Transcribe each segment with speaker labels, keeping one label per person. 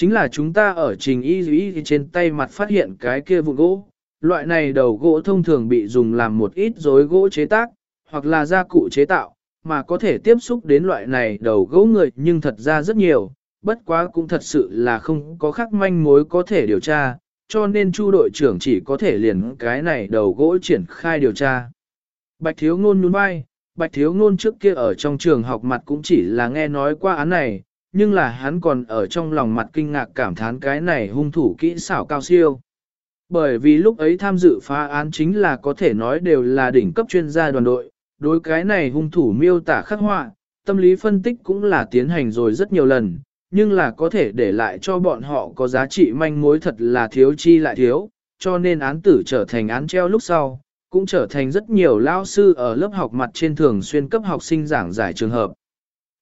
Speaker 1: Chính là chúng ta ở trình y y trên tay mặt phát hiện cái kia vụ gỗ, loại này đầu gỗ thông thường bị dùng làm một ít rối gỗ chế tác, hoặc là gia cụ chế tạo, mà có thể tiếp xúc đến loại này đầu gỗ người nhưng thật ra rất nhiều, bất quá cũng thật sự là không có khắc manh mối có thể điều tra, cho nên chu đội trưởng chỉ có thể liền cái này đầu gỗ triển khai điều tra. Bạch thiếu ngôn nhún vai, bạch thiếu ngôn trước kia ở trong trường học mặt cũng chỉ là nghe nói qua án này, nhưng là hắn còn ở trong lòng mặt kinh ngạc cảm thán cái này hung thủ kỹ xảo cao siêu. Bởi vì lúc ấy tham dự phá án chính là có thể nói đều là đỉnh cấp chuyên gia đoàn đội, đối cái này hung thủ miêu tả khắc họa, tâm lý phân tích cũng là tiến hành rồi rất nhiều lần, nhưng là có thể để lại cho bọn họ có giá trị manh mối thật là thiếu chi lại thiếu, cho nên án tử trở thành án treo lúc sau, cũng trở thành rất nhiều lao sư ở lớp học mặt trên thường xuyên cấp học sinh giảng giải trường hợp.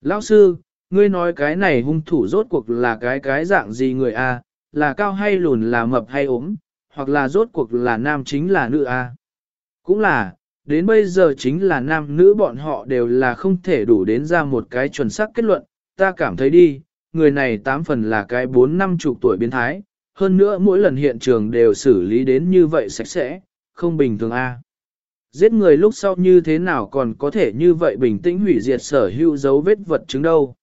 Speaker 1: Lao sư, ngươi nói cái này hung thủ rốt cuộc là cái cái dạng gì người A, là cao hay lùn là mập hay ốm, hoặc là rốt cuộc là nam chính là nữ A. Cũng là, đến bây giờ chính là nam nữ bọn họ đều là không thể đủ đến ra một cái chuẩn xác kết luận, ta cảm thấy đi, người này tám phần là cái bốn năm chục tuổi biến thái, hơn nữa mỗi lần hiện trường đều xử lý đến như vậy sạch sẽ, không bình thường a. Giết người lúc sau như thế nào còn có thể như vậy bình tĩnh hủy diệt sở hữu dấu vết vật chứng đâu.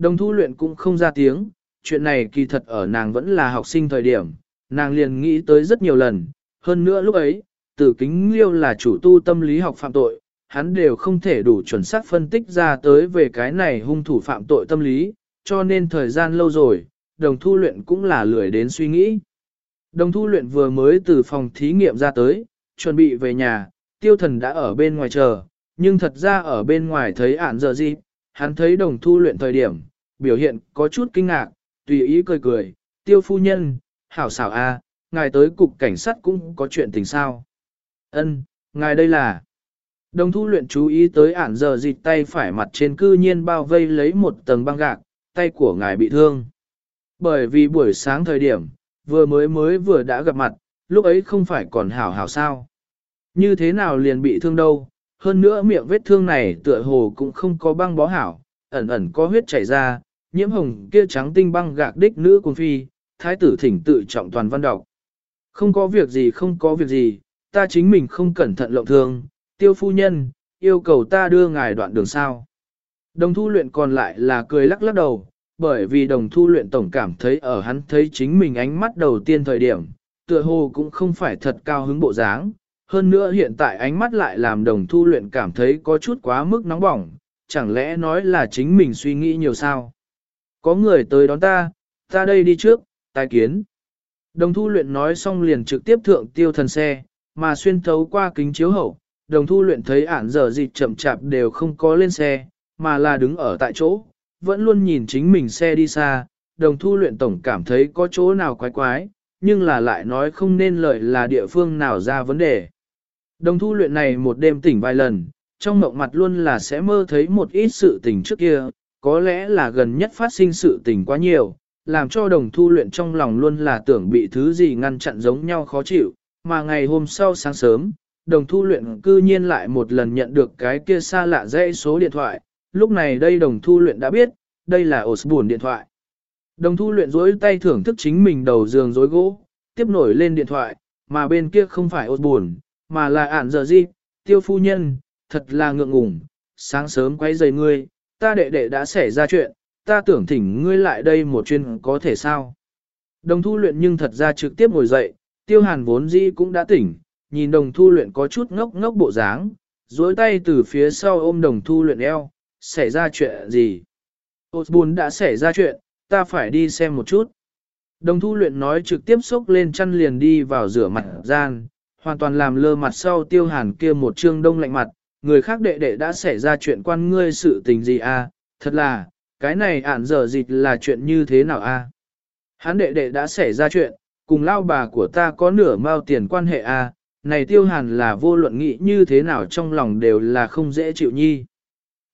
Speaker 1: Đồng thu luyện cũng không ra tiếng, chuyện này kỳ thật ở nàng vẫn là học sinh thời điểm, nàng liền nghĩ tới rất nhiều lần, hơn nữa lúc ấy, tử kính liêu là chủ tu tâm lý học phạm tội, hắn đều không thể đủ chuẩn xác phân tích ra tới về cái này hung thủ phạm tội tâm lý, cho nên thời gian lâu rồi, đồng thu luyện cũng là lười đến suy nghĩ. Đồng thu luyện vừa mới từ phòng thí nghiệm ra tới, chuẩn bị về nhà, tiêu thần đã ở bên ngoài chờ, nhưng thật ra ở bên ngoài thấy ản giờ gì, hắn thấy đồng thu luyện thời điểm, biểu hiện có chút kinh ngạc, tùy ý cười cười, tiêu phu nhân, hảo xảo a, ngài tới cục cảnh sát cũng có chuyện tình sao. Ân, ngài đây là... Đồng thu luyện chú ý tới ản giờ dịch tay phải mặt trên cư nhiên bao vây lấy một tầng băng gạc, tay của ngài bị thương. Bởi vì buổi sáng thời điểm, vừa mới mới vừa đã gặp mặt, lúc ấy không phải còn hảo hảo sao. Như thế nào liền bị thương đâu, hơn nữa miệng vết thương này tựa hồ cũng không có băng bó hảo, ẩn ẩn có huyết chảy ra, nhiễm hồng kia trắng tinh băng gạc đích nữ cung phi, thái tử thỉnh tự trọng toàn văn đọc. Không có việc gì không có việc gì, ta chính mình không cẩn thận lộng thương, tiêu phu nhân, yêu cầu ta đưa ngài đoạn đường sao. Đồng thu luyện còn lại là cười lắc lắc đầu, bởi vì đồng thu luyện tổng cảm thấy ở hắn thấy chính mình ánh mắt đầu tiên thời điểm, tựa hồ cũng không phải thật cao hứng bộ dáng. Hơn nữa hiện tại ánh mắt lại làm đồng thu luyện cảm thấy có chút quá mức nóng bỏng, chẳng lẽ nói là chính mình suy nghĩ nhiều sao. Có người tới đón ta, ta đây đi trước, tai kiến. Đồng thu luyện nói xong liền trực tiếp thượng tiêu thần xe, mà xuyên thấu qua kính chiếu hậu, đồng thu luyện thấy ản giờ dịch chậm chạp đều không có lên xe, mà là đứng ở tại chỗ, vẫn luôn nhìn chính mình xe đi xa, đồng thu luyện tổng cảm thấy có chỗ nào quái quái, nhưng là lại nói không nên lợi là địa phương nào ra vấn đề. Đồng thu luyện này một đêm tỉnh vài lần, trong mộng mặt luôn là sẽ mơ thấy một ít sự tình trước kia, có lẽ là gần nhất phát sinh sự tình quá nhiều, làm cho đồng thu luyện trong lòng luôn là tưởng bị thứ gì ngăn chặn giống nhau khó chịu, mà ngày hôm sau sáng sớm, đồng thu luyện cư nhiên lại một lần nhận được cái kia xa lạ dãy số điện thoại, lúc này đây đồng thu luyện đã biết, đây là Osborne điện thoại. Đồng thu luyện dối tay thưởng thức chính mình đầu giường dối gỗ, tiếp nổi lên điện thoại, mà bên kia không phải Osborne, mà là ản giờ gì, tiêu phu nhân, thật là ngượng ngùng, sáng sớm quay giày ngươi, ta đệ đệ đã xảy ra chuyện, ta tưởng thỉnh ngươi lại đây một chuyên có thể sao. Đồng thu luyện nhưng thật ra trực tiếp ngồi dậy, tiêu hàn vốn dĩ cũng đã tỉnh, nhìn đồng thu luyện có chút ngốc ngốc bộ dáng, duỗi tay từ phía sau ôm đồng thu luyện eo, xảy ra chuyện gì? Osborne đã xảy ra chuyện, ta phải đi xem một chút. Đồng thu luyện nói trực tiếp xốc lên chăn liền đi vào rửa mặt gian, hoàn toàn làm lơ mặt sau tiêu hàn kia một trương đông lạnh mặt, người khác đệ đệ đã xảy ra chuyện quan ngươi sự tình gì à, thật là, cái này ản dở dịch là chuyện như thế nào a? À? Hắn đệ đệ đã xảy ra chuyện, cùng lao bà của ta có nửa mao tiền quan hệ a, à? này tiêu hàn là vô luận nghĩ như thế nào trong lòng đều là không dễ chịu nhi.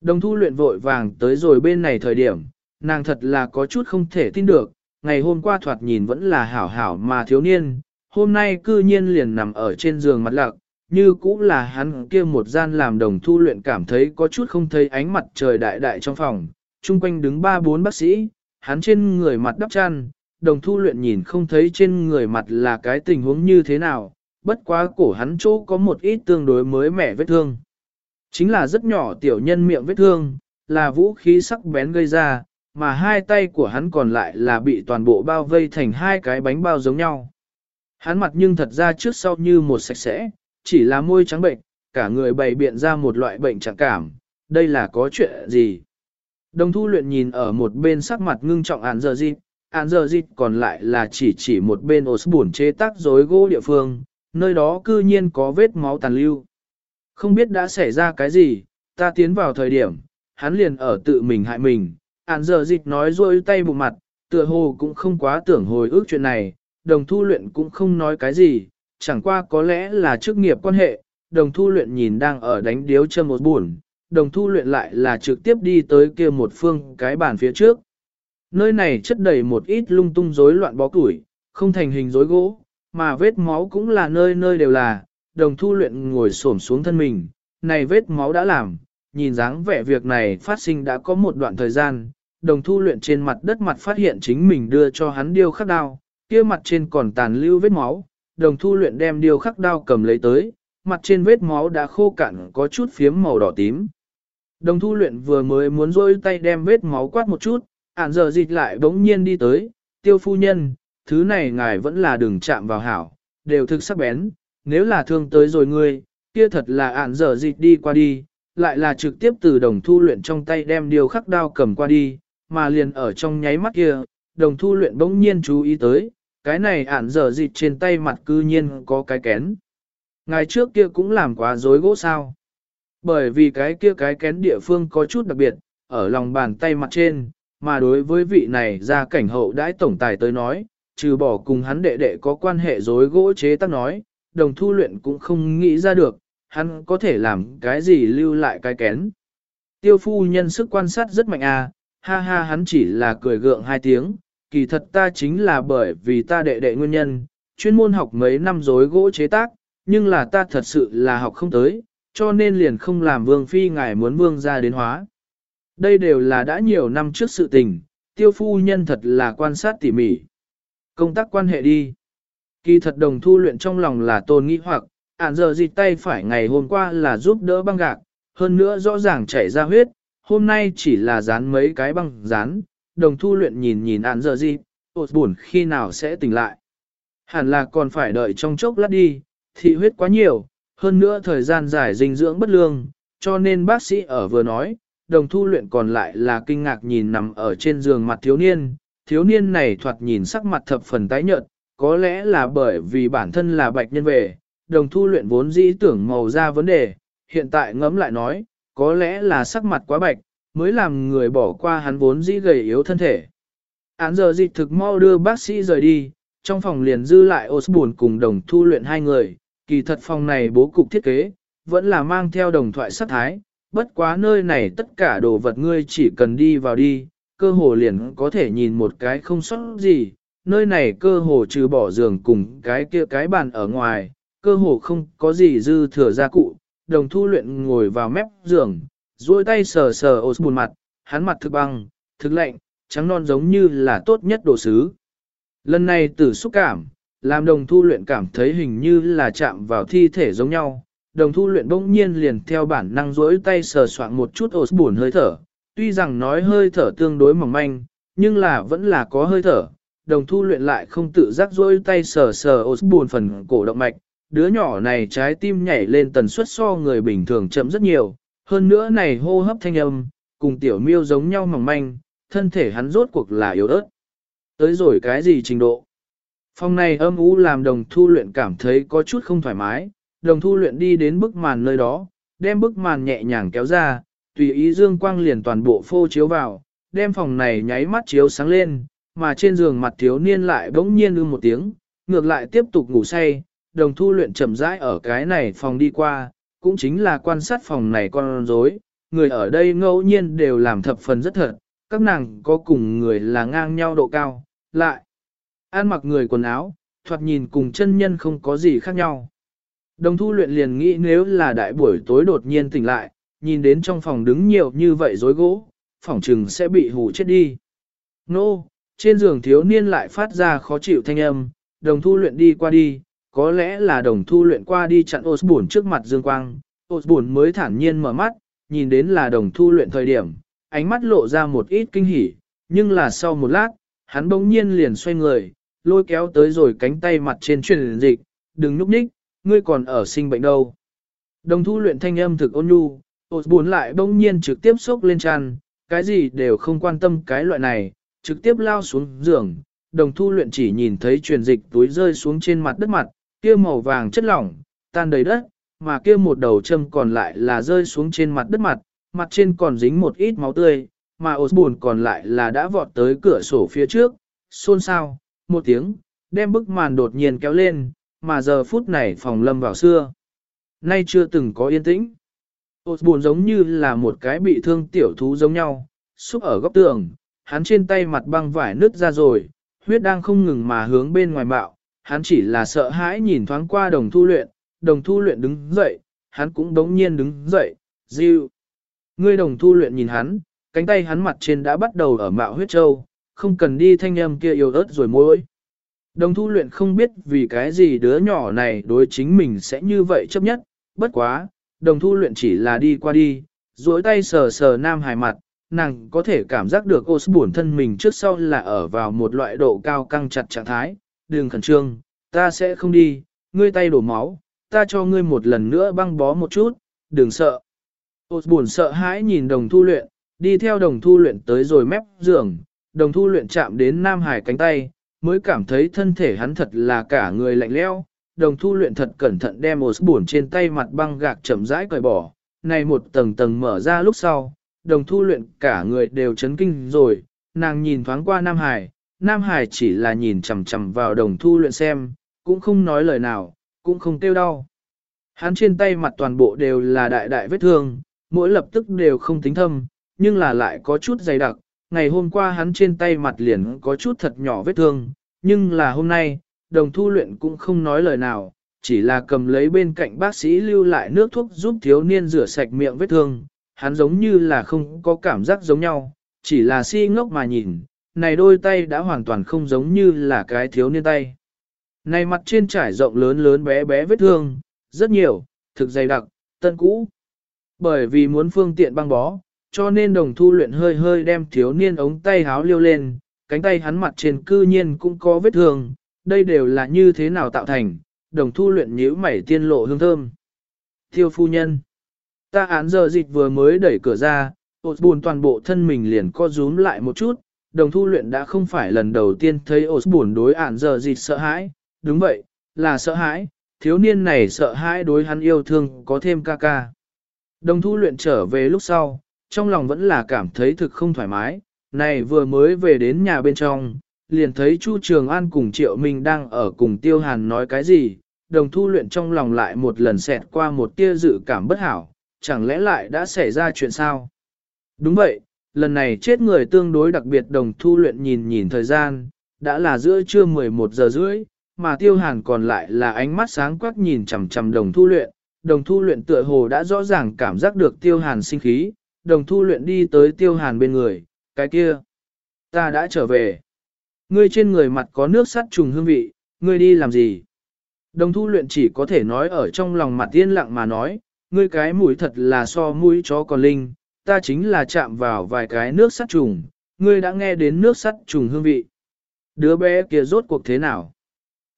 Speaker 1: Đồng thu luyện vội vàng tới rồi bên này thời điểm, nàng thật là có chút không thể tin được, ngày hôm qua thoạt nhìn vẫn là hảo hảo mà thiếu niên, hôm nay cư nhiên liền nằm ở trên giường mặt lạc, như cũng là hắn kia một gian làm đồng thu luyện cảm thấy có chút không thấy ánh mặt trời đại đại trong phòng, chung quanh đứng ba bốn bác sĩ, hắn trên người mặt đắp chăn, đồng thu luyện nhìn không thấy trên người mặt là cái tình huống như thế nào, bất quá cổ hắn chỗ có một ít tương đối mới mẻ vết thương. Chính là rất nhỏ tiểu nhân miệng vết thương, là vũ khí sắc bén gây ra, mà hai tay của hắn còn lại là bị toàn bộ bao vây thành hai cái bánh bao giống nhau. Hắn mặt nhưng thật ra trước sau như một sạch sẽ, chỉ là môi trắng bệnh, cả người bày biện ra một loại bệnh trạng cảm, đây là có chuyện gì? Đồng thu luyện nhìn ở một bên sắc mặt ngưng trọng án giờ dịp, án giờ dịp còn lại là chỉ chỉ một bên ổ buồn chế tác rối gỗ địa phương, nơi đó cư nhiên có vết máu tàn lưu. Không biết đã xảy ra cái gì, ta tiến vào thời điểm, hắn liền ở tự mình hại mình, án giờ dịp nói rôi tay bụng mặt, tựa hồ cũng không quá tưởng hồi ước chuyện này, đồng thu luyện cũng không nói cái gì, chẳng qua có lẽ là chức nghiệp quan hệ, đồng thu luyện nhìn đang ở đánh điếu châm một buồn, đồng thu luyện lại là trực tiếp đi tới kia một phương cái bàn phía trước. Nơi này chất đầy một ít lung tung rối loạn bó củi, không thành hình rối gỗ, mà vết máu cũng là nơi nơi đều là, đồng thu luyện ngồi xổm xuống thân mình, này vết máu đã làm, nhìn dáng vẻ việc này phát sinh đã có một đoạn thời gian, đồng thu luyện trên mặt đất mặt phát hiện chính mình đưa cho hắn điêu khắc đao, kia mặt trên còn tàn lưu vết máu, đồng thu luyện đem điêu khắc đao cầm lấy tới, mặt trên vết máu đã khô cạn có chút phiếm màu đỏ tím. Đồng thu luyện vừa mới muốn rôi tay đem vết máu quát một chút, ản giờ dịch lại bỗng nhiên đi tới, tiêu phu nhân, thứ này ngài vẫn là đừng chạm vào hảo, đều thực sắc bén, nếu là thương tới rồi ngươi, kia thật là ản giờ dịch đi qua đi, lại là trực tiếp từ đồng thu luyện trong tay đem điều khắc đao cầm qua đi, mà liền ở trong nháy mắt kia, đồng thu luyện bỗng nhiên chú ý tới, cái này ản giờ dịt trên tay mặt cư nhiên có cái kén. Ngày trước kia cũng làm quá dối gỗ sao. Bởi vì cái kia cái kén địa phương có chút đặc biệt, ở lòng bàn tay mặt trên, mà đối với vị này ra cảnh hậu đãi tổng tài tới nói, trừ bỏ cùng hắn đệ đệ có quan hệ dối gỗ chế tác nói, đồng thu luyện cũng không nghĩ ra được, hắn có thể làm cái gì lưu lại cái kén. Tiêu phu nhân sức quan sát rất mạnh à, ha ha hắn chỉ là cười gượng hai tiếng, kỳ thật ta chính là bởi vì ta đệ đệ nguyên nhân, chuyên môn học mấy năm rối gỗ chế tác, nhưng là ta thật sự là học không tới, cho nên liền không làm vương phi ngài muốn vương ra đến hóa. Đây đều là đã nhiều năm trước sự tình, tiêu phu nhân thật là quan sát tỉ mỉ. Công tác quan hệ đi. Kỳ thật đồng thu luyện trong lòng là tôn nghĩ hoặc, ản giờ dịch tay phải ngày hôm qua là giúp đỡ băng gạc, hơn nữa rõ ràng chảy ra huyết, hôm nay chỉ là dán mấy cái băng dán, đồng thu luyện nhìn nhìn án giờ gì, ột buồn khi nào sẽ tỉnh lại. Hẳn là còn phải đợi trong chốc lát đi, thị huyết quá nhiều, hơn nữa thời gian dài dinh dưỡng bất lương, cho nên bác sĩ ở vừa nói, đồng thu luyện còn lại là kinh ngạc nhìn nằm ở trên giường mặt thiếu niên, thiếu niên này thoạt nhìn sắc mặt thập phần tái nhợt, có lẽ là bởi vì bản thân là bạch nhân về, đồng thu luyện vốn dĩ tưởng màu ra vấn đề, hiện tại ngẫm lại nói, có lẽ là sắc mặt quá bạch, mới làm người bỏ qua hắn vốn dĩ gầy yếu thân thể. Án giờ dịch thực mau đưa bác sĩ rời đi, trong phòng liền dư lại Osborne cùng đồng thu luyện hai người, kỳ thật phòng này bố cục thiết kế, vẫn là mang theo đồng thoại sát thái, bất quá nơi này tất cả đồ vật ngươi chỉ cần đi vào đi, cơ hồ liền có thể nhìn một cái không sót gì, nơi này cơ hồ trừ bỏ giường cùng cái kia cái bàn ở ngoài, cơ hồ không có gì dư thừa gia cụ, đồng thu luyện ngồi vào mép giường, duỗi tay sờ sờ Osborne mặt, hắn mặt thực băng, thực lạnh, trắng non giống như là tốt nhất đồ sứ. Lần này tử xúc cảm, làm đồng thu luyện cảm thấy hình như là chạm vào thi thể giống nhau. Đồng thu luyện bỗng nhiên liền theo bản năng duỗi tay sờ soạn một chút Osborne hơi thở. Tuy rằng nói hơi thở tương đối mỏng manh, nhưng là vẫn là có hơi thở. Đồng thu luyện lại không tự giác duỗi tay sờ sờ Osborne phần cổ động mạch. Đứa nhỏ này trái tim nhảy lên tần suất so người bình thường chậm rất nhiều. Hơn nữa này hô hấp thanh âm, cùng tiểu miêu giống nhau mỏng manh, thân thể hắn rốt cuộc là yếu ớt. Tới rồi cái gì trình độ? Phòng này âm u làm đồng thu luyện cảm thấy có chút không thoải mái, đồng thu luyện đi đến bức màn nơi đó, đem bức màn nhẹ nhàng kéo ra, tùy ý dương quang liền toàn bộ phô chiếu vào, đem phòng này nháy mắt chiếu sáng lên, mà trên giường mặt thiếu niên lại bỗng nhiên ư một tiếng, ngược lại tiếp tục ngủ say, đồng thu luyện chậm rãi ở cái này phòng đi qua, cũng chính là quan sát phòng này con rối, người ở đây ngẫu nhiên đều làm thập phần rất thật, các nàng có cùng người là ngang nhau độ cao, lại ăn mặc người quần áo, thoạt nhìn cùng chân nhân không có gì khác nhau. Đồng thu luyện liền nghĩ nếu là đại buổi tối đột nhiên tỉnh lại, nhìn đến trong phòng đứng nhiều như vậy rối gỗ, phòng trừng sẽ bị hù chết đi. Nô, trên giường thiếu niên lại phát ra khó chịu thanh âm, đồng thu luyện đi qua đi, có lẽ là đồng thu luyện qua đi chặn Osborne trước mặt dương quang, Osborne mới thản nhiên mở mắt, nhìn đến là đồng thu luyện thời điểm, ánh mắt lộ ra một ít kinh hỉ, nhưng là sau một lát, hắn bỗng nhiên liền xoay người, lôi kéo tới rồi cánh tay mặt trên truyền dịch, đừng núp nhích, ngươi còn ở sinh bệnh đâu. Đồng thu luyện thanh âm thực ôn nhu, Osborne lại bỗng nhiên trực tiếp sốc lên tràn, cái gì đều không quan tâm cái loại này, trực tiếp lao xuống giường, đồng thu luyện chỉ nhìn thấy truyền dịch túi rơi xuống trên mặt đất mặt, kia màu vàng chất lỏng, tan đầy đất, mà kia một đầu châm còn lại là rơi xuống trên mặt đất mặt, mặt trên còn dính một ít máu tươi, mà Osborne còn lại là đã vọt tới cửa sổ phía trước, xôn xao, một tiếng, đem bức màn đột nhiên kéo lên, mà giờ phút này phòng lâm vào xưa. Nay chưa từng có yên tĩnh. Osborne giống như là một cái bị thương tiểu thú giống nhau, xúc ở góc tường, hắn trên tay mặt băng vải nứt ra rồi, huyết đang không ngừng mà hướng bên ngoài bạo, hắn chỉ là sợ hãi nhìn thoáng qua đồng thu luyện, đồng thu luyện đứng dậy, hắn cũng đống nhiên đứng dậy, Diêu. Ngươi đồng thu luyện nhìn hắn, cánh tay hắn mặt trên đã bắt đầu ở mạo huyết châu, không cần đi thanh âm kia yêu ớt rồi môi. Đồng thu luyện không biết vì cái gì đứa nhỏ này đối chính mình sẽ như vậy chấp nhất, bất quá, đồng thu luyện chỉ là đi qua đi, duỗi tay sờ sờ nam hài mặt, nàng có thể cảm giác được ô buồn thân mình trước sau là ở vào một loại độ cao căng chặt trạng thái, đừng khẩn trương, ta sẽ không đi, ngươi tay đổ máu, ta cho ngươi một lần nữa băng bó một chút, đừng sợ. Ô buồn sợ hãi nhìn đồng thu luyện, đi theo đồng thu luyện tới rồi mép giường, đồng thu luyện chạm đến Nam Hải cánh tay, mới cảm thấy thân thể hắn thật là cả người lạnh leo. Đồng thu luyện thật cẩn thận đem ô buồn trên tay mặt băng gạc chậm rãi cởi bỏ, này một tầng tầng mở ra lúc sau, đồng thu luyện cả người đều chấn kinh rồi, nàng nhìn thoáng qua Nam Hải, Nam Hải chỉ là nhìn chằm chằm vào đồng thu luyện xem, cũng không nói lời nào, cũng không tiêu đau. Hắn trên tay mặt toàn bộ đều là đại đại vết thương, mỗi lập tức đều không tính thâm, nhưng là lại có chút dày đặc. Ngày hôm qua hắn trên tay mặt liền có chút thật nhỏ vết thương, nhưng là hôm nay, đồng thu luyện cũng không nói lời nào, chỉ là cầm lấy bên cạnh bác sĩ lưu lại nước thuốc giúp thiếu niên rửa sạch miệng vết thương. Hắn giống như là không có cảm giác giống nhau, chỉ là si ngốc mà nhìn, này đôi tay đã hoàn toàn không giống như là cái thiếu niên tay. Này mặt trên trải rộng lớn lớn bé bé vết thương, rất nhiều, thực dày đặc, tân cũ. Bởi vì muốn phương tiện băng bó, cho nên đồng thu luyện hơi hơi đem thiếu niên ống tay háo liêu lên, cánh tay hắn mặt trên cư nhiên cũng có vết thương, đây đều là như thế nào tạo thành, đồng thu luyện nhíu mảy tiên lộ hương thơm. thiêu phu nhân, ta án giờ dịch vừa mới đẩy cửa ra, ột buồn toàn bộ thân mình liền co rúm lại một chút, đồng thu luyện đã không phải lần đầu tiên thấy ổ buồn đối ản giờ dịch sợ hãi, đúng vậy, là sợ hãi, thiếu niên này sợ hãi đối hắn yêu thương có thêm ca ca. Đồng thu luyện trở về lúc sau, trong lòng vẫn là cảm thấy thực không thoải mái, này vừa mới về đến nhà bên trong, liền thấy Chu Trường An cùng Triệu Minh đang ở cùng Tiêu Hàn nói cái gì, đồng thu luyện trong lòng lại một lần xẹt qua một tia dự cảm bất hảo, chẳng lẽ lại đã xảy ra chuyện sao? Đúng vậy, lần này chết người tương đối đặc biệt đồng thu luyện nhìn nhìn thời gian, đã là giữa trưa 11 giờ rưỡi, mà tiêu hàn còn lại là ánh mắt sáng quắc nhìn chằm chằm đồng thu luyện. Đồng thu luyện tựa hồ đã rõ ràng cảm giác được tiêu hàn sinh khí, đồng thu luyện đi tới tiêu hàn bên người, cái kia. Ta đã trở về. Ngươi trên người mặt có nước sắt trùng hương vị, ngươi đi làm gì? Đồng thu luyện chỉ có thể nói ở trong lòng mặt yên lặng mà nói, ngươi cái mũi thật là so mũi chó còn linh, ta chính là chạm vào vài cái nước sắt trùng, ngươi đã nghe đến nước sắt trùng hương vị. Đứa bé kia rốt cuộc thế nào?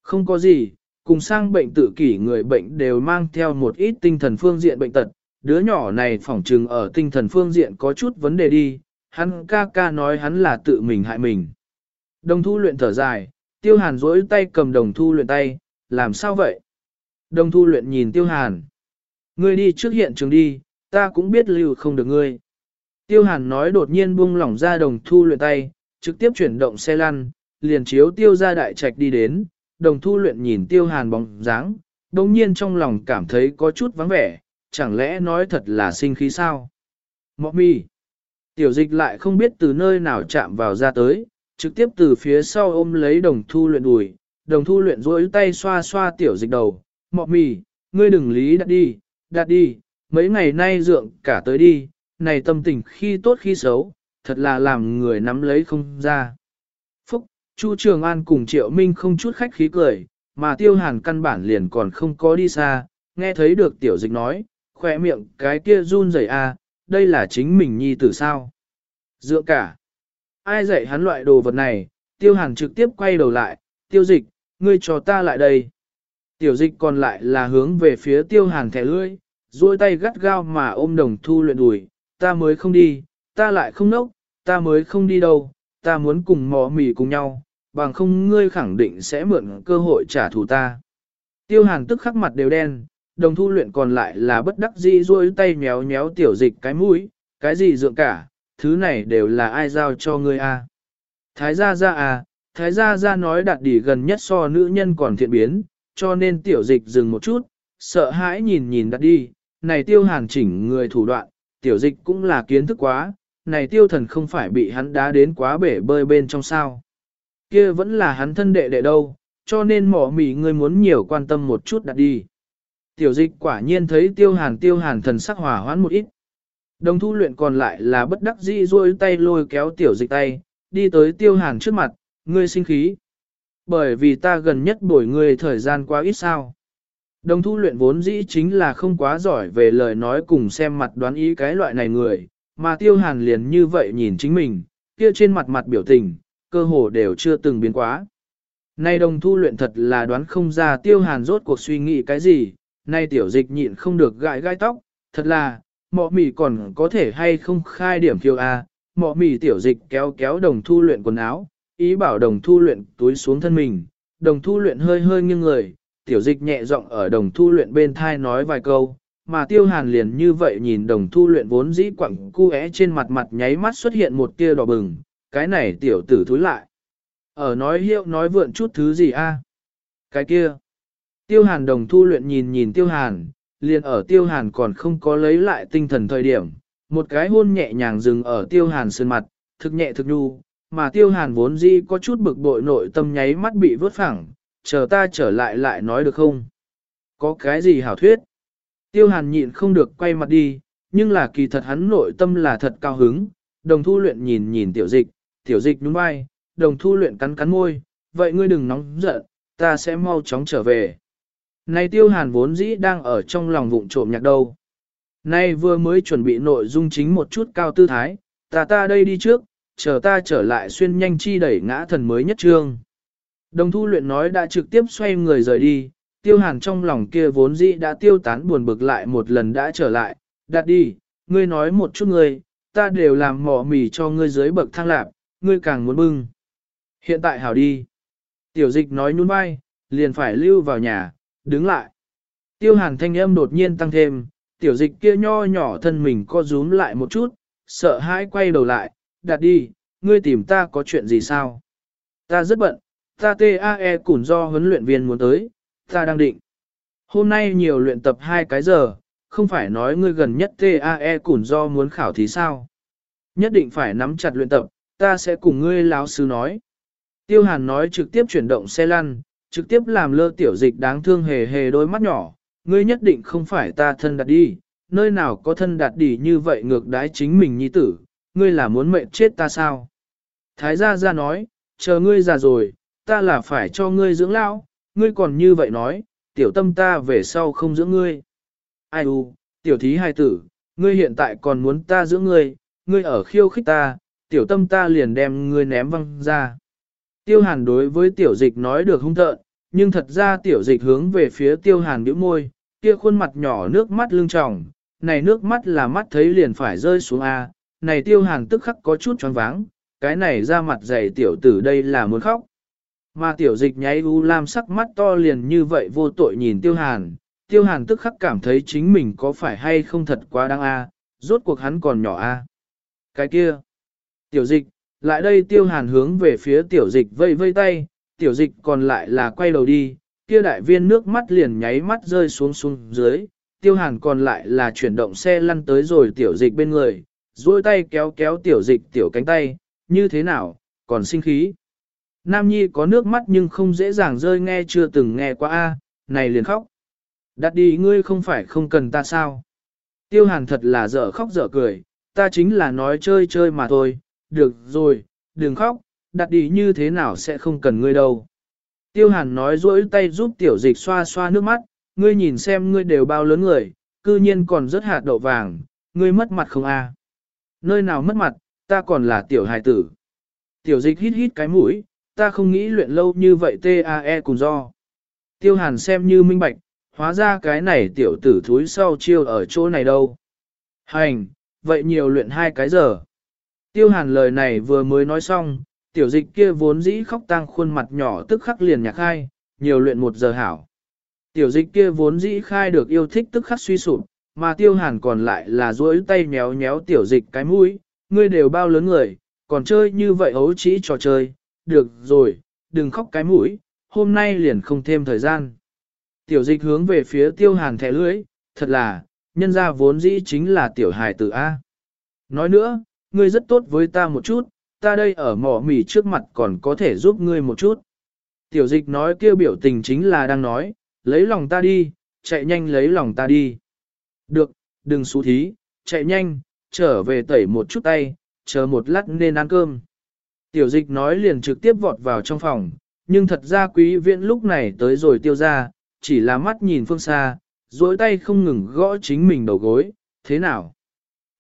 Speaker 1: Không có gì, cùng sang bệnh tự kỷ người bệnh đều mang theo một ít tinh thần phương diện bệnh tật, đứa nhỏ này phỏng trừng ở tinh thần phương diện có chút vấn đề đi, hắn ca ca nói hắn là tự mình hại mình. Đồng thu luyện thở dài, tiêu hàn rỗi tay cầm đồng thu luyện tay, làm sao vậy? Đồng thu luyện nhìn tiêu hàn. Ngươi đi trước hiện trường đi, ta cũng biết lưu không được ngươi. Tiêu hàn nói đột nhiên buông lỏng ra đồng thu luyện tay, trực tiếp chuyển động xe lăn, liền chiếu tiêu ra đại trạch đi đến, đồng thu luyện nhìn tiêu hàn bóng dáng, đồng nhiên trong lòng cảm thấy có chút vắng vẻ, chẳng lẽ nói thật là sinh khí sao? Mọ mi! Tiểu dịch lại không biết từ nơi nào chạm vào ra tới, trực tiếp từ phía sau ôm lấy đồng thu luyện đùi, đồng thu luyện rối tay xoa xoa tiểu dịch đầu, mọ mì, ngươi đừng lý đặt đi, đặt đi, mấy ngày nay dượng cả tới đi, này tâm tình khi tốt khi xấu, thật là làm người nắm lấy không ra. phúc, Chu Trường An cùng Triệu Minh không chút khách khí cười, mà Tiêu Hàn căn bản liền còn không có đi xa, nghe thấy được tiểu dịch nói, khỏe miệng cái kia run rẩy a, à, đây là chính mình nhi tử sao. Dựa cả. Ai dạy hắn loại đồ vật này, Tiêu Hàn trực tiếp quay đầu lại, tiêu dịch, ngươi cho ta lại đây. Tiểu dịch còn lại là hướng về phía Tiêu Hàn thẻ lưỡi, duỗi tay gắt gao mà ôm đồng thu luyện đùi, ta mới không đi, ta lại không nốc, ta mới không đi đâu, ta muốn cùng mò mì cùng nhau, bằng không ngươi khẳng định sẽ mượn cơ hội trả thù ta. Tiêu hàn tức khắc mặt đều đen, đồng thu luyện còn lại là bất đắc dĩ duỗi tay méo méo tiểu dịch cái mũi, cái gì dượng cả, thứ này đều là ai giao cho ngươi a? À? Thái gia gia à, thái gia gia nói đạt đỉ gần nhất so nữ nhân còn thiện biến, cho nên tiểu dịch dừng một chút, sợ hãi nhìn nhìn đặt đi, này tiêu hàn chỉnh người thủ đoạn, tiểu dịch cũng là kiến thức quá, này tiêu thần không phải bị hắn đá đến quá bể bơi bên trong sao. Kia vẫn là hắn thân đệ đệ đâu, cho nên mỏ mỉ ngươi muốn nhiều quan tâm một chút đặt đi. Tiểu dịch quả nhiên thấy tiêu hàn tiêu hàn thần sắc hỏa hoãn một ít. Đồng thu luyện còn lại là bất đắc dĩ duỗi tay lôi kéo tiểu dịch tay, đi tới tiêu hàn trước mặt, ngươi sinh khí. Bởi vì ta gần nhất bổi ngươi thời gian quá ít sao. Đồng thu luyện vốn dĩ chính là không quá giỏi về lời nói cùng xem mặt đoán ý cái loại này người, mà tiêu hàn liền như vậy nhìn chính mình, kia trên mặt mặt biểu tình, cơ hồ đều chưa từng biến quá. Nay đồng thu luyện thật là đoán không ra tiêu hàn rốt cuộc suy nghĩ cái gì, nay tiểu dịch nhịn không được gãi gai tóc, thật là, mọ mì còn có thể hay không khai điểm kiêu a mọ mì tiểu dịch kéo kéo đồng thu luyện quần áo, ý bảo đồng thu luyện túi xuống thân mình, đồng thu luyện hơi hơi nghiêng người, tiểu dịch nhẹ giọng ở đồng thu luyện bên thai nói vài câu, mà tiêu hàn liền như vậy nhìn đồng thu luyện vốn dĩ quặng cu é trên mặt mặt nháy mắt xuất hiện một tia đỏ bừng, cái này tiểu tử thúi lại. Ở nói hiệu nói vượn chút thứ gì a? Cái kia. Tiêu hàn đồng thu luyện nhìn nhìn tiêu hàn, liền ở tiêu hàn còn không có lấy lại tinh thần thời điểm, một cái hôn nhẹ nhàng dừng ở tiêu hàn sơn mặt, thực nhẹ thực nhu, mà tiêu hàn vốn dĩ có chút bực bội nội tâm nháy mắt bị vớt phẳng, chờ ta trở lại lại nói được không? Có cái gì hảo thuyết? Tiêu hàn nhịn không được quay mặt đi, nhưng là kỳ thật hắn nội tâm là thật cao hứng, đồng thu luyện nhìn nhìn tiểu dịch, tiểu dịch đúng vai, đồng thu luyện cắn cắn môi, vậy ngươi đừng nóng giận, ta sẽ mau chóng trở về. Này tiêu hàn vốn dĩ đang ở trong lòng vụng trộm nhạc đâu. Nay vừa mới chuẩn bị nội dung chính một chút cao tư thái, ta ta đây đi trước, chờ ta trở lại xuyên nhanh chi đẩy ngã thần mới nhất trương. Đồng thu luyện nói đã trực tiếp xoay người rời đi, tiêu hàn trong lòng kia vốn dĩ đã tiêu tán buồn bực lại một lần đã trở lại, đặt đi, ngươi nói một chút ngươi, ta đều làm mỏ mì cho ngươi dưới bậc thang lạp, ngươi càng muốn bưng. Hiện tại hảo đi. Tiểu dịch nói nhún vai, liền phải lưu vào nhà, đứng lại. Tiêu hàn thanh âm đột nhiên tăng thêm, tiểu dịch kia nho nhỏ thân mình co rúm lại một chút, sợ hãi quay đầu lại, đặt đi, ngươi tìm ta có chuyện gì sao? Ta rất bận, ta TAE củn do huấn luyện viên muốn tới, ta đang định. Hôm nay nhiều luyện tập hai cái giờ, không phải nói ngươi gần nhất TAE củn do muốn khảo thí sao. Nhất định phải nắm chặt luyện tập, ta sẽ cùng ngươi láo sư nói. Tiêu hàn nói trực tiếp chuyển động xe lăn, trực tiếp làm lơ tiểu dịch đáng thương hề hề đôi mắt nhỏ, ngươi nhất định không phải ta thân đặt đi, nơi nào có thân đặt đi như vậy ngược đái chính mình nhi tử, ngươi là muốn mệnh chết ta sao? Thái gia gia nói, chờ ngươi già rồi, ta là phải cho ngươi dưỡng lão, ngươi còn như vậy nói, tiểu tâm ta về sau không dưỡng ngươi. Ai u, tiểu thí hai tử, ngươi hiện tại còn muốn ta dưỡng ngươi, ngươi ở khiêu khích ta, tiểu tâm ta liền đem ngươi ném văng ra. Tiêu hàn đối với tiểu dịch nói được hung tợn, nhưng thật ra tiểu dịch hướng về phía tiêu hàn bĩu môi, kia khuôn mặt nhỏ nước mắt lưng tròng, này nước mắt là mắt thấy liền phải rơi xuống A, này tiêu hàn tức khắc có chút choáng váng, cái này ra mặt dày tiểu tử đây là muốn khóc. Mà tiểu dịch nháy u lam sắc mắt to liền như vậy vô tội nhìn tiêu hàn, tiêu hàn tức khắc cảm thấy chính mình có phải hay không thật quá đáng a rốt cuộc hắn còn nhỏ a Cái kia, tiểu dịch, lại đây tiêu hàn hướng về phía tiểu dịch vây vây tay, tiểu dịch còn lại là quay đầu đi, kia đại viên nước mắt liền nháy mắt rơi xuống xuống dưới, tiêu hàn còn lại là chuyển động xe lăn tới rồi tiểu dịch bên người, duỗi tay kéo kéo tiểu dịch tiểu cánh tay, như thế nào, còn sinh khí. Nam Nhi có nước mắt nhưng không dễ dàng rơi nghe chưa từng nghe qua a, này liền khóc. Đặt đi ngươi không phải không cần ta sao. Tiêu hàn thật là dở khóc dở cười, ta chính là nói chơi chơi mà thôi, được rồi, đừng khóc, đặt đi như thế nào sẽ không cần ngươi đâu. Tiêu hàn nói rỗi tay giúp tiểu dịch xoa xoa nước mắt, ngươi nhìn xem ngươi đều bao lớn người, cư nhiên còn rất hạt đậu vàng, ngươi mất mặt không a? Nơi nào mất mặt, ta còn là tiểu hài tử. Tiểu dịch hít hít cái mũi, ta không nghĩ luyện lâu như vậy TAE cùng do. Tiêu hàn xem như minh bạch, hóa ra cái này tiểu tử thúi sau chiêu ở chỗ này đâu. Hành, vậy nhiều luyện hai cái giờ. Tiêu hàn lời này vừa mới nói xong, tiểu dịch kia vốn dĩ khóc tang khuôn mặt nhỏ tức khắc liền nhạc khai, nhiều luyện một giờ hảo. Tiểu dịch kia vốn dĩ khai được yêu thích tức khắc suy sụp, mà tiêu hàn còn lại là duỗi tay méo méo tiểu dịch cái mũi, ngươi đều bao lớn người, còn chơi như vậy ấu chỉ trò chơi, được rồi, đừng khóc cái mũi, hôm nay liền không thêm thời gian. Tiểu dịch hướng về phía tiêu hàn thẻ lưỡi, thật là, nhân ra vốn dĩ chính là tiểu hài tử A. Nói nữa, ngươi rất tốt với ta một chút, ta đây ở mỏ mì trước mặt còn có thể giúp ngươi một chút. Tiểu dịch nói kêu biểu tình chính là đang nói, lấy lòng ta đi, chạy nhanh lấy lòng ta đi. Được, đừng xú thí, chạy nhanh, trở về tẩy một chút tay, chờ một lát nên ăn cơm. Tiểu dịch nói liền trực tiếp vọt vào trong phòng, nhưng thật ra quý viện lúc này tới rồi tiêu ra, chỉ là mắt nhìn phương xa, dối tay không ngừng gõ chính mình đầu gối, thế nào?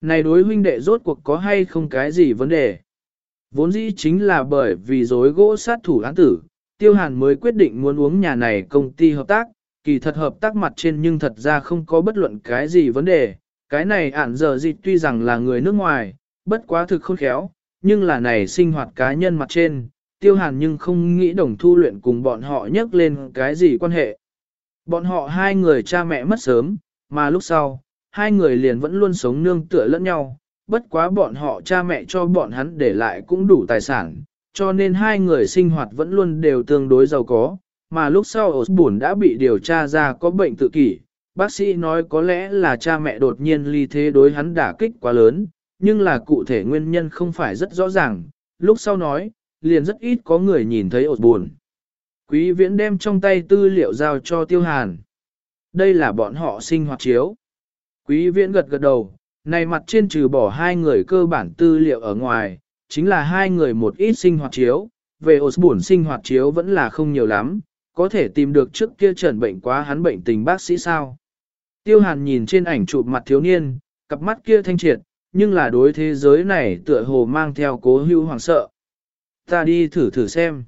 Speaker 1: Này đối huynh đệ rốt cuộc có hay không cái gì vấn đề? Vốn dĩ chính là bởi vì dối gỗ sát thủ án tử, tiêu hàn mới quyết định muốn uống nhà này công ty hợp tác, kỳ thật hợp tác mặt trên nhưng thật ra không có bất luận cái gì vấn đề. Cái này ản giờ dịch tuy rằng là người nước ngoài, bất quá thực khôn khéo, nhưng là này sinh hoạt cá nhân mặt trên, tiêu hàn nhưng không nghĩ đồng thu luyện cùng bọn họ nhắc lên cái gì quan hệ. Bọn họ hai người cha mẹ mất sớm, mà lúc sau, hai người liền vẫn luôn sống nương tựa lẫn nhau, bất quá bọn họ cha mẹ cho bọn hắn để lại cũng đủ tài sản, cho nên hai người sinh hoạt vẫn luôn đều tương đối giàu có, mà lúc sau Osborne đã bị điều tra ra có bệnh tự kỷ. Bác sĩ nói có lẽ là cha mẹ đột nhiên ly thế đối hắn đả kích quá lớn, nhưng là cụ thể nguyên nhân không phải rất rõ ràng. Lúc sau nói, liền rất ít có người nhìn thấy Osborne. Quý viễn đem trong tay tư liệu giao cho tiêu hàn. Đây là bọn họ sinh hoạt chiếu. Quý viễn gật gật đầu, này mặt trên trừ bỏ hai người cơ bản tư liệu ở ngoài, chính là hai người một ít sinh hoạt chiếu. Về Osborne sinh hoạt chiếu vẫn là không nhiều lắm, có thể tìm được trước kia trần bệnh quá hắn bệnh tình bác sĩ sao. Tiêu hàn nhìn trên ảnh chụp mặt thiếu niên, cặp mắt kia thanh triệt, nhưng là đối thế giới này tựa hồ mang theo cố hữu hoàng sợ. Ta đi thử thử xem.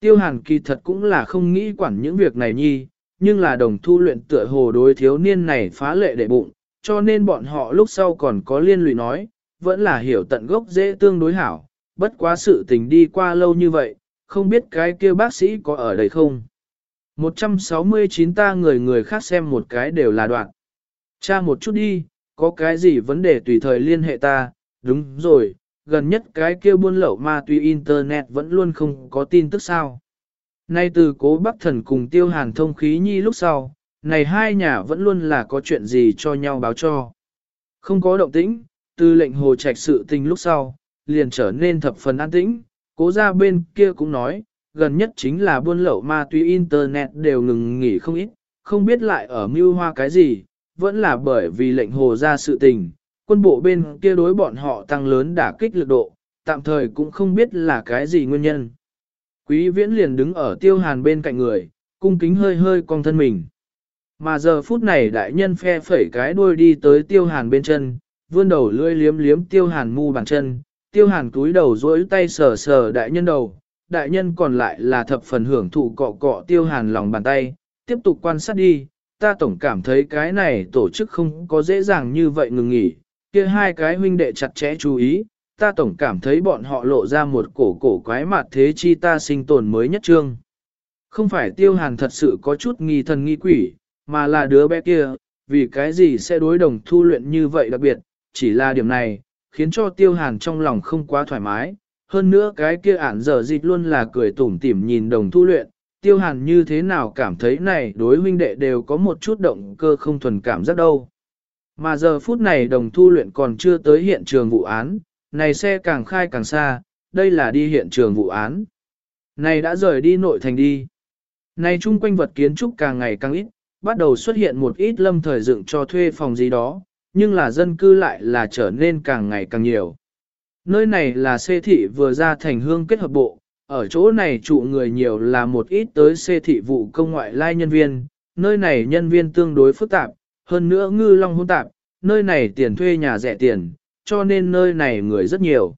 Speaker 1: Tiêu hàn kỳ thật cũng là không nghĩ quản những việc này nhi, nhưng là đồng thu luyện tựa hồ đối thiếu niên này phá lệ đệ bụng, cho nên bọn họ lúc sau còn có liên lụy nói, vẫn là hiểu tận gốc dễ tương đối hảo, bất quá sự tình đi qua lâu như vậy, không biết cái kia bác sĩ có ở đây không. 169 ta người người khác xem một cái đều là đoạn. Cha một chút đi, có cái gì vấn đề tùy thời liên hệ ta, đúng rồi, gần nhất cái kia buôn lậu ma túy internet vẫn luôn không có tin tức sao. Nay từ cố bắc thần cùng tiêu hàn thông khí nhi lúc sau, này hai nhà vẫn luôn là có chuyện gì cho nhau báo cho. Không có động tĩnh, từ lệnh hồ trạch sự tình lúc sau, liền trở nên thập phần an tĩnh, cố ra bên kia cũng nói, gần nhất chính là buôn lậu ma túy internet đều ngừng nghỉ không ít, không biết lại ở mưu hoa cái gì, vẫn là bởi vì lệnh hồ ra sự tình, quân bộ bên kia đối bọn họ tăng lớn đả kích lực độ, tạm thời cũng không biết là cái gì nguyên nhân. Quý viễn liền đứng ở tiêu hàn bên cạnh người, cung kính hơi hơi cong thân mình. Mà giờ phút này đại nhân phe phẩy cái đuôi đi tới tiêu hàn bên chân, vươn đầu lưỡi liếm liếm tiêu hàn mu bàn chân, tiêu hàn túi đầu duỗi tay sờ sờ đại nhân đầu, đại nhân còn lại là thập phần hưởng thụ cọ cọ tiêu hàn lòng bàn tay, tiếp tục quan sát đi, ta tổng cảm thấy cái này tổ chức không có dễ dàng như vậy ngừng nghỉ, kia hai cái huynh đệ chặt chẽ chú ý, ta tổng cảm thấy bọn họ lộ ra một cổ cổ quái mặt thế chi ta sinh tồn mới nhất trương. Không phải tiêu hàn thật sự có chút nghi thần nghi quỷ, mà là đứa bé kia, vì cái gì sẽ đối đồng thu luyện như vậy đặc biệt, chỉ là điểm này, khiến cho tiêu hàn trong lòng không quá thoải mái. Hơn nữa cái kia ản dở dịch luôn là cười tủm tỉm nhìn đồng thu luyện, tiêu hàn như thế nào cảm thấy này đối huynh đệ đều có một chút động cơ không thuần cảm giác đâu. Mà giờ phút này đồng thu luyện còn chưa tới hiện trường vụ án, này xe càng khai càng xa, đây là đi hiện trường vụ án. Này đã rời đi nội thành đi. Này chung quanh vật kiến trúc càng ngày càng ít, bắt đầu xuất hiện một ít lâm thời dựng cho thuê phòng gì đó, nhưng là dân cư lại là trở nên càng ngày càng nhiều. Nơi này là xê thị vừa ra thành hương kết hợp bộ, ở chỗ này trụ người nhiều là một ít tới xê thị vụ công ngoại lai nhân viên, nơi này nhân viên tương đối phức tạp, hơn nữa ngư long hôn tạp, nơi này tiền thuê nhà rẻ tiền, cho nên nơi này người rất nhiều.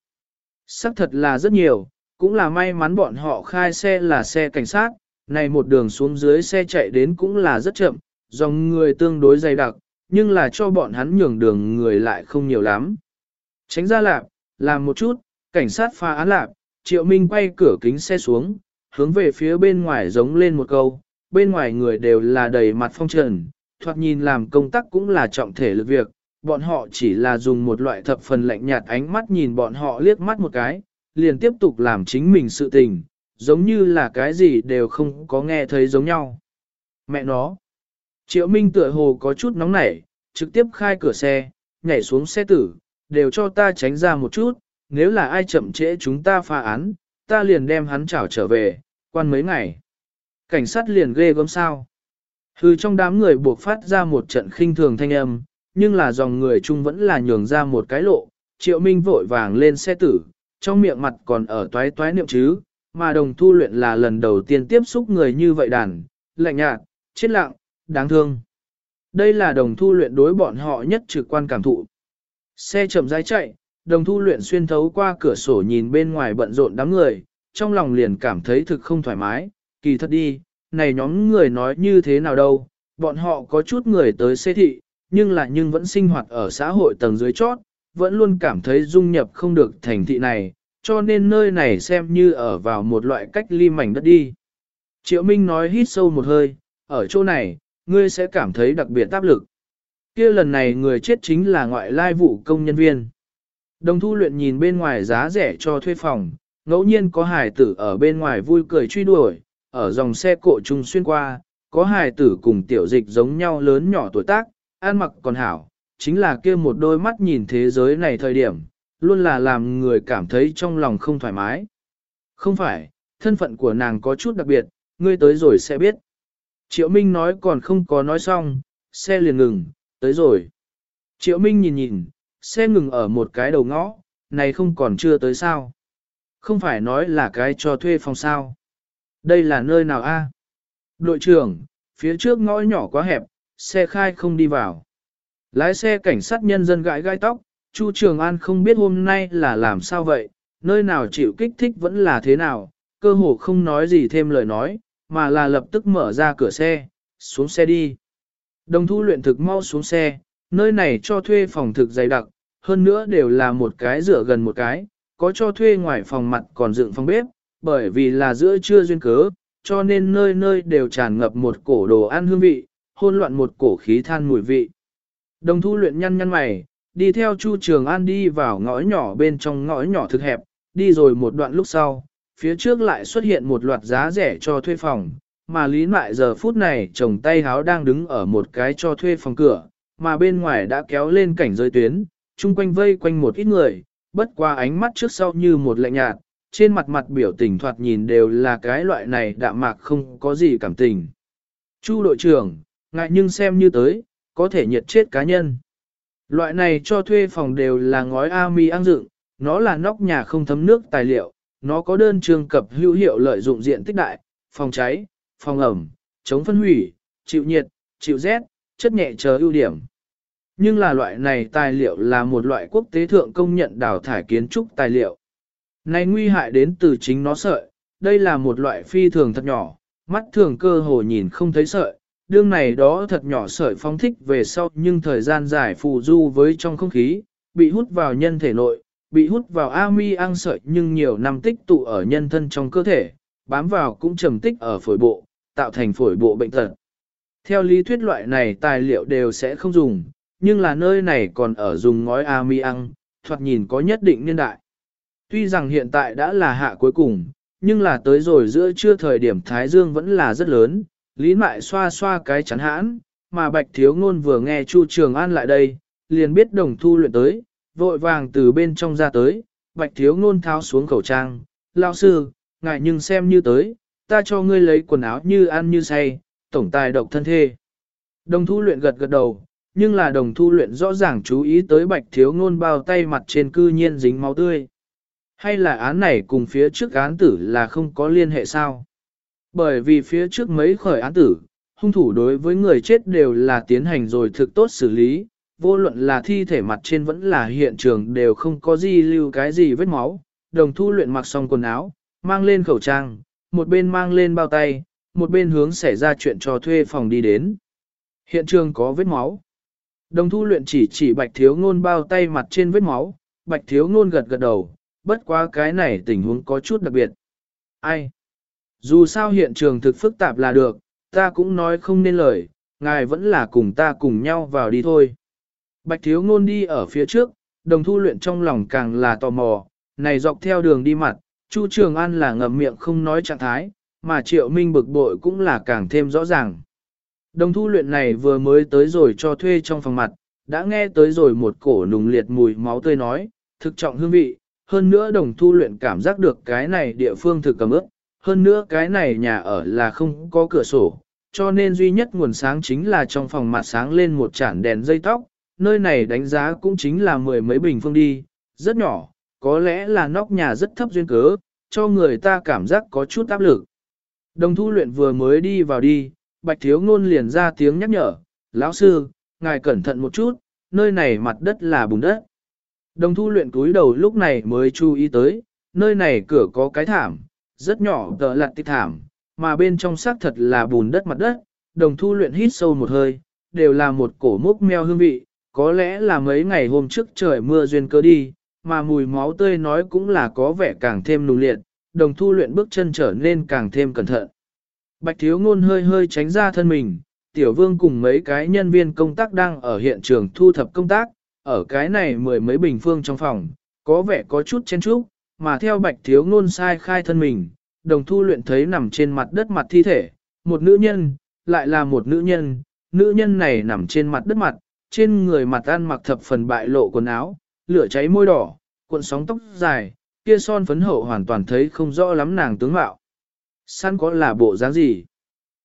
Speaker 1: Sắc thật là rất nhiều, cũng là may mắn bọn họ khai xe là xe cảnh sát, này một đường xuống dưới xe chạy đến cũng là rất chậm, dòng người tương đối dày đặc, nhưng là cho bọn hắn nhường đường người lại không nhiều lắm. Tránh ra lạp, làm một chút, cảnh sát phá án lạp, triệu minh quay cửa kính xe xuống, hướng về phía bên ngoài giống lên một câu, bên ngoài người đều là đầy mặt phong trần, thoạt nhìn làm công tác cũng là trọng thể lực việc, bọn họ chỉ là dùng một loại thập phần lạnh nhạt ánh mắt nhìn bọn họ liếc mắt một cái, liền tiếp tục làm chính mình sự tình, giống như là cái gì đều không có nghe thấy giống nhau. Mẹ nó. Triệu Minh tựa hồ có chút nóng nảy, trực tiếp khai cửa xe, nhảy xuống xe tử, đều cho ta tránh ra một chút, nếu là ai chậm trễ chúng ta phá án, ta liền đem hắn trảo trở về, quan mấy ngày. Cảnh sát liền ghê gớm sao. Hư trong đám người buộc phát ra một trận khinh thường thanh âm, nhưng là dòng người chung vẫn là nhường ra một cái lộ, triệu minh vội vàng lên xe tử, trong miệng mặt còn ở toái toái niệm chứ, mà đồng thu luyện là lần đầu tiên tiếp xúc người như vậy đàn, lạnh nhạt, chết lặng, đáng thương. Đây là đồng thu luyện đối bọn họ nhất trực quan cảm thụ. Xe chậm rãi chạy, đồng thu luyện xuyên thấu qua cửa sổ nhìn bên ngoài bận rộn đám người, trong lòng liền cảm thấy thực không thoải mái, kỳ thật đi, này nhóm người nói như thế nào đâu, bọn họ có chút người tới xê thị, nhưng là nhưng vẫn sinh hoạt ở xã hội tầng dưới chót, vẫn luôn cảm thấy dung nhập không được thành thị này, cho nên nơi này xem như ở vào một loại cách ly mảnh đất đi. Triệu Minh nói hít sâu một hơi, ở chỗ này, ngươi sẽ cảm thấy đặc biệt áp lực. kia lần này người chết chính là ngoại lai vụ công nhân viên. Đồng thu luyện nhìn bên ngoài giá rẻ cho thuê phòng, ngẫu nhiên có Hải tử ở bên ngoài vui cười truy đuổi, ở dòng xe cộ trung xuyên qua, có Hải tử cùng tiểu dịch giống nhau lớn nhỏ tuổi tác, an mặc còn hảo, chính là kia một đôi mắt nhìn thế giới này thời điểm, luôn là làm người cảm thấy trong lòng không thoải mái. Không phải, thân phận của nàng có chút đặc biệt, ngươi tới rồi sẽ biết. Triệu Minh nói còn không có nói xong, xe liền ngừng, tới rồi. Triệu Minh nhìn nhìn, xe ngừng ở một cái đầu ngõ, này không còn chưa tới sao. Không phải nói là cái cho thuê phòng sao. Đây là nơi nào a? Đội trưởng, phía trước ngõ nhỏ quá hẹp, xe khai không đi vào. Lái xe cảnh sát nhân dân gãi gai tóc, Chu Trường An không biết hôm nay là làm sao vậy, nơi nào chịu kích thích vẫn là thế nào, cơ hồ không nói gì thêm lời nói, mà là lập tức mở ra cửa xe, xuống xe đi. Đồng thu luyện thực mau xuống xe, nơi này cho thuê phòng thực dày đặc, hơn nữa đều là một cái rửa gần một cái, có cho thuê ngoài phòng mặt còn dựng phòng bếp, bởi vì là giữa trưa duyên cớ, cho nên nơi nơi đều tràn ngập một cổ đồ ăn hương vị, hôn loạn một cổ khí than mùi vị. Đồng thu luyện nhăn nhăn mày, đi theo Chu Trường An đi vào ngõ nhỏ bên trong ngõ nhỏ thực hẹp, đi rồi một đoạn lúc sau, phía trước lại xuất hiện một loạt giá rẻ cho thuê phòng, mà Lý Mại giờ phút này chồng tay háo đang đứng ở một cái cho thuê phòng cửa, mà bên ngoài đã kéo lên cảnh giới tuyến, chung quanh vây quanh một ít người, bất qua ánh mắt trước sau như một lạnh nhạt, trên mặt mặt biểu tình thoạt nhìn đều là cái loại này đạm mạc không có gì cảm tình. Chu đội trưởng, ngại nhưng xem như tới, có thể nhiệt chết cá nhân. Loại này cho thuê phòng đều là ngói ami ăn dựng, nó là nóc nhà không thấm nước tài liệu, nó có đơn trường cập hữu hiệu lợi dụng diện tích đại, phòng cháy, phòng ẩm, chống phân hủy, chịu nhiệt, chịu rét, chất nhẹ chờ ưu điểm. Nhưng là loại này tài liệu là một loại quốc tế thượng công nhận đào thải kiến trúc tài liệu. Này nguy hại đến từ chính nó sợi, đây là một loại phi thường thật nhỏ, mắt thường cơ hồ nhìn không thấy sợi, đương này đó thật nhỏ sợi phóng thích về sau nhưng thời gian dài phù du với trong không khí, bị hút vào nhân thể nội, bị hút vào ami ăn sợi nhưng nhiều năm tích tụ ở nhân thân trong cơ thể, bám vào cũng trầm tích ở phổi bộ, tạo thành phổi bộ bệnh tật. Theo lý thuyết loại này tài liệu đều sẽ không dùng, nhưng là nơi này còn ở dùng ngói Amiang, thoạt nhìn có nhất định niên đại. Tuy rằng hiện tại đã là hạ cuối cùng, nhưng là tới rồi giữa trưa thời điểm Thái Dương vẫn là rất lớn, Lý Mại xoa xoa cái chắn hãn, mà Bạch Thiếu Ngôn vừa nghe Chu Trường An lại đây, liền biết đồng thu luyện tới, vội vàng từ bên trong ra tới, Bạch Thiếu Ngôn tháo xuống khẩu trang, lao sư, ngại nhưng xem như tới, ta cho ngươi lấy quần áo như ăn như say, tổng tài độc thân thê. Đồng thu luyện gật gật đầu, nhưng là đồng thu luyện rõ ràng chú ý tới Bạch Thiếu Ngôn bao tay mặt trên cư nhiên dính máu tươi. hay là án này cùng phía trước án tử là không có liên hệ sao? Bởi vì phía trước mấy khởi án tử, hung thủ đối với người chết đều là tiến hành rồi thực tốt xử lý, vô luận là thi thể mặt trên vẫn là hiện trường đều không có gì lưu cái gì vết máu, đồng thu luyện mặc xong quần áo, mang lên khẩu trang, một bên mang lên bao tay, một bên hướng xảy ra chuyện cho thuê phòng đi đến. Hiện trường có vết máu. Đồng thu luyện chỉ chỉ bạch thiếu ngôn bao tay mặt trên vết máu, bạch thiếu ngôn gật gật đầu, bất quá cái này tình huống có chút đặc biệt. Ai? Dù sao hiện trường thực phức tạp là được, ta cũng nói không nên lời, ngài vẫn là cùng ta cùng nhau vào đi thôi. Bạch thiếu ngôn đi ở phía trước, đồng thu luyện trong lòng càng là tò mò, này dọc theo đường đi mặt, Chu Trường An là ngậm miệng không nói trạng thái, mà Triệu Minh bực bội cũng là càng thêm rõ ràng. Đồng thu luyện này vừa mới tới rồi cho thuê trong phòng mặt, đã nghe tới rồi một cổ nùng liệt mùi máu tươi nói, thực trọng hương vị, hơn nữa đồng thu luyện cảm giác được cái này địa phương thực cầm ước, hơn nữa cái này nhà ở là không có cửa sổ, cho nên duy nhất nguồn sáng chính là trong phòng mặt sáng lên một chản đèn dây tóc, nơi này đánh giá cũng chính là mười mấy bình phương đi, rất nhỏ, có lẽ là nóc nhà rất thấp duyên cớ, cho người ta cảm giác có chút áp lực. Đồng thu luyện vừa mới đi vào đi, bạch thiếu ngôn liền ra tiếng nhắc nhở, lão sư, ngài cẩn thận một chút, nơi này mặt đất là bùn đất. Đồng thu luyện túi đầu lúc này mới chú ý tới, nơi này cửa có cái thảm, rất nhỏ tờ lặt tích thảm, mà bên trong xác thật là bùn đất mặt đất, đồng thu luyện hít sâu một hơi, đều là một cổ mốc meo hương vị, có lẽ là mấy ngày hôm trước trời mưa duyên cơ đi, mà mùi máu tươi nói cũng là có vẻ càng thêm nùng liệt, đồng thu luyện bước chân trở nên càng thêm cẩn thận. Bạch thiếu ngôn hơi hơi tránh ra thân mình, tiểu vương cùng mấy cái nhân viên công tác đang ở hiện trường thu thập công tác, ở cái này mười mấy bình phương trong phòng, có vẻ có chút chen chúc, mà theo bạch thiếu ngôn sai khai thân mình, đồng thu luyện thấy nằm trên mặt đất mặt thi thể, một nữ nhân, lại là một nữ nhân, nữ nhân này nằm trên mặt đất mặt, trên người mặt ăn mặc thập phần bại lộ quần áo, lửa cháy môi đỏ, cuộn sóng tóc dài, kia son phấn hậu hoàn toàn thấy không rõ lắm nàng tướng mạo. Săn có là bộ dáng gì?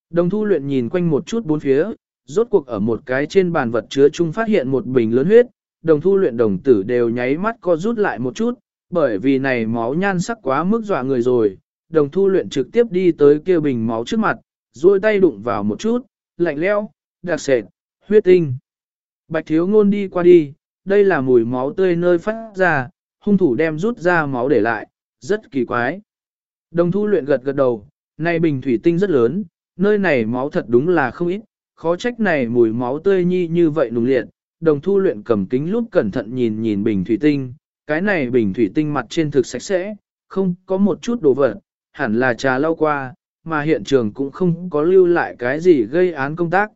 Speaker 1: Đồng thu luyện nhìn quanh một chút bốn phía, rốt cuộc ở một cái trên bàn vật chứa chung phát hiện một bình lớn huyết, đồng thu luyện đồng tử đều nháy mắt co rút lại một chút, bởi vì này máu nhan sắc quá mức dọa người rồi, đồng thu luyện trực tiếp đi tới kia bình máu trước mặt, duỗi tay đụng vào một chút, lạnh leo, đặc sệt, huyết tinh. Bạch thiếu ngôn đi qua đi, đây là mùi máu tươi nơi phát ra, hung thủ đem rút ra máu để lại, rất kỳ quái. Đồng thu luyện gật gật đầu, này bình thủy tinh rất lớn, nơi này máu thật đúng là không ít, khó trách này mùi máu tươi nhi như vậy nùng liệt. Đồng thu luyện cầm kính lúc cẩn thận nhìn nhìn bình thủy tinh, cái này bình thủy tinh mặt trên thực sạch sẽ, không có một chút đồ vật, hẳn là trà lau qua, mà hiện trường cũng không có lưu lại cái gì gây án công tác.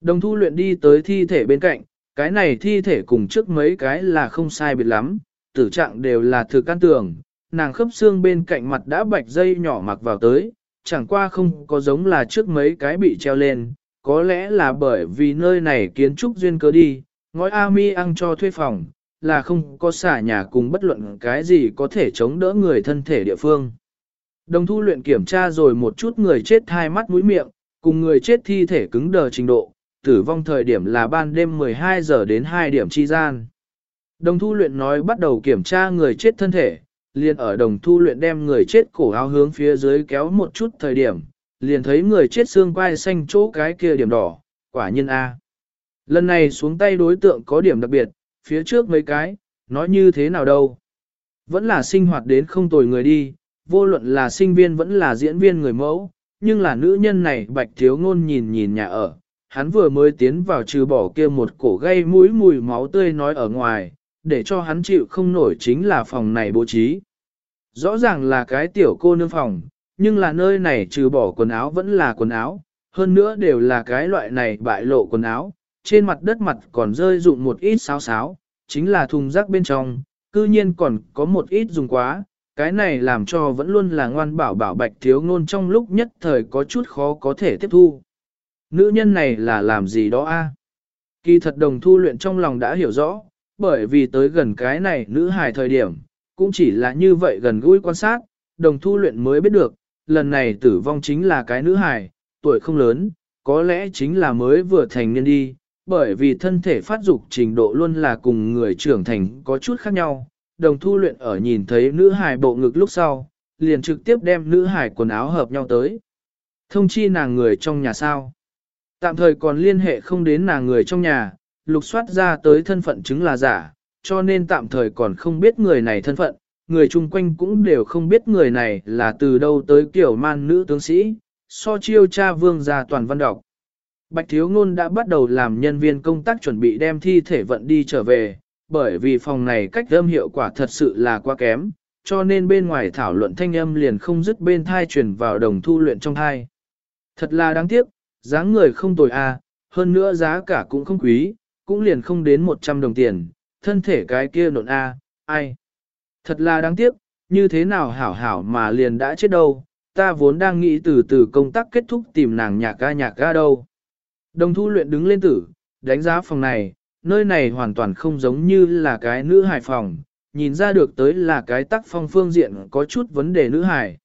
Speaker 1: Đồng thu luyện đi tới thi thể bên cạnh, cái này thi thể cùng trước mấy cái là không sai biệt lắm, tử trạng đều là thực can tường, nàng khớp xương bên cạnh mặt đã bạch dây nhỏ mặc vào tới, chẳng qua không có giống là trước mấy cái bị treo lên, có lẽ là bởi vì nơi này kiến trúc duyên cớ đi, ngói ami ăn cho thuê phòng, là không có xả nhà cùng bất luận cái gì có thể chống đỡ người thân thể địa phương. Đồng thu luyện kiểm tra rồi một chút người chết hai mắt mũi miệng, cùng người chết thi thể cứng đờ trình độ, tử vong thời điểm là ban đêm 12 giờ đến 2 điểm chi gian. Đồng thu luyện nói bắt đầu kiểm tra người chết thân thể, liền ở đồng thu luyện đem người chết cổ áo hướng phía dưới kéo một chút thời điểm, liền thấy người chết xương quai xanh chỗ cái kia điểm đỏ, quả nhiên A. Lần này xuống tay đối tượng có điểm đặc biệt, phía trước mấy cái, nói như thế nào đâu. Vẫn là sinh hoạt đến không tồi người đi, vô luận là sinh viên vẫn là diễn viên người mẫu, nhưng là nữ nhân này bạch thiếu ngôn nhìn nhìn nhà ở, hắn vừa mới tiến vào trừ bỏ kia một cổ gây mũi mùi máu tươi nói ở ngoài, để cho hắn chịu không nổi chính là phòng này bố trí. Rõ ràng là cái tiểu cô nương phòng, nhưng là nơi này trừ bỏ quần áo vẫn là quần áo, hơn nữa đều là cái loại này bại lộ quần áo, trên mặt đất mặt còn rơi dụng một ít sáo sáo, chính là thùng rác bên trong, cư nhiên còn có một ít dùng quá, cái này làm cho vẫn luôn là ngoan bảo bảo bạch thiếu ngôn trong lúc nhất thời có chút khó có thể tiếp thu. Nữ nhân này là làm gì đó a? Kỳ thật đồng thu luyện trong lòng đã hiểu rõ, bởi vì tới gần cái này nữ hài thời điểm, cũng chỉ là như vậy gần gũi quan sát, đồng thu luyện mới biết được, lần này tử vong chính là cái nữ hài, tuổi không lớn, có lẽ chính là mới vừa thành niên đi, bởi vì thân thể phát dục trình độ luôn là cùng người trưởng thành có chút khác nhau, đồng thu luyện ở nhìn thấy nữ hài bộ ngực lúc sau, liền trực tiếp đem nữ hài quần áo hợp nhau tới. Thông chi nàng người trong nhà sao. Tạm thời còn liên hệ không đến nàng người trong nhà, lục soát ra tới thân phận chứng là giả, cho nên tạm thời còn không biết người này thân phận, người chung quanh cũng đều không biết người này là từ đâu tới kiểu man nữ tướng sĩ, so chiêu cha vương gia toàn văn đọc. Bạch Thiếu Ngôn đã bắt đầu làm nhân viên công tác chuẩn bị đem thi thể vận đi trở về, bởi vì phòng này cách âm hiệu quả thật sự là quá kém, cho nên bên ngoài thảo luận thanh âm liền không dứt bên thai truyền vào đồng thu luyện trong thai. Thật là đáng tiếc, dáng người không tồi a, hơn nữa giá cả cũng không quý, cũng liền không đến 100 đồng tiền, thân thể cái kia nộn a, ai. Thật là đáng tiếc, như thế nào hảo hảo mà liền đã chết đâu, ta vốn đang nghĩ từ từ công tác kết thúc tìm nàng nhạc ga nhạc ga đâu. Đồng thu luyện đứng lên tử, đánh giá phòng này, nơi này hoàn toàn không giống như là cái nữ hải phòng, nhìn ra được tới là cái tác phong phương diện có chút vấn đề nữ hải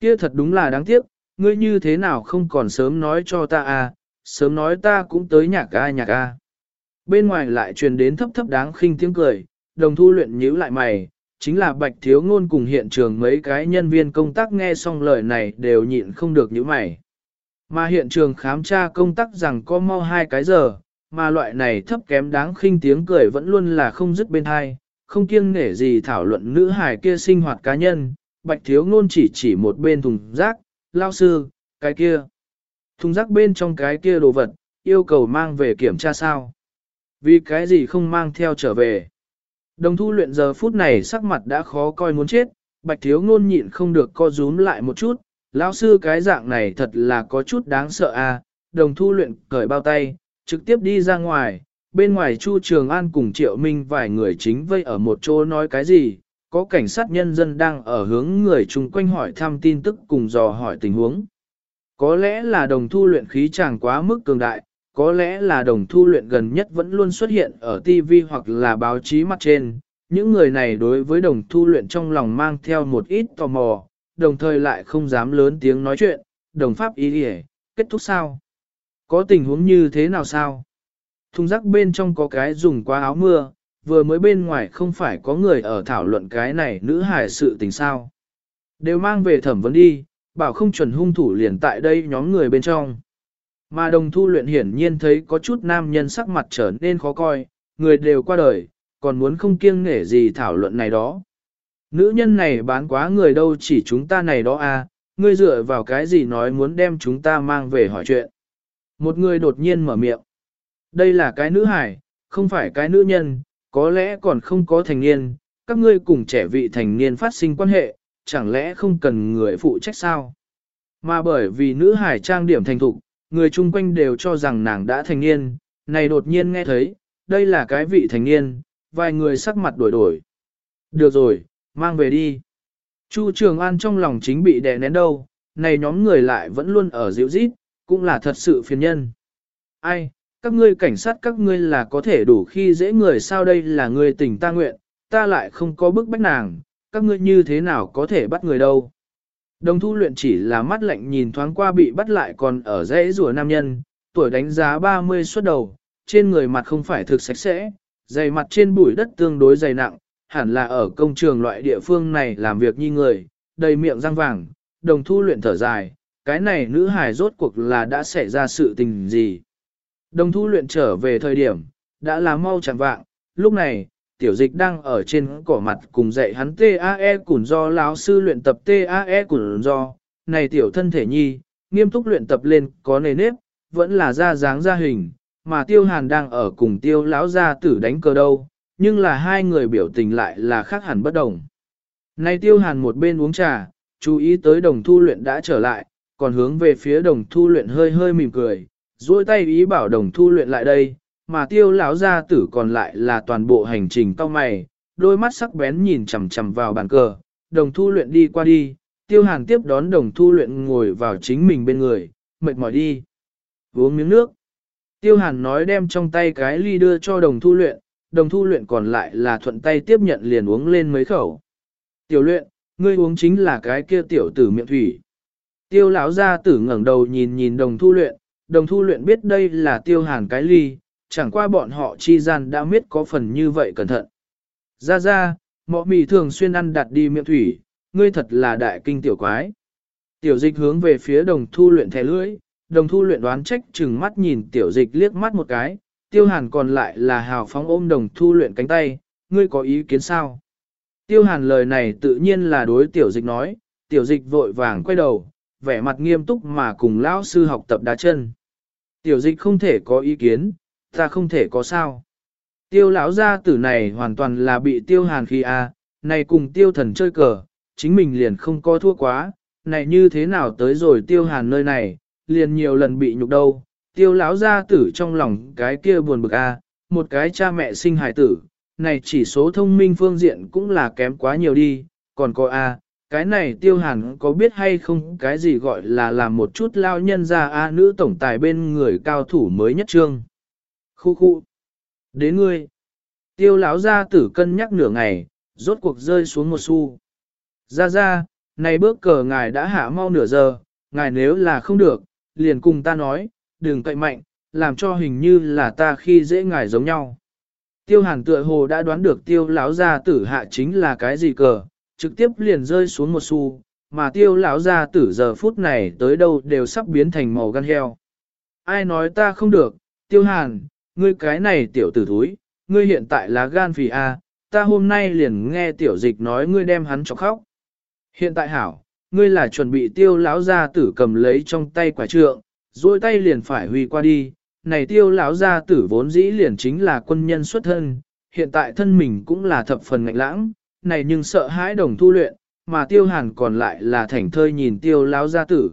Speaker 1: Kia thật đúng là đáng tiếc, ngươi như thế nào không còn sớm nói cho ta à, sớm nói ta cũng tới nhạc ga nhạc ga. Bên ngoài lại truyền đến thấp thấp đáng khinh tiếng cười, đồng thu luyện nhíu lại mày, chính là bạch thiếu ngôn cùng hiện trường mấy cái nhân viên công tác nghe xong lời này đều nhịn không được nhíu mày. Mà hiện trường khám tra công tác rằng có mau hai cái giờ, mà loại này thấp kém đáng khinh tiếng cười vẫn luôn là không dứt bên hai, không kiêng nể gì thảo luận nữ hài kia sinh hoạt cá nhân, bạch thiếu ngôn chỉ chỉ một bên thùng rác, lao sư, cái kia. Thùng rác bên trong cái kia đồ vật, yêu cầu mang về kiểm tra sao. Vì cái gì không mang theo trở về. Đồng thu luyện giờ phút này sắc mặt đã khó coi muốn chết, bạch thiếu ngôn nhịn không được co rúm lại một chút, lão sư cái dạng này thật là có chút đáng sợ a. À. đồng thu luyện cởi bao tay, trực tiếp đi ra ngoài, bên ngoài Chu Trường An cùng Triệu Minh vài người chính vây ở một chỗ nói cái gì, có cảnh sát nhân dân đang ở hướng người chung quanh hỏi thăm tin tức cùng dò hỏi tình huống. Có lẽ là đồng thu luyện khí chàng quá mức cường đại, có lẽ là đồng thu luyện gần nhất vẫn luôn xuất hiện ở TV hoặc là báo chí mặt trên. Những người này đối với đồng thu luyện trong lòng mang theo một ít tò mò, đồng thời lại không dám lớn tiếng nói chuyện, đồng pháp ý nghĩa, kết thúc sao? Có tình huống như thế nào sao? Thùng rác bên trong có cái dùng quá áo mưa, vừa mới bên ngoài không phải có người ở thảo luận cái này nữ hài sự tình sao. Đều mang về thẩm vấn đi, bảo không chuẩn hung thủ liền tại đây nhóm người bên trong. Mà đồng thu luyện hiển nhiên thấy có chút nam nhân sắc mặt trở nên khó coi, người đều qua đời, còn muốn không kiêng nể gì thảo luận này đó. Nữ nhân này bán quá người đâu chỉ chúng ta này đó à, ngươi dựa vào cái gì nói muốn đem chúng ta mang về hỏi chuyện. Một người đột nhiên mở miệng. Đây là cái nữ hải, không phải cái nữ nhân, có lẽ còn không có thành niên, các ngươi cùng trẻ vị thành niên phát sinh quan hệ, chẳng lẽ không cần người phụ trách sao? Mà bởi vì nữ hải trang điểm thành thục, người chung quanh đều cho rằng nàng đã thành niên, này đột nhiên nghe thấy, đây là cái vị thành niên, vài người sắc mặt đổi đổi. Được rồi, mang về đi. Chu Trường An trong lòng chính bị đè nén đâu, này nhóm người lại vẫn luôn ở dịu rít, cũng là thật sự phiền nhân. Ai, các ngươi cảnh sát các ngươi là có thể đủ khi dễ người sao đây là người tình ta nguyện, ta lại không có bức bách nàng, các ngươi như thế nào có thể bắt người đâu. Đồng thu luyện chỉ là mắt lạnh nhìn thoáng qua bị bắt lại còn ở dãy rùa nam nhân, tuổi đánh giá 30 xuất đầu, trên người mặt không phải thực sạch sẽ, dày mặt trên bụi đất tương đối dày nặng, hẳn là ở công trường loại địa phương này làm việc như người, đầy miệng răng vàng, đồng thu luyện thở dài, cái này nữ hài rốt cuộc là đã xảy ra sự tình gì. Đồng thu luyện trở về thời điểm, đã là mau chẳng vạng, lúc này, tiểu dịch đang ở trên cỏ mặt cùng dạy hắn TAE củn do lão sư luyện tập TAE củn do, này tiểu thân thể nhi, nghiêm túc luyện tập lên có nề nếp, vẫn là ra dáng ra hình, mà tiêu hàn đang ở cùng tiêu lão gia tử đánh cờ đâu, nhưng là hai người biểu tình lại là khác hẳn bất đồng. Này tiêu hàn một bên uống trà, chú ý tới đồng thu luyện đã trở lại, còn hướng về phía đồng thu luyện hơi hơi mỉm cười, duỗi tay ý bảo đồng thu luyện lại đây, mà tiêu lão gia tử còn lại là toàn bộ hành trình cao mày, đôi mắt sắc bén nhìn chằm chằm vào bàn cờ, đồng thu luyện đi qua đi, tiêu hàn tiếp đón đồng thu luyện ngồi vào chính mình bên người, mệt mỏi đi. Uống miếng nước. Tiêu hàn nói đem trong tay cái ly đưa cho đồng thu luyện, đồng thu luyện còn lại là thuận tay tiếp nhận liền uống lên mấy khẩu. Tiểu luyện, ngươi uống chính là cái kia tiểu tử miệng thủy. Tiêu lão gia tử ngẩng đầu nhìn nhìn đồng thu luyện, đồng thu luyện biết đây là tiêu hàn cái ly, chẳng qua bọn họ chi gian đã miết có phần như vậy cẩn thận. Ra ra, Mọ mì thường xuyên ăn đặt đi miệng thủy, ngươi thật là đại kinh tiểu quái. Tiểu dịch hướng về phía đồng thu luyện thẻ lưỡi, đồng thu luyện đoán trách chừng mắt nhìn tiểu dịch liếc mắt một cái, tiêu hàn còn lại là hào phóng ôm đồng thu luyện cánh tay, ngươi có ý kiến sao? Tiêu hàn lời này tự nhiên là đối tiểu dịch nói, tiểu dịch vội vàng quay đầu, vẻ mặt nghiêm túc mà cùng lão sư học tập đá chân. Tiểu dịch không thể có ý kiến, ta không thể có sao. Tiêu lão gia tử này hoàn toàn là bị tiêu hàn khi a, à, này cùng tiêu thần chơi cờ, chính mình liền không có thua quá, này như thế nào tới rồi tiêu hàn nơi này, liền nhiều lần bị nhục đâu. Tiêu lão gia tử trong lòng cái kia buồn bực a, một cái cha mẹ sinh hài tử, này chỉ số thông minh phương diện cũng là kém quá nhiều đi, còn có a, cái này tiêu hàn có biết hay không cái gì gọi là làm một chút lao nhân ra a nữ tổng tài bên người cao thủ mới nhất trương. Khu khu. Đến ngươi. Tiêu lão gia tử cân nhắc nửa ngày, rốt cuộc rơi xuống một xu. Ra ra, này bước cờ ngài đã hạ mau nửa giờ, ngài nếu là không được, liền cùng ta nói, đừng cậy mạnh, làm cho hình như là ta khi dễ ngài giống nhau. Tiêu hàn tựa hồ đã đoán được tiêu lão gia tử hạ chính là cái gì cờ, trực tiếp liền rơi xuống một xu, mà tiêu lão gia tử giờ phút này tới đâu đều sắp biến thành màu gan heo. Ai nói ta không được, tiêu hàn, ngươi cái này tiểu tử thúi, ngươi hiện tại là gan phì A, ta hôm nay liền nghe tiểu dịch nói ngươi đem hắn cho khóc. Hiện tại hảo, ngươi là chuẩn bị tiêu lão gia tử cầm lấy trong tay quả trượng, rồi tay liền phải huy qua đi. Này tiêu lão gia tử vốn dĩ liền chính là quân nhân xuất thân, hiện tại thân mình cũng là thập phần ngạnh lãng, này nhưng sợ hãi đồng thu luyện, mà tiêu hàn còn lại là thảnh thơi nhìn tiêu lão gia tử.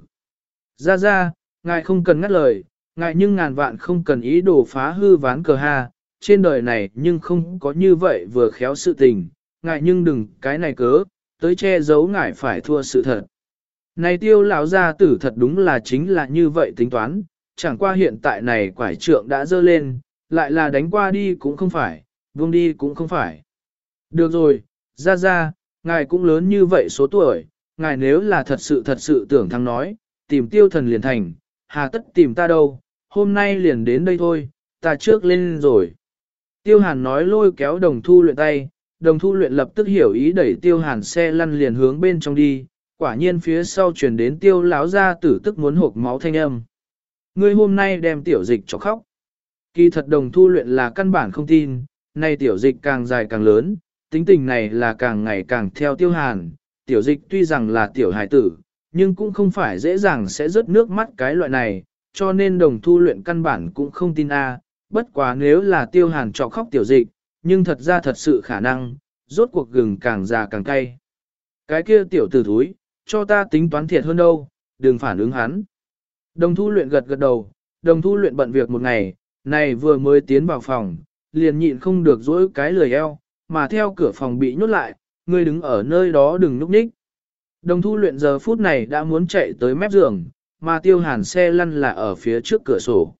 Speaker 1: Ra ra, ngài không cần ngắt lời, ngài nhưng ngàn vạn không cần ý đồ phá hư ván cờ ha, trên đời này nhưng không có như vậy vừa khéo sự tình, ngài nhưng đừng cái này cớ, tới che giấu ngài phải thua sự thật. Này tiêu lão gia tử thật đúng là chính là như vậy tính toán, chẳng qua hiện tại này quải trượng đã dơ lên, lại là đánh qua đi cũng không phải, vương đi cũng không phải. Được rồi, ra ra, ngài cũng lớn như vậy số tuổi, ngài nếu là thật sự thật sự tưởng thăng nói, tìm tiêu thần liền thành, hà tất tìm ta đâu, hôm nay liền đến đây thôi, ta trước lên rồi. Tiêu hàn nói lôi kéo đồng thu luyện tay, đồng thu luyện lập tức hiểu ý đẩy tiêu hàn xe lăn liền hướng bên trong đi, quả nhiên phía sau chuyển đến tiêu láo ra tử tức muốn hộp máu thanh âm. Ngươi hôm nay đem tiểu dịch cho khóc. Kỳ thật đồng thu luyện là căn bản không tin, nay tiểu dịch càng dài càng lớn, tính tình này là càng ngày càng theo tiêu hàn, tiểu dịch tuy rằng là tiểu hài tử, nhưng cũng không phải dễ dàng sẽ rớt nước mắt cái loại này, cho nên đồng thu luyện căn bản cũng không tin a. bất quá nếu là tiêu hàn trọ khóc tiểu dịch, nhưng thật ra thật sự khả năng, rốt cuộc gừng càng già càng cay. Cái kia tiểu tử thúi, cho ta tính toán thiệt hơn đâu, đừng phản ứng hắn. Đồng thu luyện gật gật đầu, đồng thu luyện bận việc một ngày, này vừa mới tiến vào phòng, liền nhịn không được dỗi cái lười eo, mà theo cửa phòng bị nhốt lại, ngươi đứng ở nơi đó đừng núp ních. Đồng thu luyện giờ phút này đã muốn chạy tới mép giường, mà tiêu hàn xe lăn là ở phía trước cửa sổ.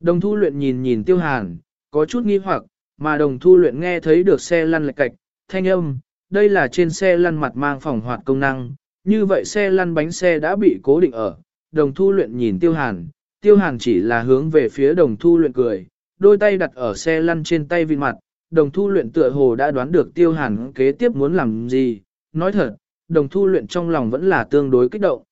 Speaker 1: Đồng thu luyện nhìn nhìn tiêu hàn, có chút nghi hoặc, mà đồng thu luyện nghe thấy được xe lăn lệch cạch, thanh âm, đây là trên xe lăn mặt mang phòng hoạt công năng, như vậy xe lăn bánh xe đã bị cố định ở. Đồng thu luyện nhìn tiêu hàn, tiêu hàn chỉ là hướng về phía đồng thu luyện cười, đôi tay đặt ở xe lăn trên tay vịn mặt, đồng thu luyện tựa hồ đã đoán được tiêu hàn kế tiếp muốn làm gì, nói thật, đồng thu luyện trong lòng vẫn là tương đối kích động.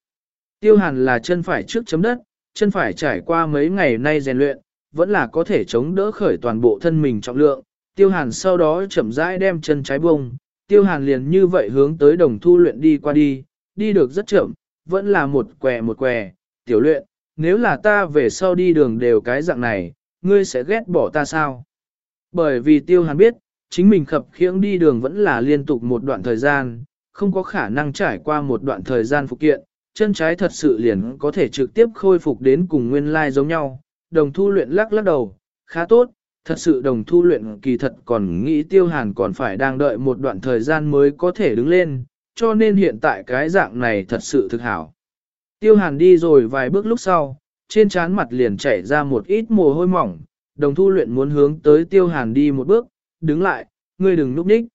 Speaker 1: Tiêu hàn là chân phải trước chấm đất, chân phải trải qua mấy ngày nay rèn luyện, vẫn là có thể chống đỡ khởi toàn bộ thân mình trọng lượng. Tiêu hàn sau đó chậm rãi đem chân trái bông, tiêu hàn liền như vậy hướng tới đồng thu luyện đi qua đi, đi được rất chậm, vẫn là một què một què, tiểu luyện, nếu là ta về sau đi đường đều cái dạng này, ngươi sẽ ghét bỏ ta sao? Bởi vì tiêu hàn biết, chính mình khập khiễng đi đường vẫn là liên tục một đoạn thời gian, không có khả năng trải qua một đoạn thời gian phục kiện, chân trái thật sự liền có thể trực tiếp khôi phục đến cùng nguyên lai giống nhau. Đồng thu luyện lắc lắc đầu, khá tốt, thật sự đồng thu luyện kỳ thật còn nghĩ tiêu hàn còn phải đang đợi một đoạn thời gian mới có thể đứng lên, cho nên hiện tại cái dạng này thật sự thực hảo. Tiêu hàn đi rồi vài bước lúc sau, trên trán mặt liền chảy ra một ít mồ hôi mỏng, đồng thu luyện muốn hướng tới tiêu hàn đi một bước, đứng lại, ngươi đừng núp ních.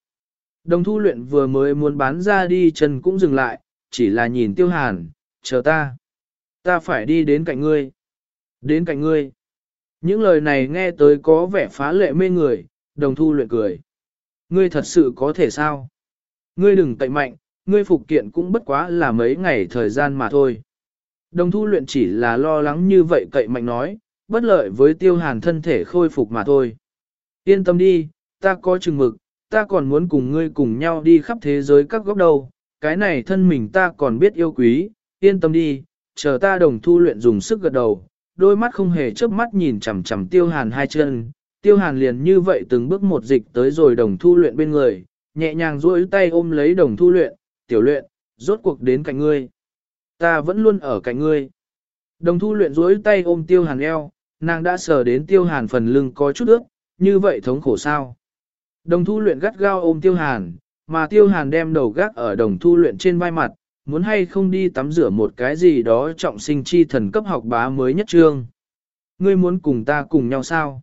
Speaker 1: Đồng thu luyện vừa mới muốn bán ra đi chân cũng dừng lại, chỉ là nhìn tiêu hàn, chờ ta. Ta phải đi đến cạnh ngươi. Đến cạnh ngươi. Những lời này nghe tới có vẻ phá lệ mê người, đồng thu luyện cười. Ngươi thật sự có thể sao? Ngươi đừng cậy mạnh, ngươi phục kiện cũng bất quá là mấy ngày thời gian mà thôi. Đồng thu luyện chỉ là lo lắng như vậy cậy mạnh nói, bất lợi với tiêu hàn thân thể khôi phục mà thôi. Yên tâm đi, ta có chừng mực, ta còn muốn cùng ngươi cùng nhau đi khắp thế giới các góc đầu, cái này thân mình ta còn biết yêu quý, yên tâm đi, chờ ta đồng thu luyện dùng sức gật đầu, đôi mắt không hề chớp mắt nhìn chằm chằm tiêu hàn hai chân, tiêu hàn liền như vậy từng bước một dịch tới rồi đồng thu luyện bên người, nhẹ nhàng duỗi tay ôm lấy đồng thu luyện, tiểu luyện, rốt cuộc đến cạnh ngươi. Ta vẫn luôn ở cạnh ngươi. Đồng thu luyện duỗi tay ôm tiêu hàn eo, nàng đã sờ đến tiêu hàn phần lưng có chút ướt, như vậy thống khổ sao. Đồng thu luyện gắt gao ôm tiêu hàn, mà tiêu hàn đem đầu gác ở đồng thu luyện trên vai mặt, muốn hay không đi tắm rửa một cái gì đó trọng sinh chi thần cấp học bá mới nhất trương. Ngươi muốn cùng ta cùng nhau sao?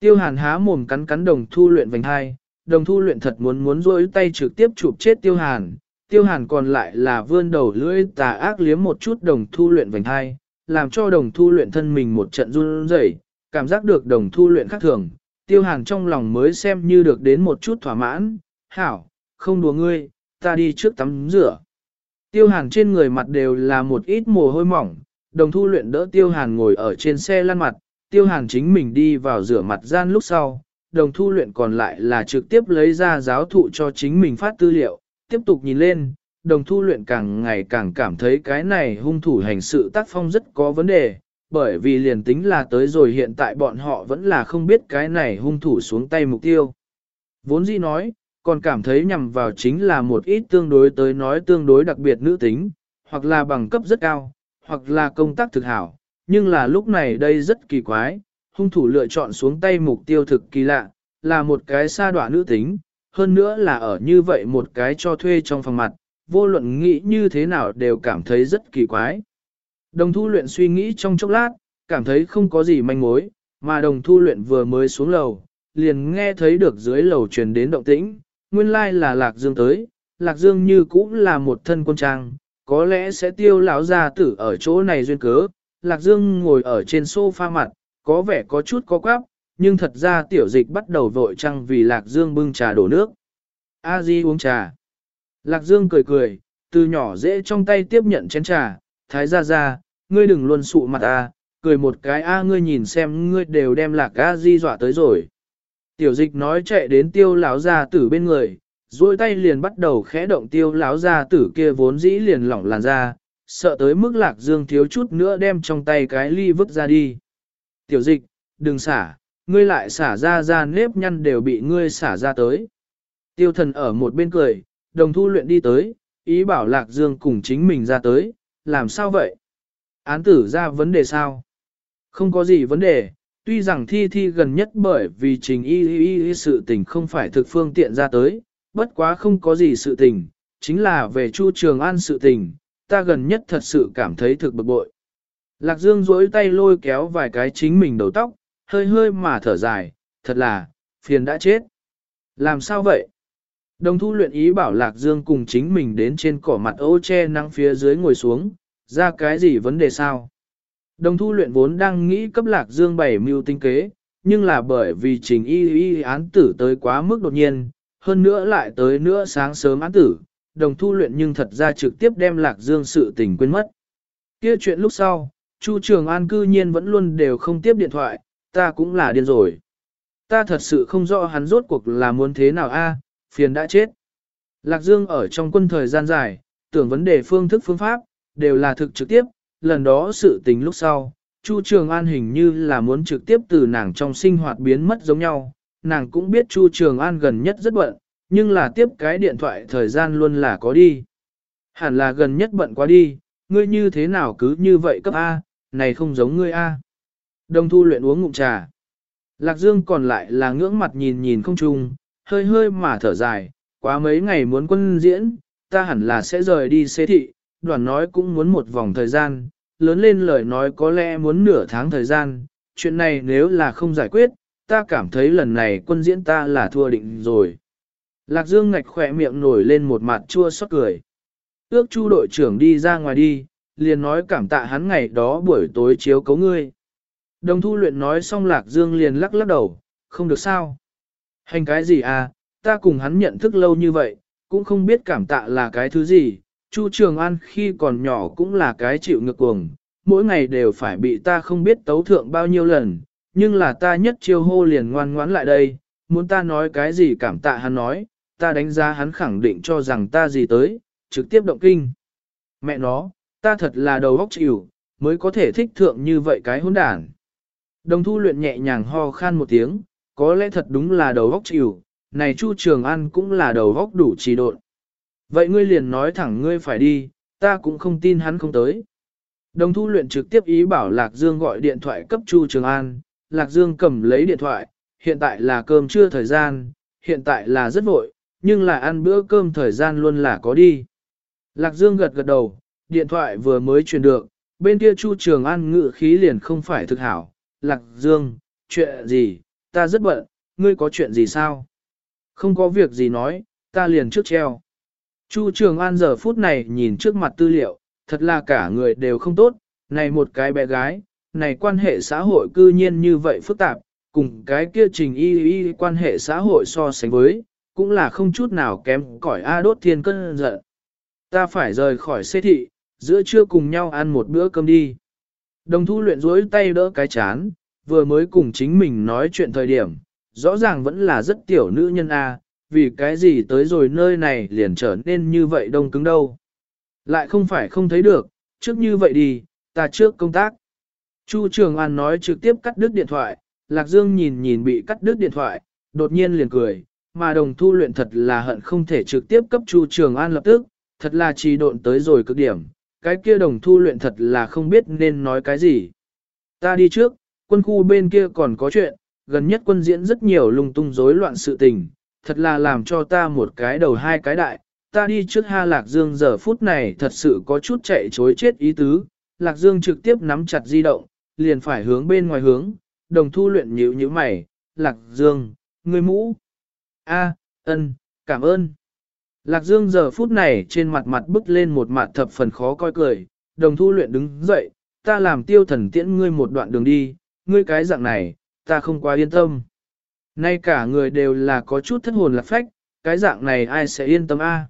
Speaker 1: Tiêu hàn há mồm cắn cắn đồng thu luyện vành hai, đồng thu luyện thật muốn muốn rôi tay trực tiếp chụp chết tiêu hàn. Tiêu hàn còn lại là vươn đầu lưỡi tà ác liếm một chút đồng thu luyện vành hai, làm cho đồng thu luyện thân mình một trận run rẩy, cảm giác được đồng thu luyện khác thường. Tiêu hàn trong lòng mới xem như được đến một chút thỏa mãn, hảo, không đùa ngươi, ta đi trước tắm rửa. Tiêu hàn trên người mặt đều là một ít mồ hôi mỏng, đồng thu luyện đỡ tiêu hàn ngồi ở trên xe lăn mặt, tiêu hàn chính mình đi vào rửa mặt gian lúc sau, đồng thu luyện còn lại là trực tiếp lấy ra giáo thụ cho chính mình phát tư liệu, tiếp tục nhìn lên, đồng thu luyện càng ngày càng cảm thấy cái này hung thủ hành sự tác phong rất có vấn đề, bởi vì liền tính là tới rồi hiện tại bọn họ vẫn là không biết cái này hung thủ xuống tay mục tiêu. Vốn dĩ nói, còn cảm thấy nhằm vào chính là một ít tương đối tới nói tương đối đặc biệt nữ tính, hoặc là bằng cấp rất cao, hoặc là công tác thực hảo, nhưng là lúc này đây rất kỳ quái, hung thủ lựa chọn xuống tay mục tiêu thực kỳ lạ, là một cái xa đoạ nữ tính, hơn nữa là ở như vậy một cái cho thuê trong phòng mặt, vô luận nghĩ như thế nào đều cảm thấy rất kỳ quái. Đồng thu luyện suy nghĩ trong chốc lát, cảm thấy không có gì manh mối, mà đồng thu luyện vừa mới xuống lầu, liền nghe thấy được dưới lầu truyền đến động tĩnh, nguyên lai là Lạc Dương tới, Lạc Dương như cũng là một thân quân trang, có lẽ sẽ tiêu lão gia tử ở chỗ này duyên cớ. Lạc Dương ngồi ở trên sofa mặt, có vẻ có chút có quáp, nhưng thật ra tiểu dịch bắt đầu vội trăng vì Lạc Dương bưng trà đổ nước. A Di uống trà. Lạc Dương cười cười, từ nhỏ dễ trong tay tiếp nhận chén trà, thái ra ra, ngươi đừng luôn sụ mặt à? cười một cái a ngươi nhìn xem ngươi đều đem Lạc A Di dọa tới rồi. Tiểu dịch nói chạy đến tiêu lão gia tử bên người, duỗi tay liền bắt đầu khẽ động tiêu lão gia tử kia vốn dĩ liền lỏng làn ra, sợ tới mức lạc dương thiếu chút nữa đem trong tay cái ly vứt ra đi. Tiểu dịch, đừng xả, ngươi lại xả ra ra nếp nhăn đều bị ngươi xả ra tới. Tiêu thần ở một bên cười, đồng thu luyện đi tới, ý bảo lạc dương cùng chính mình ra tới, làm sao vậy? Án tử ra vấn đề sao? Không có gì vấn đề, Tuy rằng thi thi gần nhất bởi vì trình y y y sự tình không phải thực phương tiện ra tới, bất quá không có gì sự tình, chính là về Chu Trường An sự tình, ta gần nhất thật sự cảm thấy thực bực bội. Lạc Dương duỗi tay lôi kéo vài cái chính mình đầu tóc, hơi hơi mà thở dài, thật là, phiền đã chết. Làm sao vậy? Đồng thu luyện ý bảo Lạc Dương cùng chính mình đến trên cỏ mặt ô che nắng phía dưới ngồi xuống, ra cái gì vấn đề sao? Đồng thu luyện vốn đang nghĩ cấp lạc dương bảy mưu tinh kế, nhưng là bởi vì trình y y án tử tới quá mức đột nhiên, hơn nữa lại tới nữa sáng sớm án tử, đồng thu luyện nhưng thật ra trực tiếp đem lạc dương sự tình quên mất. Kia chuyện lúc sau, Chu Trường An cư nhiên vẫn luôn đều không tiếp điện thoại, ta cũng là điên rồi. Ta thật sự không rõ hắn rốt cuộc là muốn thế nào a, phiền đã chết. Lạc Dương ở trong quân thời gian dài, tưởng vấn đề phương thức phương pháp, đều là thực trực tiếp, lần đó sự tình lúc sau, Chu Trường An hình như là muốn trực tiếp từ nàng trong sinh hoạt biến mất giống nhau, nàng cũng biết Chu Trường An gần nhất rất bận, nhưng là tiếp cái điện thoại thời gian luôn là có đi. Hẳn là gần nhất bận quá đi, ngươi như thế nào cứ như vậy cấp A, này không giống ngươi A. Đồng thu luyện uống ngụm trà. Lạc Dương còn lại là ngưỡng mặt nhìn nhìn không chung, hơi hơi mà thở dài, quá mấy ngày muốn quân diễn, ta hẳn là sẽ rời đi xế thị, đoàn nói cũng muốn một vòng thời gian, lớn lên lời nói có lẽ muốn nửa tháng thời gian, chuyện này nếu là không giải quyết, ta cảm thấy lần này quân diễn ta là thua định rồi. Lạc Dương ngạch khỏe miệng nổi lên một mặt chua xót cười. Ước chu đội trưởng đi ra ngoài đi, liền nói cảm tạ hắn ngày đó buổi tối chiếu cấu ngươi. Đồng thu luyện nói xong Lạc Dương liền lắc lắc đầu, không được sao. Hành cái gì à, ta cùng hắn nhận thức lâu như vậy, cũng không biết cảm tạ là cái thứ gì. Chu Trường An khi còn nhỏ cũng là cái chịu ngược cuồng, mỗi ngày đều phải bị ta không biết tấu thượng bao nhiêu lần, nhưng là ta nhất chiêu hô liền ngoan ngoãn lại đây, muốn ta nói cái gì cảm tạ hắn nói, ta đánh giá hắn khẳng định cho rằng ta gì tới, trực tiếp động kinh. Mẹ nó, ta thật là đầu óc chịu, mới có thể thích thượng như vậy cái hỗn đản. Đồng thu luyện nhẹ nhàng ho khan một tiếng, có lẽ thật đúng là đầu óc chịu, này Chu Trường An cũng là đầu óc đủ trì độn. Vậy ngươi liền nói thẳng ngươi phải đi, ta cũng không tin hắn không tới. Đồng thu luyện trực tiếp ý bảo Lạc Dương gọi điện thoại cấp Chu Trường An, Lạc Dương cầm lấy điện thoại, hiện tại là cơm trưa thời gian, hiện tại là rất vội, nhưng là ăn bữa cơm thời gian luôn là có đi. Lạc Dương gật gật đầu, điện thoại vừa mới truyền được, bên kia Chu Trường An ngự khí liền không phải thực hảo. Lạc Dương, chuyện gì, ta rất bận, ngươi có chuyện gì sao? Không có việc gì nói, ta liền trước treo. Chu Trường An giờ phút này nhìn trước mặt tư liệu, thật là cả người đều không tốt, này một cái bé gái, này quan hệ xã hội cư nhiên như vậy phức tạp, cùng cái kia trình y y quan hệ xã hội so sánh với, cũng là không chút nào kém cỏi A đốt thiên cân giận. Ta phải rời khỏi xê thị, giữa trưa cùng nhau ăn một bữa cơm đi. Đồng thu luyện rối tay đỡ cái chán, vừa mới cùng chính mình nói chuyện thời điểm, rõ ràng vẫn là rất tiểu nữ nhân A, vì cái gì tới rồi nơi này liền trở nên như vậy đông cứng đâu. Lại không phải không thấy được, trước như vậy đi, ta trước công tác. Chu Trường An nói trực tiếp cắt đứt điện thoại, Lạc Dương nhìn nhìn bị cắt đứt điện thoại, đột nhiên liền cười, mà đồng thu luyện thật là hận không thể trực tiếp cấp Chu Trường An lập tức, thật là trì độn tới rồi cực điểm, cái kia đồng thu luyện thật là không biết nên nói cái gì. Ta đi trước, quân khu bên kia còn có chuyện, gần nhất quân diễn rất nhiều lung tung rối loạn sự tình, thật là làm cho ta một cái đầu hai cái đại, ta đi trước Ha Lạc Dương giờ phút này thật sự có chút chạy chối chết ý tứ, Lạc Dương trực tiếp nắm chặt di động, liền phải hướng bên ngoài hướng, đồng thu luyện nhíu nhíu mày, Lạc Dương, người mũ. A, ân, cảm ơn. Lạc Dương giờ phút này trên mặt mặt bứt lên một mặt thập phần khó coi cười, đồng thu luyện đứng dậy, ta làm tiêu thần tiễn ngươi một đoạn đường đi, ngươi cái dạng này, ta không quá yên tâm. Nay cả người đều là có chút thất hồn lạc phách, cái dạng này ai sẽ yên tâm a?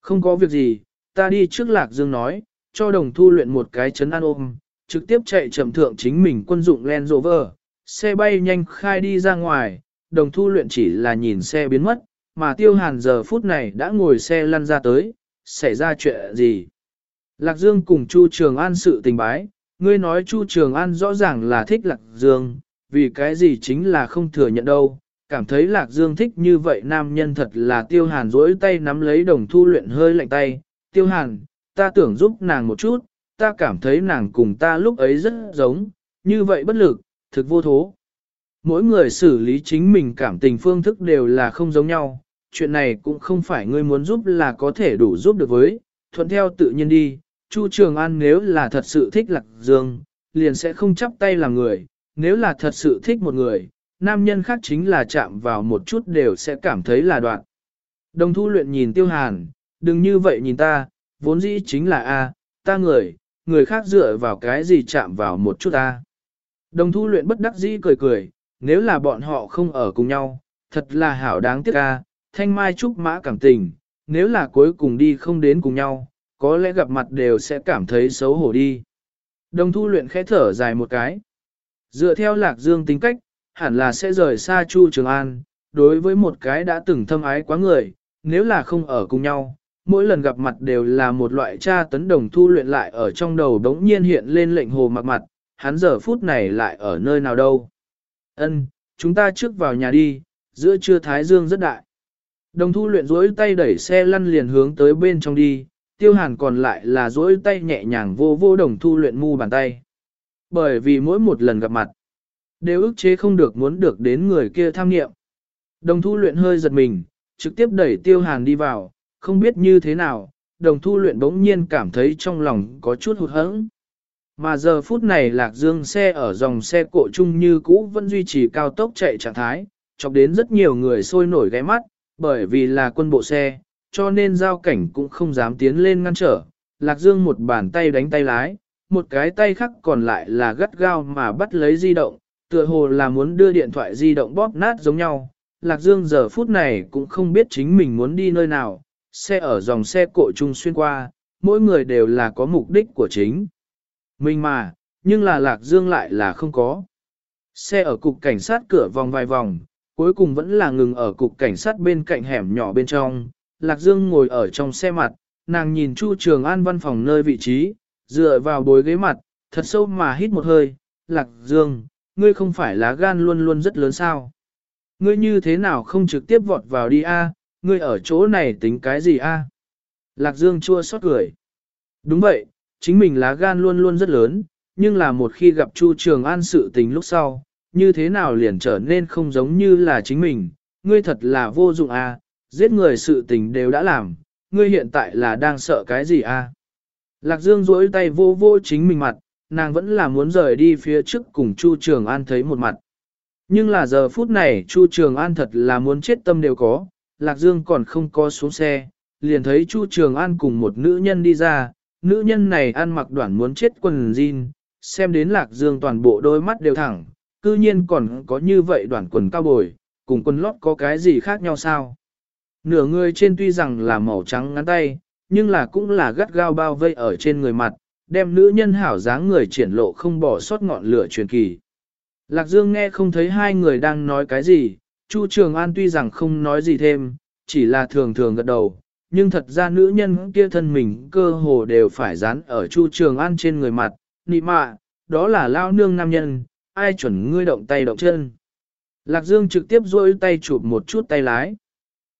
Speaker 1: Không có việc gì, ta đi trước Lạc Dương nói, cho đồng thu luyện một cái chấn an ôm, trực tiếp chạy chậm thượng chính mình quân dụng Land Rover, xe bay nhanh khai đi ra ngoài, đồng thu luyện chỉ là nhìn xe biến mất, mà tiêu hàn giờ phút này đã ngồi xe lăn ra tới, xảy ra chuyện gì. Lạc Dương cùng Chu Trường An sự tình bái, ngươi nói Chu Trường An rõ ràng là thích Lạc Dương, vì cái gì chính là không thừa nhận đâu, cảm thấy Lạc Dương thích như vậy nam nhân thật là tiêu hàn rỗi tay nắm lấy đồng thu luyện hơi lạnh tay, tiêu hàn, ta tưởng giúp nàng một chút, ta cảm thấy nàng cùng ta lúc ấy rất giống, như vậy bất lực, thực vô thố. Mỗi người xử lý chính mình cảm tình phương thức đều là không giống nhau, chuyện này cũng không phải ngươi muốn giúp là có thể đủ giúp được với, thuận theo tự nhiên đi. Chu Trường An nếu là thật sự thích Lạc Dương, liền sẽ không chấp tay làm người, nếu là thật sự thích một người, nam nhân khác chính là chạm vào một chút đều sẽ cảm thấy là đoạn. Đồng thu luyện nhìn Tiêu Hàn, đừng như vậy nhìn ta, vốn dĩ chính là A, ta người, người khác dựa vào cái gì chạm vào một chút A. Đồng thu luyện bất đắc dĩ cười cười, nếu là bọn họ không ở cùng nhau, thật là hảo đáng tiếc A, thanh mai trúc mã cảm tình, nếu là cuối cùng đi không đến cùng nhau, có lẽ gặp mặt đều sẽ cảm thấy xấu hổ đi. Đồng thu luyện khẽ thở dài một cái. Dựa theo lạc dương tính cách, hẳn là sẽ rời xa Chu Trường An, đối với một cái đã từng thâm ái quá người, nếu là không ở cùng nhau, mỗi lần gặp mặt đều là một loại tra tấn đồng thu luyện lại ở trong đầu đống nhiên hiện lên lệnh hồ mặc mặt, hắn giờ phút này lại ở nơi nào đâu. Ân, chúng ta trước vào nhà đi, giữa trưa Thái Dương rất đại. Đồng thu luyện duỗi tay đẩy xe lăn liền hướng tới bên trong đi, tiêu hàn còn lại là duỗi tay nhẹ nhàng vô vô đồng thu luyện mu bàn tay. Bởi vì mỗi một lần gặp mặt, đều ức chế không được muốn được đến người kia tham nghiệm. Đồng thu luyện hơi giật mình, trực tiếp đẩy tiêu hàn đi vào, không biết như thế nào, đồng thu luyện bỗng nhiên cảm thấy trong lòng có chút hụt hẫng. Mà giờ phút này lạc dương xe ở dòng xe cộ chung như cũ vẫn duy trì cao tốc chạy trạng thái, chọc đến rất nhiều người sôi nổi ghé mắt, bởi vì là quân bộ xe, cho nên giao cảnh cũng không dám tiến lên ngăn trở. Lạc Dương một bàn tay đánh tay lái, một cái tay khác còn lại là gắt gao mà bắt lấy di động, tựa hồ là muốn đưa điện thoại di động bóp nát giống nhau. Lạc Dương giờ phút này cũng không biết chính mình muốn đi nơi nào, xe ở dòng xe cộ chung xuyên qua, mỗi người đều là có mục đích của chính. Mình mà, nhưng là Lạc Dương lại là không có. Xe ở cục cảnh sát cửa vòng vài vòng, cuối cùng vẫn là ngừng ở cục cảnh sát bên cạnh hẻm nhỏ bên trong. Lạc Dương ngồi ở trong xe mặt, nàng nhìn Chu Trường An văn phòng nơi vị trí, dựa vào bối ghế mặt, thật sâu mà hít một hơi. Lạc Dương, ngươi không phải lá gan luôn luôn rất lớn sao? Ngươi như thế nào không trực tiếp vọt vào đi a? ngươi ở chỗ này tính cái gì a? Lạc Dương chua xót cười. Đúng vậy, chính mình lá gan luôn luôn rất lớn, nhưng là một khi gặp Chu Trường An sự tình lúc sau, như thế nào liền trở nên không giống như là chính mình, ngươi thật là vô dụng a, giết người sự tình đều đã làm, ngươi hiện tại là đang sợ cái gì a? Lạc Dương duỗi tay vô vô chính mình mặt, nàng vẫn là muốn rời đi phía trước cùng Chu Trường An thấy một mặt. Nhưng là giờ phút này Chu Trường An thật là muốn chết tâm đều có, Lạc Dương còn không có xuống xe, liền thấy Chu Trường An cùng một nữ nhân đi ra, nữ nhân này ăn mặc đoạn muốn chết quần jean, xem đến Lạc Dương toàn bộ đôi mắt đều thẳng, cư nhiên còn có như vậy đoạn quần cao bồi, cùng quần lót có cái gì khác nhau sao? Nửa người trên tuy rằng là màu trắng ngắn tay, nhưng là cũng là gắt gao bao vây ở trên người mặt, đem nữ nhân hảo dáng người triển lộ không bỏ sót ngọn lửa truyền kỳ. Lạc Dương nghe không thấy hai người đang nói cái gì, Chu Trường An tuy rằng không nói gì thêm, chỉ là thường thường gật đầu, nhưng thật ra nữ nhân kia thân mình cơ hồ đều phải dán ở Chu Trường An trên người mặt, nị mạ, đó là lao nương nam nhân, ai chuẩn ngươi động tay động chân. Lạc Dương trực tiếp rôi tay chụp một chút tay lái.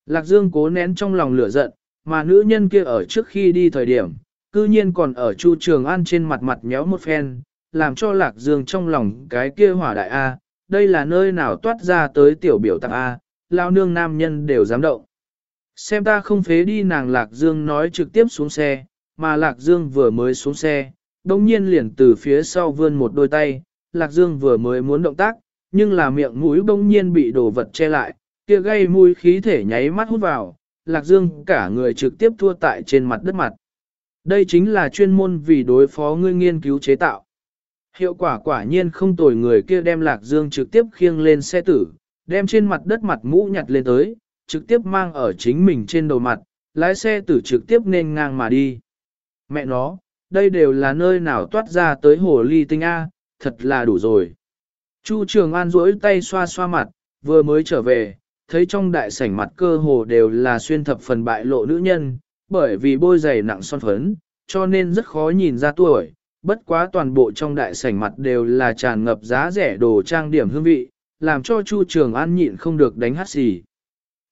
Speaker 1: Lạc Dương cố nén trong lòng lửa giận, mà nữ nhân kia ở trước khi đi thời điểm, cư nhiên còn ở Chu Trường An trên mặt mặt méo một phen, làm cho Lạc Dương trong lòng cái kia hỏa đại A, đây là nơi nào toát ra tới tiểu biểu tặng A, lao nương nam nhân đều dám động. Xem ta không phế đi nàng Lạc Dương nói trực tiếp xuống xe, mà Lạc Dương vừa mới xuống xe, đồng nhiên liền từ phía sau vươn một đôi tay, Lạc Dương vừa mới muốn động tác, nhưng là miệng mũi bỗng nhiên bị đồ vật che lại, kia gây mùi khí thể nháy mắt hút vào, Lạc Dương cả người trực tiếp thua tại trên mặt đất mặt. Đây chính là chuyên môn vì đối phó ngươi nghiên cứu chế tạo. Hiệu quả quả nhiên không tồi người kia đem Lạc Dương trực tiếp khiêng lên xe tử, đem trên mặt đất mặt mũ nhặt lên tới, trực tiếp mang ở chính mình trên đầu mặt, lái xe tử trực tiếp nên ngang mà đi. Mẹ nó, đây đều là nơi nào toát ra tới hồ ly tinh A, thật là đủ rồi. Chu Trường An duỗi tay xoa xoa mặt, vừa mới trở về, thấy trong đại sảnh mặt cơ hồ đều là xuyên thập phần bại lộ nữ nhân, bởi vì bôi giày nặng son phấn, cho nên rất khó nhìn ra tuổi, bất quá toàn bộ trong đại sảnh mặt đều là tràn ngập giá rẻ đồ trang điểm hương vị, làm cho Chu Trường An nhịn không được đánh hát xì.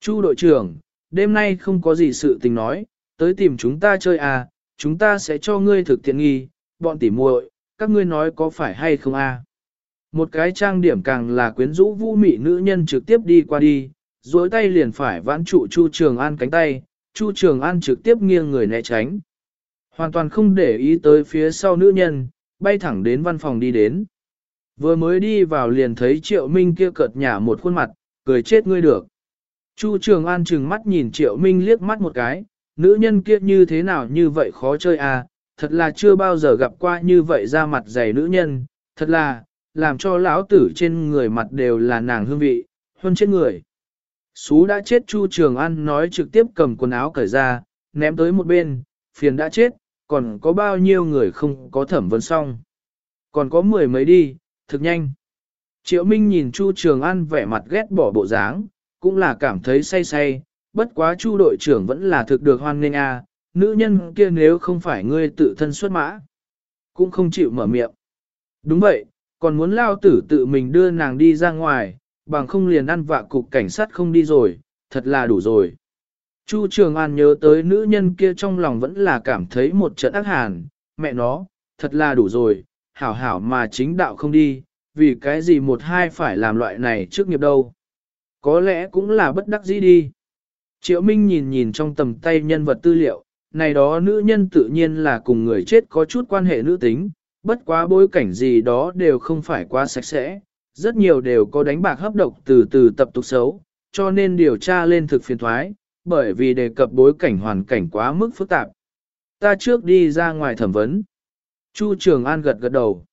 Speaker 1: Chu đội trưởng, đêm nay không có gì sự tình nói, tới tìm chúng ta chơi à, chúng ta sẽ cho ngươi thực tiện nghi, bọn tỉ muội, các ngươi nói có phải hay không à. Một cái trang điểm càng là quyến rũ vũ mị nữ nhân trực tiếp đi qua đi, duỗi tay liền phải vãn trụ Chu Trường An cánh tay, Chu Trường An trực tiếp nghiêng người né tránh. Hoàn toàn không để ý tới phía sau nữ nhân, bay thẳng đến văn phòng đi đến. Vừa mới đi vào liền thấy Triệu Minh kia cợt nhả một khuôn mặt, cười chết ngươi được. Chu Trường An trừng mắt nhìn Triệu Minh liếc mắt một cái, nữ nhân kia như thế nào như vậy khó chơi à, thật là chưa bao giờ gặp qua như vậy ra mặt dày nữ nhân, thật là, làm cho lão tử trên người mặt đều là nàng hương vị, hơn trên người. Xú đã chết Chu Trường An nói trực tiếp cầm quần áo cởi ra, ném tới một bên, phiền đã chết, còn có bao nhiêu người không có thẩm vấn xong. Còn có mười mấy đi, thực nhanh. Triệu Minh nhìn Chu Trường An vẻ mặt ghét bỏ bộ dáng, cũng là cảm thấy say say, bất quá Chu đội trưởng vẫn là thực được hoan nghênh a, nữ nhân kia nếu không phải ngươi tự thân xuất mã, cũng không chịu mở miệng. Đúng vậy, còn muốn lao tử tự mình đưa nàng đi ra ngoài, bằng không liền ăn vạ cục cảnh sát không đi rồi, thật là đủ rồi. Chu Trường An nhớ tới nữ nhân kia trong lòng vẫn là cảm thấy một trận ác hàn, mẹ nó, thật là đủ rồi, hảo hảo mà chính đạo không đi, vì cái gì một hai phải làm loại này trước nghiệp đâu. Có lẽ cũng là bất đắc dĩ đi. Triệu Minh nhìn nhìn trong tầm tay nhân vật tư liệu, này đó nữ nhân tự nhiên là cùng người chết có chút quan hệ nữ tính, bất quá bối cảnh gì đó đều không phải quá sạch sẽ, rất nhiều đều có đánh bạc hấp độc từ từ tập tục xấu, cho nên điều tra lên thực phiền thoái, bởi vì đề cập bối cảnh hoàn cảnh quá mức phức tạp. Ta trước đi ra ngoài thẩm vấn. Chu Trường An gật gật đầu.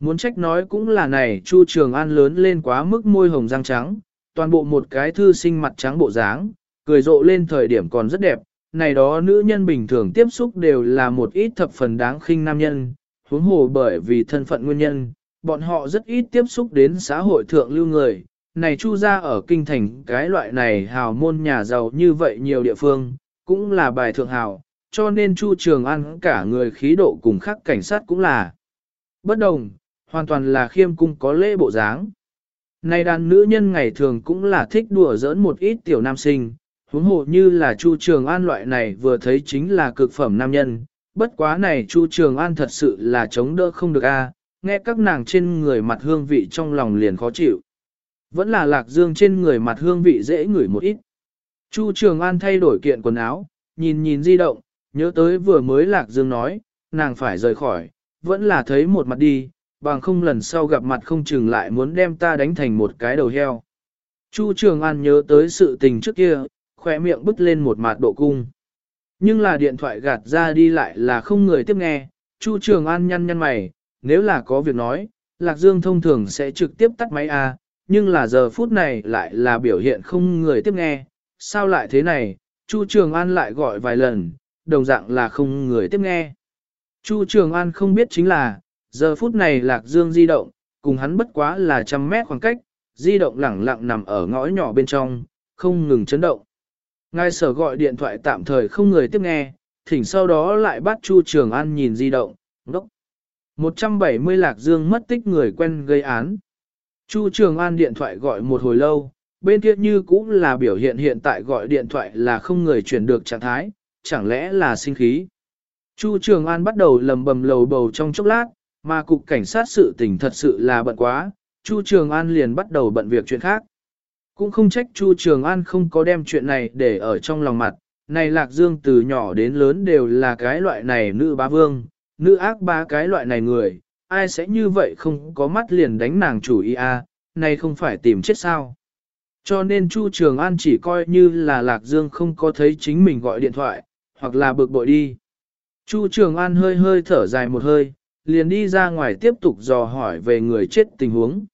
Speaker 1: Muốn trách nói cũng là này, Chu Trường An lớn lên quá mức môi hồng răng trắng, toàn bộ một cái thư sinh mặt trắng bộ dáng, cười rộ lên thời điểm còn rất đẹp, này đó nữ nhân bình thường tiếp xúc đều là một ít thập phần đáng khinh nam nhân, huống hồ bởi vì thân phận nguyên nhân, bọn họ rất ít tiếp xúc đến xã hội thượng lưu người. Này chu ra ở kinh thành cái loại này hào môn nhà giàu như vậy nhiều địa phương, cũng là bài thượng hào, cho nên chu trường ăn cả người khí độ cùng khác cảnh sát cũng là bất đồng, hoàn toàn là khiêm cung có lễ bộ dáng. Này đàn nữ nhân ngày thường cũng là thích đùa giỡn một ít tiểu nam sinh, huống hồ như là Chu Trường An loại này vừa thấy chính là cực phẩm nam nhân, bất quá này Chu Trường An thật sự là chống đỡ không được a, nghe các nàng trên người mặt hương vị trong lòng liền khó chịu. Vẫn là lạc dương trên người mặt hương vị dễ ngửi một ít. Chu Trường An thay đổi kiện quần áo, nhìn nhìn di động, nhớ tới vừa mới lạc dương nói, nàng phải rời khỏi, vẫn là thấy một mặt đi, bằng không lần sau gặp mặt không chừng lại muốn đem ta đánh thành một cái đầu heo. Chu Trường An nhớ tới sự tình trước kia, khỏe miệng bứt lên một mặt độ cung. Nhưng là điện thoại gạt ra đi lại là không người tiếp nghe, Chu Trường An nhăn nhăn mày, nếu là có việc nói, Lạc Dương thông thường sẽ trực tiếp tắt máy A, nhưng là giờ phút này lại là biểu hiện không người tiếp nghe, sao lại thế này, Chu Trường An lại gọi vài lần, đồng dạng là không người tiếp nghe. Chu Trường An không biết chính là, giờ phút này Lạc Dương di động, cùng hắn bất quá là trăm mét khoảng cách, di động lẳng lặng nằm ở ngõ nhỏ bên trong, không ngừng chấn động. ngay sở gọi điện thoại tạm thời không người tiếp nghe, thỉnh sau đó lại bắt Chu Trường An nhìn di động, ngốc. 170 Lạc Dương mất tích người quen gây án. Chu Trường An điện thoại gọi một hồi lâu, bên kia như cũng là biểu hiện hiện tại gọi điện thoại là không người chuyển được trạng thái, chẳng lẽ là sinh khí. Chu Trường An bắt đầu lầm bầm lầu bầu trong chốc lát, mà cục cảnh sát sự tình thật sự là bận quá, Chu Trường An liền bắt đầu bận việc chuyện khác. Cũng không trách Chu Trường An không có đem chuyện này để ở trong lòng mặt, này Lạc Dương từ nhỏ đến lớn đều là cái loại này nữ bá vương, nữ ác ba cái loại này người, ai sẽ như vậy không có mắt liền đánh nàng chủ ý a, à, này không phải tìm chết sao. Cho nên Chu Trường An chỉ coi như là Lạc Dương không có thấy chính mình gọi điện thoại, hoặc là bực bội đi. Chu Trường An hơi hơi thở dài một hơi, liền đi ra ngoài tiếp tục dò hỏi về người chết tình huống.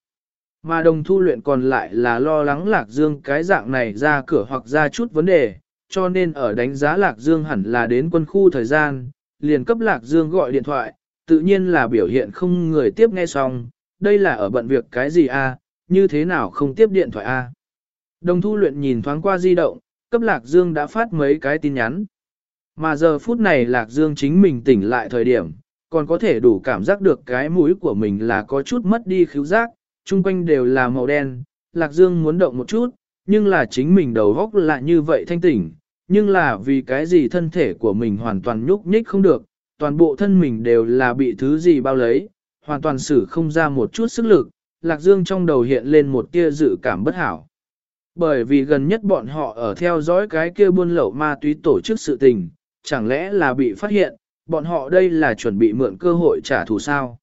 Speaker 1: Mà đồng thu luyện còn lại là lo lắng Lạc Dương cái dạng này ra cửa hoặc ra chút vấn đề, cho nên ở đánh giá Lạc Dương hẳn là đến quân khu thời gian, liền cấp Lạc Dương gọi điện thoại, tự nhiên là biểu hiện không người tiếp nghe xong, đây là ở bận việc cái gì a? như thế nào không tiếp điện thoại a? Đồng thu luyện nhìn thoáng qua di động, cấp Lạc Dương đã phát mấy cái tin nhắn. Mà giờ phút này Lạc Dương chính mình tỉnh lại thời điểm, còn có thể đủ cảm giác được cái mũi của mình là có chút mất đi khứu giác, chung quanh đều là màu đen, Lạc Dương muốn động một chút, nhưng là chính mình đầu góc lại như vậy thanh tỉnh, nhưng là vì cái gì thân thể của mình hoàn toàn nhúc nhích không được, toàn bộ thân mình đều là bị thứ gì bao lấy, hoàn toàn xử không ra một chút sức lực, Lạc Dương trong đầu hiện lên một tia dự cảm bất hảo. Bởi vì gần nhất bọn họ ở theo dõi cái kia buôn lậu ma túy tổ chức sự tình, chẳng lẽ là bị phát hiện, bọn họ đây là chuẩn bị mượn cơ hội trả thù sao.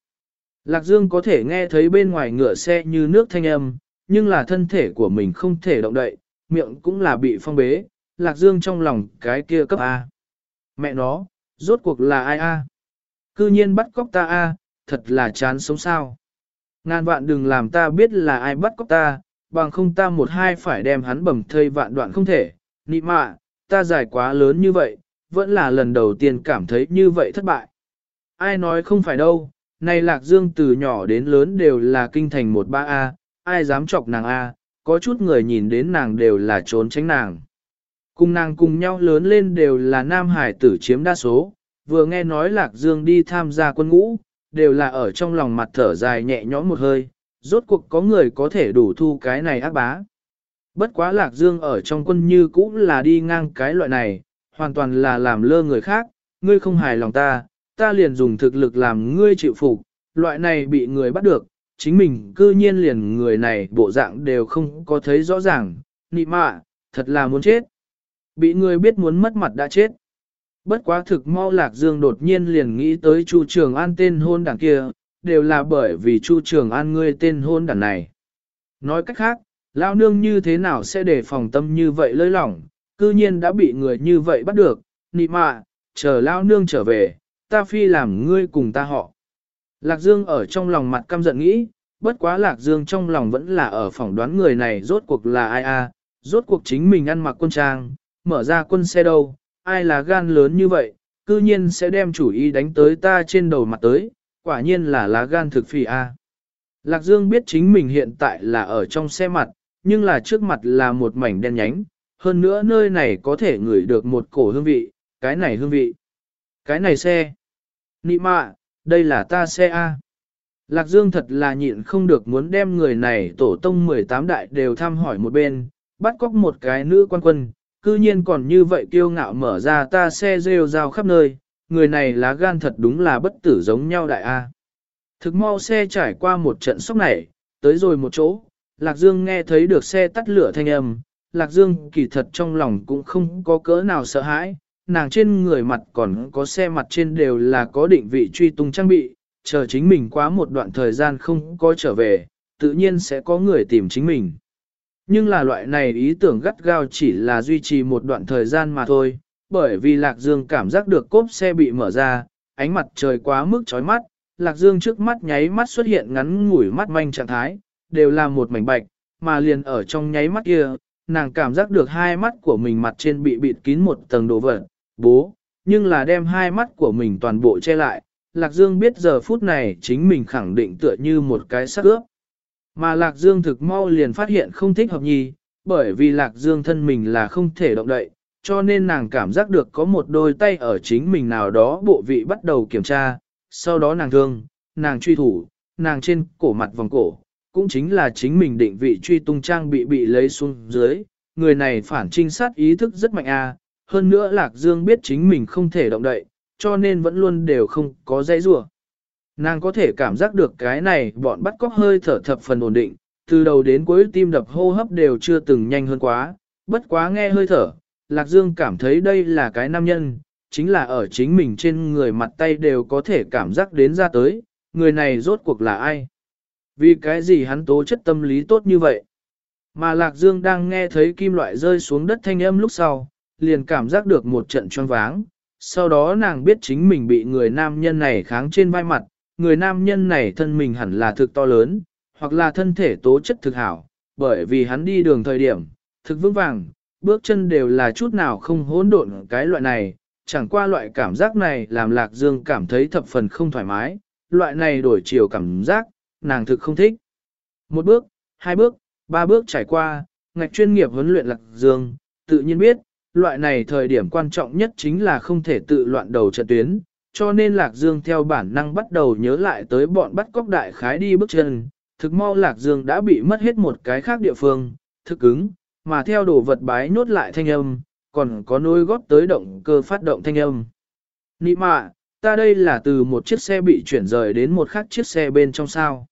Speaker 1: Lạc Dương có thể nghe thấy bên ngoài ngựa xe như nước thanh âm, nhưng là thân thể của mình không thể động đậy, miệng cũng là bị phong bế, Lạc Dương trong lòng cái kia cấp A. Mẹ nó, rốt cuộc là ai A? Cư nhiên bắt cóc ta A, thật là chán sống sao. Ngàn vạn đừng làm ta biết là ai bắt cóc ta, bằng không ta một hai phải đem hắn bầm thây vạn đoạn không thể. Nị mạ, ta dài quá lớn như vậy, vẫn là lần đầu tiên cảm thấy như vậy thất bại. Ai nói không phải đâu, này Lạc Dương từ nhỏ đến lớn đều là kinh thành một ba A, ai dám chọc nàng A, có chút người nhìn đến nàng đều là trốn tránh nàng. Cùng nàng cùng nhau lớn lên đều là nam hải tử chiếm đa số, vừa nghe nói Lạc Dương đi tham gia quân ngũ, đều là ở trong lòng mặt thở dài nhẹ nhõm một hơi, rốt cuộc có người có thể đủ thu cái này ác bá. Bất quá Lạc Dương ở trong quân như cũng là đi ngang cái loại này, hoàn toàn là làm lơ người khác, ngươi không hài lòng ta, ta liền dùng thực lực làm ngươi chịu phục, loại này bị người bắt được, chính mình cư nhiên liền người này bộ dạng đều không có thấy rõ ràng, nị mạ, thật là muốn chết. Bị người biết muốn mất mặt đã chết. Bất quá thực mau lạc dương đột nhiên liền nghĩ tới Chu Trường An tên hôn đảng kia, đều là bởi vì Chu Trường An ngươi tên hôn đảng này. Nói cách khác, lao nương như thế nào sẽ để phòng tâm như vậy lơi lỏng, cư nhiên đã bị người như vậy bắt được, nị mạ, chờ lao nương trở về, ta phi làm ngươi cùng ta họ. Lạc Dương ở trong lòng mặt căm giận nghĩ, bất quá Lạc Dương trong lòng vẫn là ở phỏng đoán người này rốt cuộc là ai a, rốt cuộc chính mình ăn mặc quân trang, mở ra quân xe đâu, ai là gan lớn như vậy, cư nhiên sẽ đem chủ ý đánh tới ta trên đầu mặt tới, quả nhiên là lá gan thực phì a. Lạc Dương biết chính mình hiện tại là ở trong xe mặt, nhưng là trước mặt là một mảnh đen nhánh, hơn nữa nơi này có thể ngửi được một cổ hương vị, cái này hương vị. Cái này xe. Nị mạ, đây là ta xe A. Lạc Dương thật là nhịn không được muốn đem người này tổ tông 18 đại đều thăm hỏi một bên, bắt cóc một cái nữ quan quân, cư nhiên còn như vậy kiêu ngạo mở ra ta xe rêu rao khắp nơi, người này lá gan thật đúng là bất tử giống nhau đại A. Thực mau xe trải qua một trận sốc này, tới rồi một chỗ, Lạc Dương nghe thấy được xe tắt lửa thanh âm, Lạc Dương kỳ thật trong lòng cũng không có cỡ nào sợ hãi, nàng trên người mặt còn có xe mặt trên đều là có định vị truy tung trang bị, chờ chính mình quá một đoạn thời gian không có trở về, tự nhiên sẽ có người tìm chính mình. Nhưng là loại này ý tưởng gắt gao chỉ là duy trì một đoạn thời gian mà thôi, bởi vì Lạc Dương cảm giác được cốp xe bị mở ra, ánh mặt trời quá mức chói mắt, Lạc Dương trước mắt nháy mắt xuất hiện ngắn ngủi mắt manh trạng thái, đều là một mảnh bạch, mà liền ở trong nháy mắt kia, nàng cảm giác được hai mắt của mình mặt trên bị bịt kín một tầng đồ vật, bố, nhưng là đem hai mắt của mình toàn bộ che lại, Lạc Dương biết giờ phút này chính mình khẳng định tựa như một cái sắc ướp. Mà Lạc Dương thực mau liền phát hiện không thích hợp nhì, bởi vì Lạc Dương thân mình là không thể động đậy, cho nên nàng cảm giác được có một đôi tay ở chính mình nào đó bộ vị bắt đầu kiểm tra, sau đó nàng thương, nàng truy thủ, nàng trên cổ mặt vòng cổ, cũng chính là chính mình định vị truy tung trang bị bị lấy xuống dưới, người này phản trinh sát ý thức rất mạnh a. hơn nữa Lạc Dương biết chính mình không thể động đậy, cho nên vẫn luôn đều không có dây rủa. Nàng có thể cảm giác được cái này bọn bắt cóc hơi thở thập phần ổn định, từ đầu đến cuối tim đập hô hấp đều chưa từng nhanh hơn quá, bất quá nghe hơi thở, Lạc Dương cảm thấy đây là cái nam nhân, chính là ở chính mình trên người mặt tay đều có thể cảm giác đến ra tới, người này rốt cuộc là ai. Vì cái gì hắn tố chất tâm lý tốt như vậy? Mà Lạc Dương đang nghe thấy kim loại rơi xuống đất thanh âm lúc sau, liền cảm giác được một trận choáng váng. Sau đó nàng biết chính mình bị người nam nhân này kháng trên vai mặt, người nam nhân này thân mình hẳn là thực to lớn, hoặc là thân thể tố chất thực hảo, bởi vì hắn đi đường thời điểm, thực vững vàng, bước chân đều là chút nào không hỗn độn cái loại này, chẳng qua loại cảm giác này làm Lạc Dương cảm thấy thập phần không thoải mái, loại này đổi chiều cảm giác, nàng thực không thích. Một bước, hai bước, ba bước trải qua, ngạch chuyên nghiệp huấn luyện Lạc Dương, tự nhiên biết, loại này thời điểm quan trọng nhất chính là không thể tự loạn đầu trận tuyến, cho nên Lạc Dương theo bản năng bắt đầu nhớ lại tới bọn bắt cóc đại khái đi bước chân, thực mau Lạc Dương đã bị mất hết một cái khác địa phương, thực ứng, mà theo đồ vật bái nốt lại thanh âm, còn có nối góp tới động cơ phát động thanh âm. Nị mạ, ta đây là từ một chiếc xe bị chuyển rời đến một khác chiếc xe bên trong sao.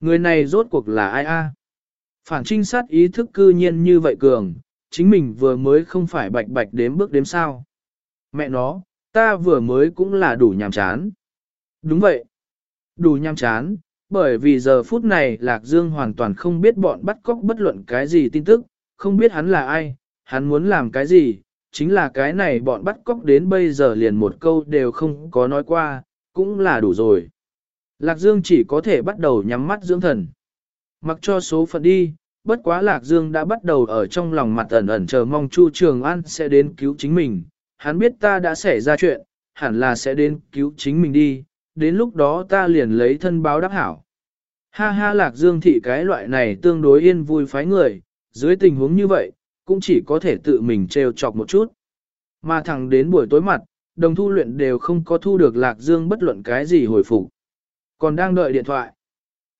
Speaker 1: Người này rốt cuộc là ai a? Phản trinh sát ý thức cư nhiên như vậy cường, chính mình vừa mới không phải bạch bạch đếm bước đếm sao. Mẹ nó, ta vừa mới cũng là đủ nhàm chán. Đúng vậy, đủ nhàm chán, bởi vì giờ phút này Lạc Dương hoàn toàn không biết bọn bắt cóc bất luận cái gì tin tức, không biết hắn là ai, hắn muốn làm cái gì, chính là cái này bọn bắt cóc đến bây giờ liền một câu đều không có nói qua, cũng là đủ rồi. Lạc Dương chỉ có thể bắt đầu nhắm mắt dưỡng thần. Mặc cho số phận đi, bất quá Lạc Dương đã bắt đầu ở trong lòng mặt ẩn ẩn chờ mong Chu Trường An sẽ đến cứu chính mình. Hắn biết ta đã xảy ra chuyện, hẳn là sẽ đến cứu chính mình đi, đến lúc đó ta liền lấy thân báo đáp hảo. Ha ha Lạc Dương thị cái loại này tương đối yên vui phái người, dưới tình huống như vậy, cũng chỉ có thể tự mình trêu chọc một chút. Mà thẳng đến buổi tối mặt, đồng thu luyện đều không có thu được Lạc Dương bất luận cái gì hồi phục. Còn đang đợi điện thoại.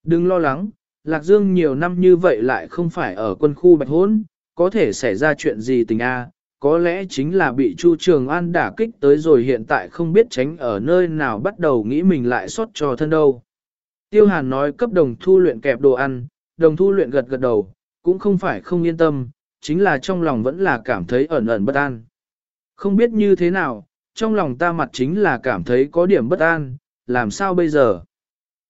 Speaker 1: Đừng lo lắng, Lạc Dương nhiều năm như vậy lại không phải ở quân khu bạch hôn, có thể xảy ra chuyện gì tình A, có lẽ chính là bị Chu Trường An đả kích tới rồi hiện tại không biết tránh ở nơi nào bắt đầu nghĩ mình lại xót cho thân đâu. Tiêu Hàn nói cấp đồng thu luyện kẹp đồ ăn, đồng thu luyện gật gật đầu, cũng không phải không yên tâm, chính là trong lòng vẫn là cảm thấy ẩn ẩn bất an. Không biết như thế nào, trong lòng ta mặt chính là cảm thấy có điểm bất an, làm sao bây giờ?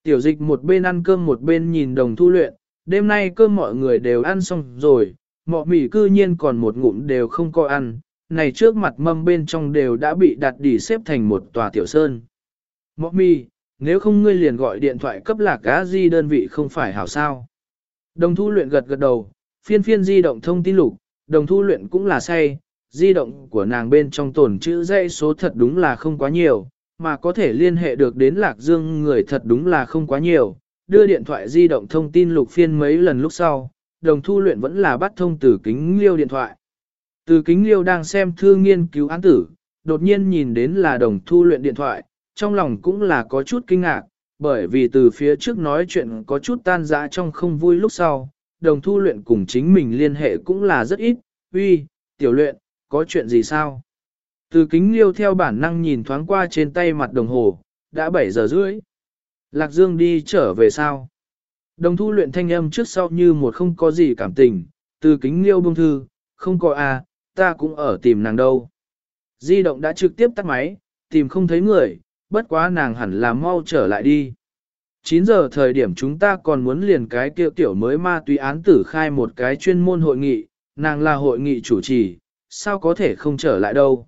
Speaker 1: Tiểu dịch một bên ăn cơm một bên nhìn đồng thu luyện, đêm nay cơm mọi người đều ăn xong rồi, mọ mỉ cư nhiên còn một ngụm đều không có ăn, này trước mặt mâm bên trong đều đã bị đặt đỉ xếp thành một tòa tiểu sơn. Mọ mỉ, nếu không ngươi liền gọi điện thoại cấp lạc gá di đơn vị không phải hảo sao. Đồng thu luyện gật gật đầu, phiên phiên di động thông tin lục, đồng thu luyện cũng là say, di động của nàng bên trong tổn chữ dãy số thật đúng là không quá nhiều, mà có thể liên hệ được đến Lạc Dương người thật đúng là không quá nhiều. Đưa điện thoại di động thông tin lục phiên mấy lần lúc sau, đồng thu luyện vẫn là bắt thông từ kính liêu điện thoại. Từ kính liêu đang xem thư nghiên cứu án tử, đột nhiên nhìn đến là đồng thu luyện điện thoại, trong lòng cũng là có chút kinh ngạc, bởi vì từ phía trước nói chuyện có chút tan dã trong không vui lúc sau, đồng thu luyện cùng chính mình liên hệ cũng là rất ít, uy, tiểu luyện, có chuyện gì sao? Từ kính liêu theo bản năng nhìn thoáng qua trên tay mặt đồng hồ, đã 7 giờ rưỡi. Lạc Dương đi trở về sao? Đồng thu luyện thanh âm trước sau như một không có gì cảm tình, từ kính liêu bông thư, không có à, ta cũng ở tìm nàng đâu. Di động đã trực tiếp tắt máy, tìm không thấy người, bất quá nàng hẳn là mau trở lại đi. 9 giờ thời điểm chúng ta còn muốn liền cái kiệu tiểu mới ma túy án tử khai một cái chuyên môn hội nghị, nàng là hội nghị chủ trì, sao có thể không trở lại đâu.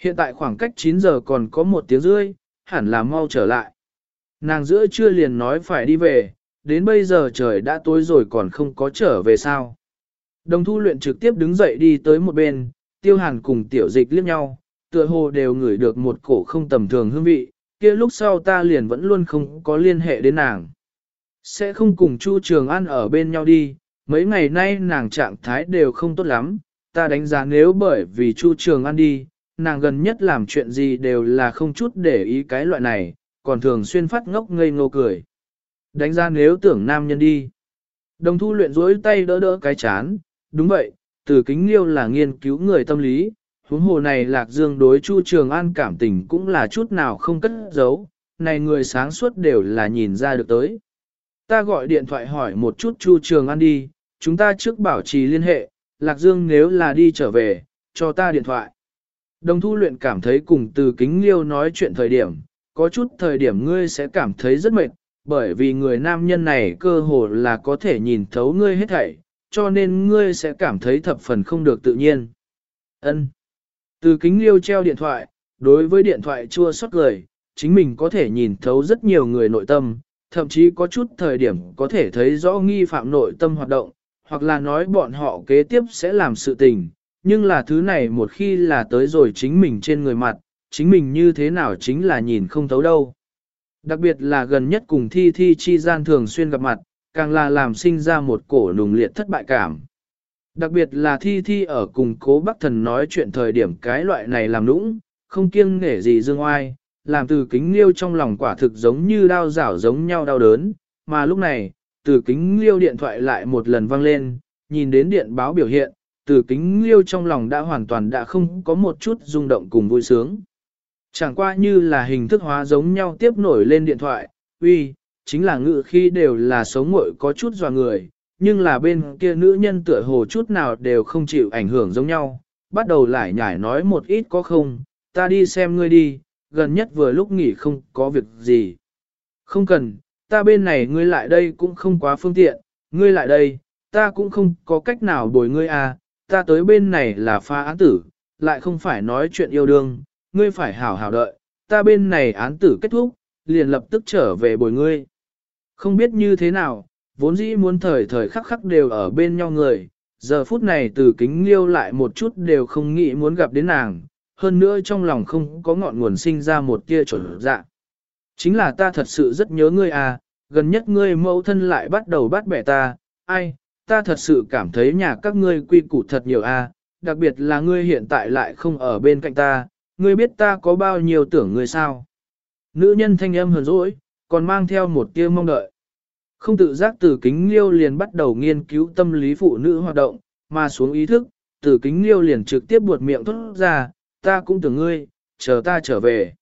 Speaker 1: Hiện tại khoảng cách 9 giờ còn có một tiếng rưỡi, hẳn là mau trở lại. Nàng giữa trưa liền nói phải đi về, đến bây giờ trời đã tối rồi còn không có trở về sao. Đồng thu luyện trực tiếp đứng dậy đi tới một bên, tiêu hàn cùng tiểu dịch liếc nhau, tựa hồ đều ngửi được một cổ không tầm thường hương vị, kia lúc sau ta liền vẫn luôn không có liên hệ đến nàng. Sẽ không cùng Chu Trường An ở bên nhau đi, mấy ngày nay nàng trạng thái đều không tốt lắm, ta đánh giá nếu bởi vì Chu Trường An đi, nàng gần nhất làm chuyện gì đều là không chút để ý cái loại này, còn thường xuyên phát ngốc ngây ngô cười. Đánh giá nếu tưởng nam nhân đi. Đồng thu luyện rối tay đỡ đỡ cái chán, đúng vậy, từ kính liêu là nghiên cứu người tâm lý, huống hồ này lạc dương đối Chu Trường An cảm tình cũng là chút nào không cất giấu, này người sáng suốt đều là nhìn ra được tới. Ta gọi điện thoại hỏi một chút Chu Trường An đi, chúng ta trước bảo trì liên hệ, lạc dương nếu là đi trở về, cho ta điện thoại. Đồng thu luyện cảm thấy cùng từ kính liêu nói chuyện thời điểm, có chút thời điểm ngươi sẽ cảm thấy rất mệt, bởi vì người nam nhân này cơ hồ là có thể nhìn thấu ngươi hết thảy, cho nên ngươi sẽ cảm thấy thập phần không được tự nhiên. Ân. Từ kính liêu treo điện thoại, đối với điện thoại chua xót lời, chính mình có thể nhìn thấu rất nhiều người nội tâm, thậm chí có chút thời điểm có thể thấy rõ nghi phạm nội tâm hoạt động, hoặc là nói bọn họ kế tiếp sẽ làm sự tình, nhưng là thứ này một khi là tới rồi chính mình trên người mặt, chính mình như thế nào chính là nhìn không thấu đâu. Đặc biệt là gần nhất cùng thi thi chi gian thường xuyên gặp mặt, càng là làm sinh ra một cổ nùng liệt thất bại cảm. Đặc biệt là thi thi ở cùng cố bác thần nói chuyện thời điểm cái loại này làm nũng, không kiêng nghể gì dương oai, làm từ kính liêu trong lòng quả thực giống như đau rảo giống nhau đau đớn, mà lúc này, từ kính liêu điện thoại lại một lần vang lên, nhìn đến điện báo biểu hiện, từ kính liêu trong lòng đã hoàn toàn đã không có một chút rung động cùng vui sướng. Chẳng qua như là hình thức hóa giống nhau tiếp nổi lên điện thoại, uy, chính là ngự khi đều là sống muội có chút dò người, nhưng là bên kia nữ nhân tựa hồ chút nào đều không chịu ảnh hưởng giống nhau, bắt đầu lại nhải nói một ít có không, ta đi xem ngươi đi, gần nhất vừa lúc nghỉ không có việc gì. Không cần, ta bên này ngươi lại đây cũng không quá phương tiện, ngươi lại đây, ta cũng không có cách nào bồi ngươi à, ta tới bên này là pha án tử, lại không phải nói chuyện yêu đương, ngươi phải hảo hảo đợi, ta bên này án tử kết thúc, liền lập tức trở về bồi ngươi. Không biết như thế nào, vốn dĩ muốn thời thời khắc khắc đều ở bên nhau người, giờ phút này từ kính liêu lại một chút đều không nghĩ muốn gặp đến nàng, hơn nữa trong lòng không có ngọn nguồn sinh ra một tia chuẩn dạ. Chính là ta thật sự rất nhớ ngươi à, gần nhất ngươi mẫu thân lại bắt đầu bắt bẻ ta, ai, ta thật sự cảm thấy nhà các ngươi quy củ thật nhiều à, đặc biệt là ngươi hiện tại lại không ở bên cạnh ta, ngươi biết ta có bao nhiêu tưởng ngươi sao. Nữ nhân thanh âm hờn dỗi, còn mang theo một tia mong đợi. Không tự giác từ kính liêu liền bắt đầu nghiên cứu tâm lý phụ nữ hoạt động, mà xuống ý thức, từ kính liêu liền trực tiếp buột miệng thốt ra, ta cũng tưởng ngươi, chờ ta trở về.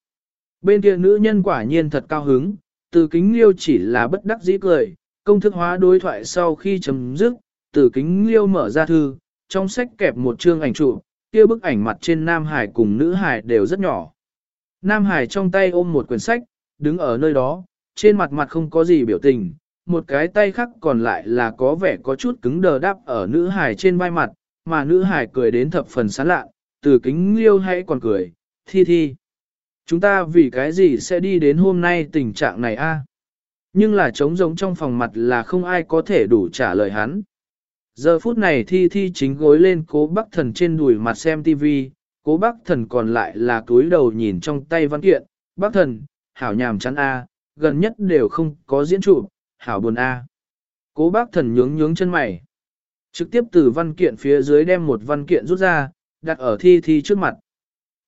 Speaker 1: Bên kia nữ nhân quả nhiên thật cao hứng, từ kính liêu chỉ là bất đắc dĩ cười, công thức hóa đối thoại sau khi chấm dứt, từ kính liêu mở ra thư, trong sách kẹp một chương ảnh chụp, kia bức ảnh mặt trên Nam Hải cùng nữ Hải đều rất nhỏ. Nam Hải trong tay ôm một quyển sách, đứng ở nơi đó, trên mặt mặt không có gì biểu tình, một cái tay khác còn lại là có vẻ có chút cứng đờ đáp ở nữ Hải trên vai mặt, mà nữ Hải cười đến thập phần sán lạ, từ kính liêu hay còn cười, thi thi. Chúng ta vì cái gì sẽ đi đến hôm nay tình trạng này a? Nhưng là trống giống trong phòng mặt là không ai có thể đủ trả lời hắn. Giờ phút này thi thi chính gối lên cố bác thần trên đùi mặt xem tivi, cố bác thần còn lại là túi đầu nhìn trong tay văn kiện, bác thần, hảo nhàm chán A, gần nhất đều không có diễn trụ, hảo buồn A. Cố bác thần nhướng nhướng chân mày. Trực tiếp từ văn kiện phía dưới đem một văn kiện rút ra, đặt ở thi thi trước mặt.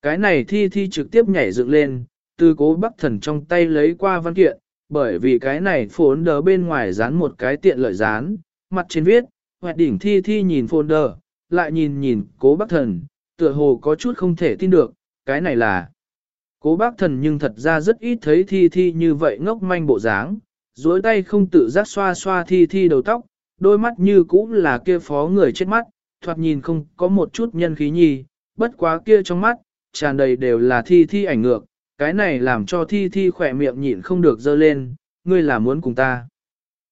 Speaker 1: Cái này thi thi trực tiếp nhảy dựng lên, từ cố bác thần trong tay lấy qua văn kiện, bởi vì cái này phốn đờ bên ngoài dán một cái tiện lợi dán, mặt trên viết, hoạt đỉnh thi thi nhìn folder, lại nhìn nhìn cố bác thần, tựa hồ có chút không thể tin được, cái này là cố bác thần nhưng thật ra rất ít thấy thi thi như vậy ngốc manh bộ dáng, dối tay không tự giác xoa xoa thi thi đầu tóc, đôi mắt như cũ là kia phó người chết mắt, thoạt nhìn không có một chút nhân khí nhì, bất quá kia trong mắt, tràn đầy đều là thi thi ảnh ngược, cái này làm cho thi thi khỏe miệng nhịn không được dơ lên, ngươi là muốn cùng ta.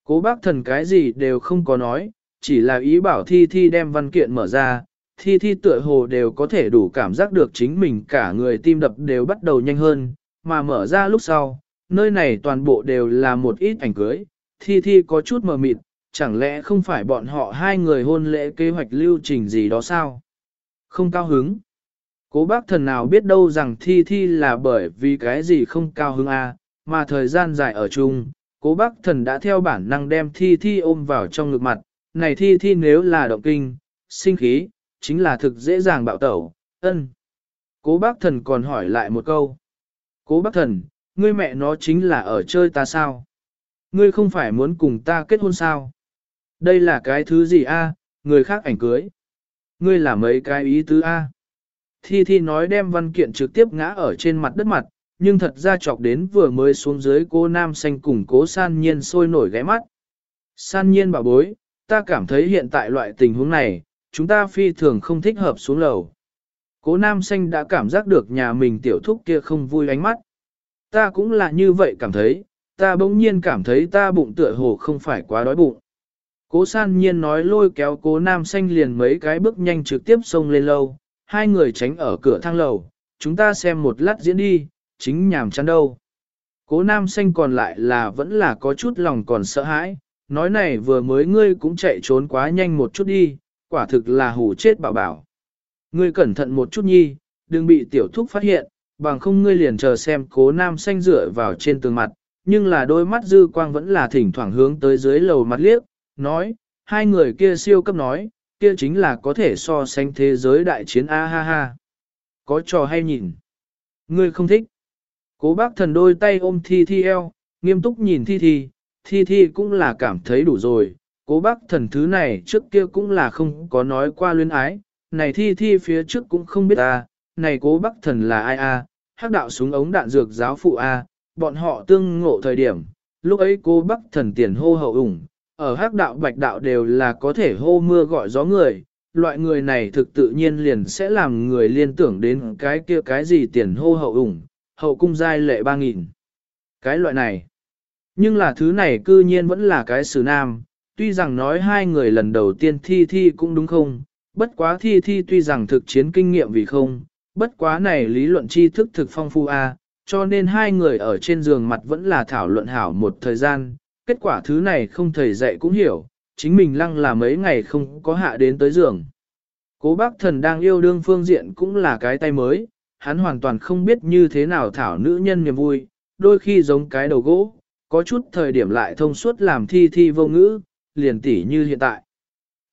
Speaker 1: Cố bác thần cái gì đều không có nói, chỉ là ý bảo thi thi đem văn kiện mở ra, thi thi tựa hồ đều có thể đủ cảm giác được chính mình cả người tim đập đều bắt đầu nhanh hơn, mà mở ra lúc sau, nơi này toàn bộ đều là một ít ảnh cưới, thi thi có chút mờ mịt, chẳng lẽ không phải bọn họ hai người hôn lễ kế hoạch lưu trình gì đó sao? Không cao hứng. Cố bác thần nào biết đâu rằng thi thi là bởi vì cái gì không cao hứng a à, mà thời gian dài ở chung, cố bác thần đã theo bản năng đem thi thi ôm vào trong ngực mặt, này thi thi nếu là động kinh, sinh khí, chính là thực dễ dàng bạo tẩu, ân. Cố bác thần còn hỏi lại một câu. Cố bác thần, ngươi mẹ nó chính là ở chơi ta sao? Ngươi không phải muốn cùng ta kết hôn sao? Đây là cái thứ gì a? người khác ảnh cưới. Ngươi là mấy cái ý tứ a? Thi Thi nói đem văn kiện trực tiếp ngã ở trên mặt đất mặt, nhưng thật ra chọc đến vừa mới xuống dưới cô nam xanh cùng cố san nhiên sôi nổi ghé mắt. San nhiên bảo bối, ta cảm thấy hiện tại loại tình huống này, chúng ta phi thường không thích hợp xuống lầu. Cố nam xanh đã cảm giác được nhà mình tiểu thúc kia không vui ánh mắt. Ta cũng là như vậy cảm thấy, ta bỗng nhiên cảm thấy ta bụng tựa hồ không phải quá đói bụng. Cố san nhiên nói lôi kéo cố nam xanh liền mấy cái bước nhanh trực tiếp xông lên lâu, hai người tránh ở cửa thang lầu, chúng ta xem một lát diễn đi, chính nhàm chán đâu. Cố nam xanh còn lại là vẫn là có chút lòng còn sợ hãi, nói này vừa mới ngươi cũng chạy trốn quá nhanh một chút đi, quả thực là hù chết bảo bảo. Ngươi cẩn thận một chút nhi, đừng bị tiểu thúc phát hiện, bằng không ngươi liền chờ xem cố nam xanh rửa vào trên tường mặt, nhưng là đôi mắt dư quang vẫn là thỉnh thoảng hướng tới dưới lầu mặt liếc, nói, hai người kia siêu cấp nói, kia chính là có thể so sánh thế giới đại chiến A ha ha. Có trò hay nhìn. Ngươi không thích. Cố bác thần đôi tay ôm thi thi eo, nghiêm túc nhìn thi thi, thi thi cũng là cảm thấy đủ rồi. Cố bác thần thứ này trước kia cũng là không có nói qua luyến ái, này thi thi phía trước cũng không biết ta. này cố bác thần là ai a hắc đạo súng ống đạn dược giáo phụ a bọn họ tương ngộ thời điểm, lúc ấy cố bác thần tiền hô hậu ủng, ở hắc đạo bạch đạo đều là có thể hô mưa gọi gió người, loại người này thực tự nhiên liền sẽ làm người liên tưởng đến cái kia cái gì tiền hô hậu ủng, hậu cung giai lệ ba nghìn. Cái loại này. Nhưng là thứ này cư nhiên vẫn là cái xử nam, tuy rằng nói hai người lần đầu tiên thi thi cũng đúng không, bất quá thi thi tuy rằng thực chiến kinh nghiệm vì không, bất quá này lý luận tri thức thực phong phu a, cho nên hai người ở trên giường mặt vẫn là thảo luận hảo một thời gian, kết quả thứ này không thầy dạy cũng hiểu, chính mình lăng là mấy ngày không có hạ đến tới giường. Cố bác thần đang yêu đương phương diện cũng là cái tay mới, hắn hoàn toàn không biết như thế nào thảo nữ nhân niềm vui, đôi khi giống cái đầu gỗ, có chút thời điểm lại thông suốt làm thi thi vô ngữ, liền tỉ như hiện tại.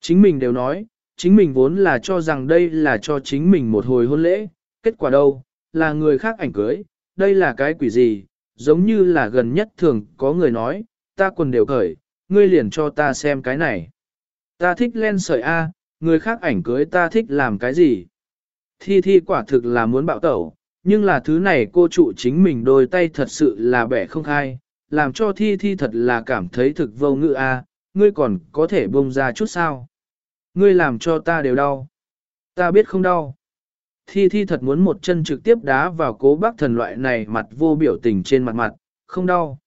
Speaker 1: Chính mình đều nói, chính mình vốn là cho rằng đây là cho chính mình một hồi hôn lễ, kết quả đâu, là người khác ảnh cưới, đây là cái quỷ gì, giống như là gần nhất thường có người nói, ta quần đều cởi, ngươi liền cho ta xem cái này. Ta thích len sợi A, người khác ảnh cưới ta thích làm cái gì. Thi thi quả thực là muốn bạo tẩu, nhưng là thứ này cô trụ chính mình đôi tay thật sự là bẻ không khai, làm cho thi thi thật là cảm thấy thực vô ngữ A, ngươi còn có thể bông ra chút sao. Ngươi làm cho ta đều đau. Ta biết không đau. Thi thi thật muốn một chân trực tiếp đá vào cố bác thần loại này mặt vô biểu tình trên mặt mặt, không đau.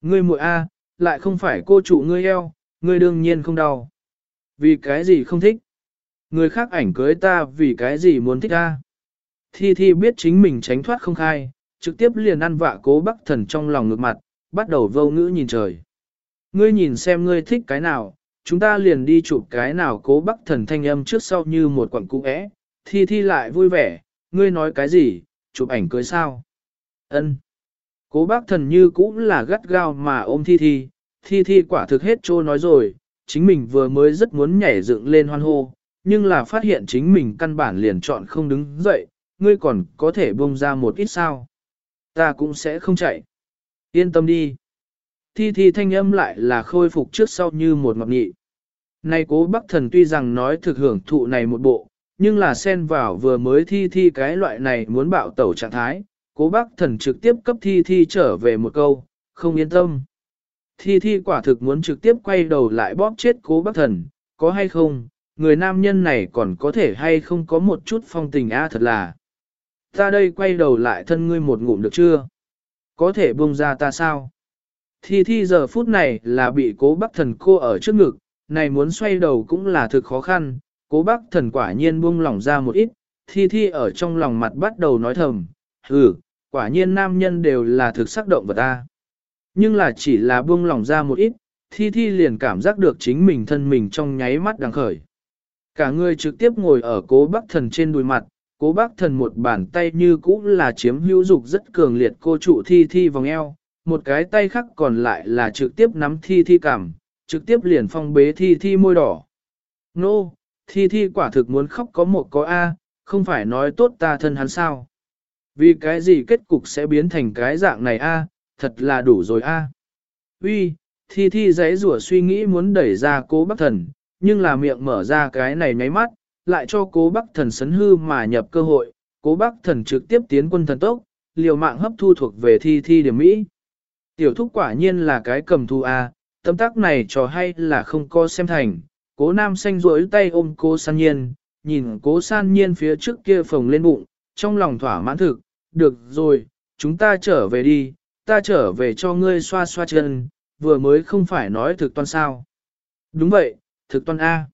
Speaker 1: Ngươi muội A, lại không phải cô chủ ngươi eo, ngươi đương nhiên không đau. Vì cái gì không thích? Người khác ảnh cưới ta vì cái gì muốn thích ta? Thi Thi biết chính mình tránh thoát không khai, trực tiếp liền ăn vạ cố bác thần trong lòng ngược mặt, bắt đầu vô ngữ nhìn trời. Ngươi nhìn xem ngươi thích cái nào, chúng ta liền đi chụp cái nào cố bắc thần thanh âm trước sau như một quặng cũ é, thi thi lại vui vẻ, ngươi nói cái gì, chụp ảnh cưới sao? ân Cố bác thần như cũng là gắt gao mà ôm thi thi, thi thi quả thực hết trô nói rồi, chính mình vừa mới rất muốn nhảy dựng lên hoan hô, nhưng là phát hiện chính mình căn bản liền chọn không đứng dậy, ngươi còn có thể bông ra một ít sao. Ta cũng sẽ không chạy. Yên tâm đi. Thi thi thanh âm lại là khôi phục trước sau như một ngọc nghị. Này cố bác thần tuy rằng nói thực hưởng thụ này một bộ, nhưng là xen vào vừa mới thi thi cái loại này muốn bạo tẩu trạng thái, cố bác thần trực tiếp cấp thi thi trở về một câu, không yên tâm. Thi thi quả thực muốn trực tiếp quay đầu lại bóp chết cố bác thần, có hay không, người nam nhân này còn có thể hay không có một chút phong tình a thật là. Ta đây quay đầu lại thân ngươi một ngụm được chưa? Có thể buông ra ta sao? Thi thi giờ phút này là bị cố bác thần cô ở trước ngực, này muốn xoay đầu cũng là thực khó khăn, cố bác thần quả nhiên buông lỏng ra một ít, thi thi ở trong lòng mặt bắt đầu nói thầm, ừ, quả nhiên nam nhân đều là thực sắc động vật ta. Nhưng là chỉ là buông lỏng ra một ít, thi thi liền cảm giác được chính mình thân mình trong nháy mắt đang khởi. Cả người trực tiếp ngồi ở cố bác thần trên đùi mặt, cố bác thần một bàn tay như cũ là chiếm hữu dục rất cường liệt cô trụ thi thi vòng eo, một cái tay khác còn lại là trực tiếp nắm thi thi cảm, trực tiếp liền phong bế thi thi môi đỏ. Nô, no, thi thi quả thực muốn khóc có một có A, không phải nói tốt ta thân hắn sao. Vì cái gì kết cục sẽ biến thành cái dạng này A, thật là đủ rồi A. Uy, thi thi giấy rủa suy nghĩ muốn đẩy ra cố bác thần, nhưng là miệng mở ra cái này nháy mắt, lại cho cố bác thần sấn hư mà nhập cơ hội, cố bác thần trực tiếp tiến quân thần tốc, liều mạng hấp thu thuộc về thi thi điểm Mỹ. Tiểu thúc quả nhiên là cái cầm thu A, à, tâm tác này trò hay là không có xem thành, cố nam xanh rỗi tay ôm cố san nhiên, nhìn cố san nhiên phía trước kia phồng lên bụng, trong lòng thỏa mãn thực, được rồi, chúng ta trở về đi, ta trở về cho ngươi xoa xoa chân, vừa mới không phải nói thực toan sao. Đúng vậy, thực toan A.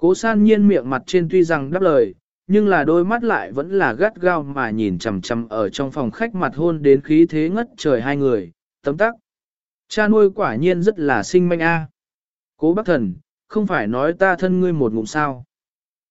Speaker 1: Cố san nhiên miệng mặt trên tuy rằng đáp lời, nhưng là đôi mắt lại vẫn là gắt gao mà nhìn chằm chằm ở trong phòng khách mặt hôn đến khí thế ngất trời hai người, tấm tắc. Cha nuôi quả nhiên rất là sinh manh A. Cố bác thần, không phải nói ta thân ngươi một ngụm sao.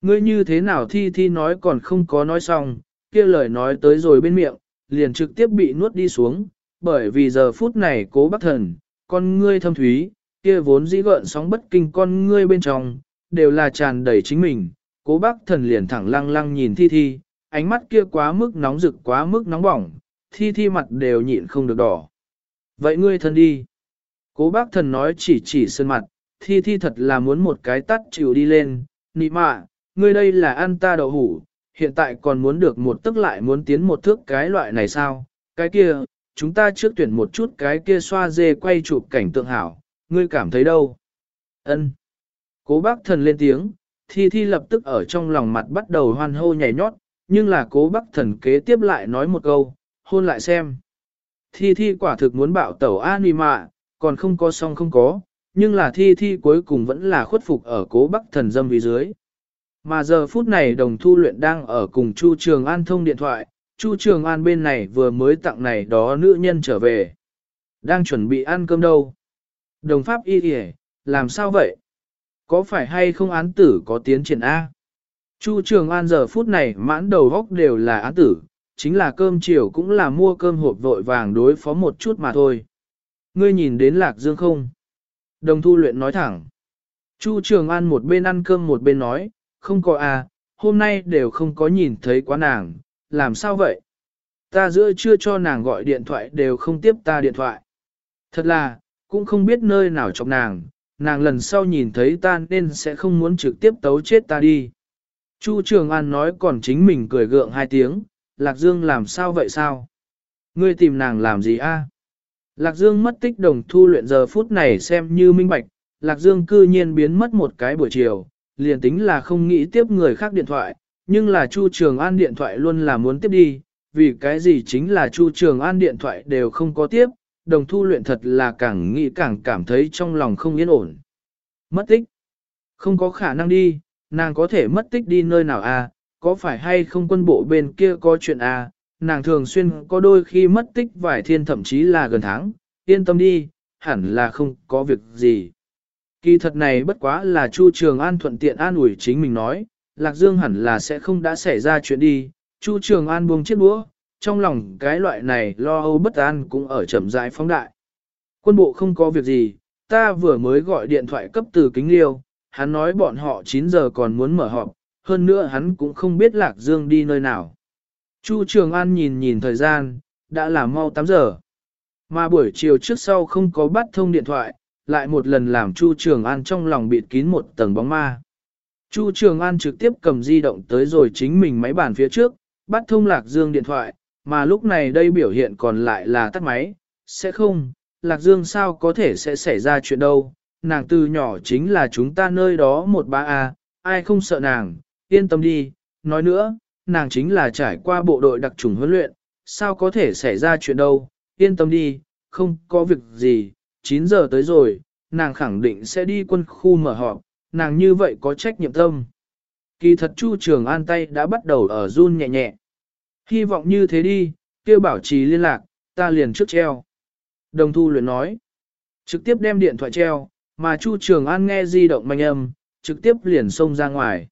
Speaker 1: Ngươi như thế nào thi thi nói còn không có nói xong, kia lời nói tới rồi bên miệng, liền trực tiếp bị nuốt đi xuống, bởi vì giờ phút này cố bác thần, con ngươi thâm thúy, kia vốn dĩ gợn sóng bất kinh con ngươi bên trong, đều là tràn đầy chính mình, cố bác thần liền thẳng lăng lăng nhìn thi thi, ánh mắt kia quá mức nóng rực quá mức nóng bỏng, thi thi mặt đều nhịn không được đỏ. Vậy ngươi thân đi. Cố bác thần nói chỉ chỉ sơn mặt, thi thi thật là muốn một cái tắt chịu đi lên, nị mạ, ngươi đây là ăn ta đậu hủ, hiện tại còn muốn được một tức lại muốn tiến một thước cái loại này sao, cái kia, chúng ta trước tuyển một chút cái kia xoa dê quay chụp cảnh tượng hảo, ngươi cảm thấy đâu? Ân. Cố bác thần lên tiếng, thi thi lập tức ở trong lòng mặt bắt đầu hoan hô nhảy nhót, nhưng là cố bác thần kế tiếp lại nói một câu, hôn lại xem. Thi thi quả thực muốn bảo tẩu anima, còn không có song không có, nhưng là thi thi cuối cùng vẫn là khuất phục ở cố Bác thần dâm vì dưới. Mà giờ phút này đồng thu luyện đang ở cùng Chu Trường An thông điện thoại, Chu Trường An bên này vừa mới tặng này đó nữ nhân trở về. Đang chuẩn bị ăn cơm đâu? Đồng pháp y kìa, làm sao vậy? Có phải hay không án tử có tiến triển A? Chu Trường An giờ phút này mãn đầu góc đều là án tử, chính là cơm chiều cũng là mua cơm hộp vội vàng đối phó một chút mà thôi. Ngươi nhìn đến Lạc Dương không? Đồng thu luyện nói thẳng. Chu Trường An một bên ăn cơm một bên nói, không có à, hôm nay đều không có nhìn thấy quá nàng, làm sao vậy? Ta giữa chưa cho nàng gọi điện thoại đều không tiếp ta điện thoại. Thật là, cũng không biết nơi nào chọc nàng, nàng lần sau nhìn thấy ta nên sẽ không muốn trực tiếp tấu chết ta đi. Chu Trường An nói còn chính mình cười gượng hai tiếng, Lạc Dương làm sao vậy sao? Ngươi tìm nàng làm gì a? Lạc Dương mất tích đồng thu luyện giờ phút này xem như minh bạch, Lạc Dương cư nhiên biến mất một cái buổi chiều, liền tính là không nghĩ tiếp người khác điện thoại, nhưng là Chu Trường An điện thoại luôn là muốn tiếp đi, vì cái gì chính là Chu Trường An điện thoại đều không có tiếp, đồng thu luyện thật là càng nghĩ càng cảm thấy trong lòng không yên ổn. Mất tích? Không có khả năng đi, nàng có thể mất tích đi nơi nào à, có phải hay không quân bộ bên kia có chuyện à, nàng thường xuyên có đôi khi mất tích vài thiên thậm chí là gần tháng, yên tâm đi, hẳn là không có việc gì. Kỳ thật này bất quá là Chu Trường An thuận tiện an ủi chính mình nói, Lạc Dương hẳn là sẽ không đã xảy ra chuyện đi. Chu Trường An buông chiếc đũa, trong lòng cái loại này lo âu bất an cũng ở chậm rãi phóng đại. Quân bộ không có việc gì, ta vừa mới gọi điện thoại cấp từ kính liêu, hắn nói bọn họ 9 giờ còn muốn mở họp, hơn nữa hắn cũng không biết Lạc Dương đi nơi nào. Chu Trường An nhìn nhìn thời gian, đã là mau 8 giờ. Mà buổi chiều trước sau không có bắt thông điện thoại, lại một lần làm Chu Trường An trong lòng bịt kín một tầng bóng ma. Chu Trường An trực tiếp cầm di động tới rồi chính mình máy bàn phía trước, bắt thông Lạc Dương điện thoại, mà lúc này đây biểu hiện còn lại là tắt máy, sẽ không, Lạc Dương sao có thể sẽ xảy ra chuyện đâu, nàng từ nhỏ chính là chúng ta nơi đó một ba a, ai không sợ nàng, yên tâm đi, nói nữa, nàng chính là trải qua bộ đội đặc trùng huấn luyện, sao có thể xảy ra chuyện đâu, yên tâm đi, không có việc gì, 9 giờ tới rồi, nàng khẳng định sẽ đi quân khu mở họp, nàng như vậy có trách nhiệm tâm. Kỳ thật Chu Trường An tay đã bắt đầu ở run nhẹ nhẹ. Hy vọng như thế đi, kêu bảo trì liên lạc, ta liền trước treo. Đồng thu luyện nói. Trực tiếp đem điện thoại treo, mà Chu Trường An nghe di động manh âm, trực tiếp liền xông ra ngoài.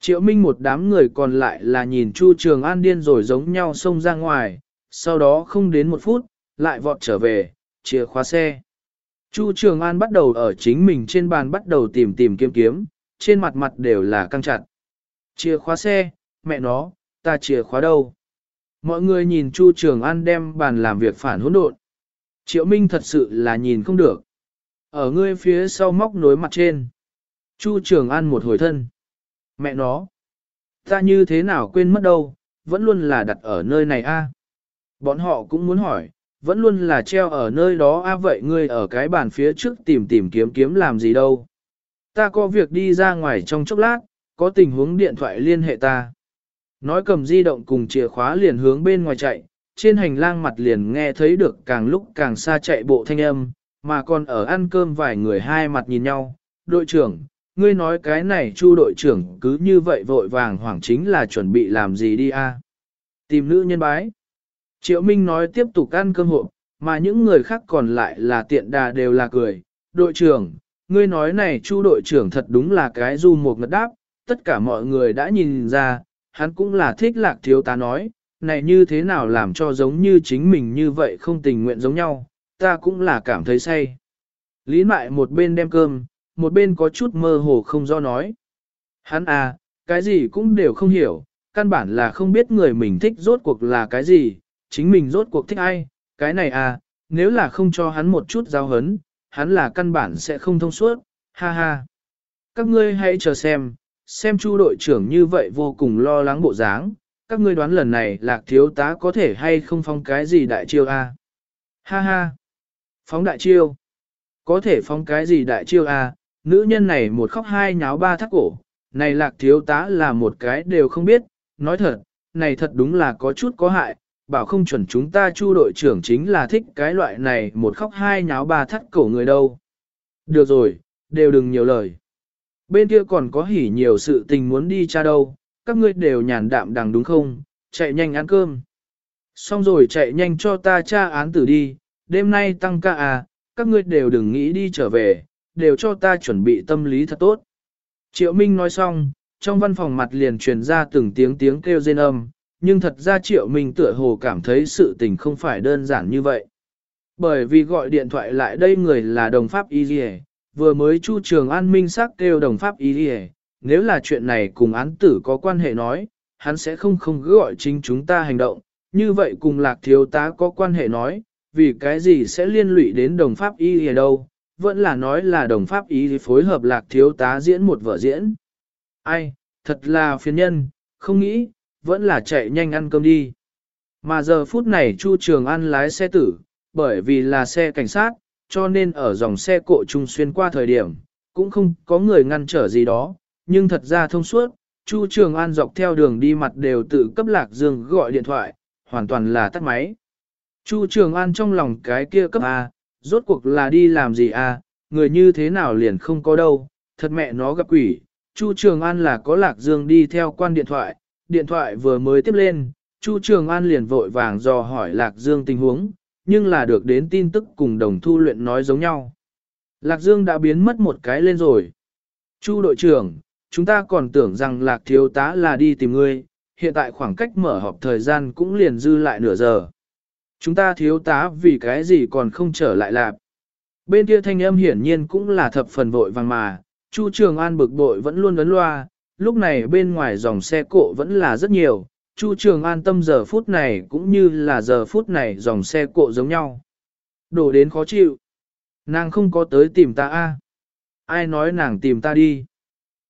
Speaker 1: Triệu Minh một đám người còn lại là nhìn Chu Trường An điên rồi giống nhau xông ra ngoài, sau đó không đến một phút, lại vọt trở về, chìa khóa xe. Chu Trường An bắt đầu ở chính mình trên bàn bắt đầu tìm tìm kiếm kiếm, trên mặt mặt đều là căng chặt. Chìa khóa xe, mẹ nó, ta chìa khóa đâu? Mọi người nhìn Chu Trường An đem bàn làm việc phản hỗn độn. Triệu Minh thật sự là nhìn không được. Ở ngươi phía sau móc nối mặt trên. Chu Trường An một hồi thân. Mẹ nó. Ta như thế nào quên mất đâu, vẫn luôn là đặt ở nơi này a. Bọn họ cũng muốn hỏi, vẫn luôn là treo ở nơi đó a vậy ngươi ở cái bàn phía trước tìm tìm kiếm kiếm làm gì đâu. Ta có việc đi ra ngoài trong chốc lát, có tình huống điện thoại liên hệ ta. Nói cầm di động cùng chìa khóa liền hướng bên ngoài chạy, trên hành lang mặt liền nghe thấy được càng lúc càng xa chạy bộ thanh âm, mà còn ở ăn cơm vài người hai mặt nhìn nhau. Đội trưởng, ngươi nói cái này chu đội trưởng cứ như vậy vội vàng hoảng chính là chuẩn bị làm gì đi a? Tìm nữ nhân bái. Triệu Minh nói tiếp tục ăn cơm hộp, mà những người khác còn lại là tiện đà đều là cười. Đội trưởng, ngươi nói này chu đội trưởng thật đúng là cái du một ngật đáp, tất cả mọi người đã nhìn ra, hắn cũng là thích lạc thiếu tá nói, này như thế nào làm cho giống như chính mình như vậy không tình nguyện giống nhau, ta cũng là cảm thấy say. Lý mại một bên đem cơm, một bên có chút mơ hồ không do nói. Hắn à, cái gì cũng đều không hiểu, căn bản là không biết người mình thích rốt cuộc là cái gì, chính mình rốt cuộc thích ai, cái này à, nếu là không cho hắn một chút giao hấn, hắn là căn bản sẽ không thông suốt, ha ha. Các ngươi hãy chờ xem, xem chu đội trưởng như vậy vô cùng lo lắng bộ dáng, các ngươi đoán lần này lạc thiếu tá có thể hay không phong cái gì đại chiêu a? Ha ha! Phóng đại chiêu! Có thể phóng cái gì đại chiêu a? Nữ nhân này một khóc hai nháo ba thắt cổ, này lạc thiếu tá là một cái đều không biết, nói thật, này thật đúng là có chút có hại, bảo không chuẩn chúng ta chu đội trưởng chính là thích cái loại này một khóc hai nháo ba thắt cổ người đâu. Được rồi, đều đừng nhiều lời. Bên kia còn có hỉ nhiều sự tình muốn đi cha đâu, các ngươi đều nhàn đạm đằng đúng không, chạy nhanh ăn cơm. Xong rồi chạy nhanh cho ta tra án tử đi, đêm nay tăng ca à, các ngươi đều đừng nghĩ đi trở về, đều cho ta chuẩn bị tâm lý thật tốt. Triệu Minh nói xong, trong văn phòng mặt liền truyền ra từng tiếng tiếng kêu rên âm, nhưng thật ra Triệu Minh tựa hồ cảm thấy sự tình không phải đơn giản như vậy. Bởi vì gọi điện thoại lại đây người là đồng pháp y vừa mới chu trường an minh xác kêu đồng pháp y đi nếu là chuyện này cùng án tử có quan hệ nói, hắn sẽ không không gọi chính chúng ta hành động, như vậy cùng lạc thiếu tá có quan hệ nói, vì cái gì sẽ liên lụy đến đồng pháp y đi đâu, vẫn là nói là đồng pháp y phối hợp lạc thiếu tá diễn một vở diễn. Ai, thật là phiền nhân, không nghĩ, vẫn là chạy nhanh ăn cơm đi. Mà giờ phút này Chu Trường An lái xe tử, bởi vì là xe cảnh sát, cho nên ở dòng xe cộ trung xuyên qua thời điểm, cũng không có người ngăn trở gì đó, nhưng thật ra thông suốt, Chu Trường An dọc theo đường đi mặt đều tự cấp Lạc Dương gọi điện thoại, hoàn toàn là tắt máy. Chu Trường An trong lòng cái kia cấp A, rốt cuộc là đi làm gì A, người như thế nào liền không có đâu, thật mẹ nó gặp quỷ. Chu Trường An là có Lạc Dương đi theo quan điện thoại, điện thoại vừa mới tiếp lên, Chu Trường An liền vội vàng dò hỏi Lạc Dương tình huống, nhưng là được đến tin tức cùng đồng thu luyện nói giống nhau. Lạc Dương đã biến mất một cái lên rồi. Chu đội trưởng, chúng ta còn tưởng rằng Lạc thiếu tá là đi tìm ngươi, hiện tại khoảng cách mở họp thời gian cũng liền dư lại nửa giờ. Chúng ta thiếu tá vì cái gì còn không trở lại lạp. Bên kia thanh âm hiển nhiên cũng là thập phần vội vàng mà, Chu Trường An bực bội vẫn luôn ấn loa, lúc này bên ngoài dòng xe cộ vẫn là rất nhiều, Chu Trường An tâm giờ phút này cũng như là giờ phút này dòng xe cộ giống nhau. Đổ đến khó chịu. Nàng không có tới tìm ta a Ai nói nàng tìm ta đi.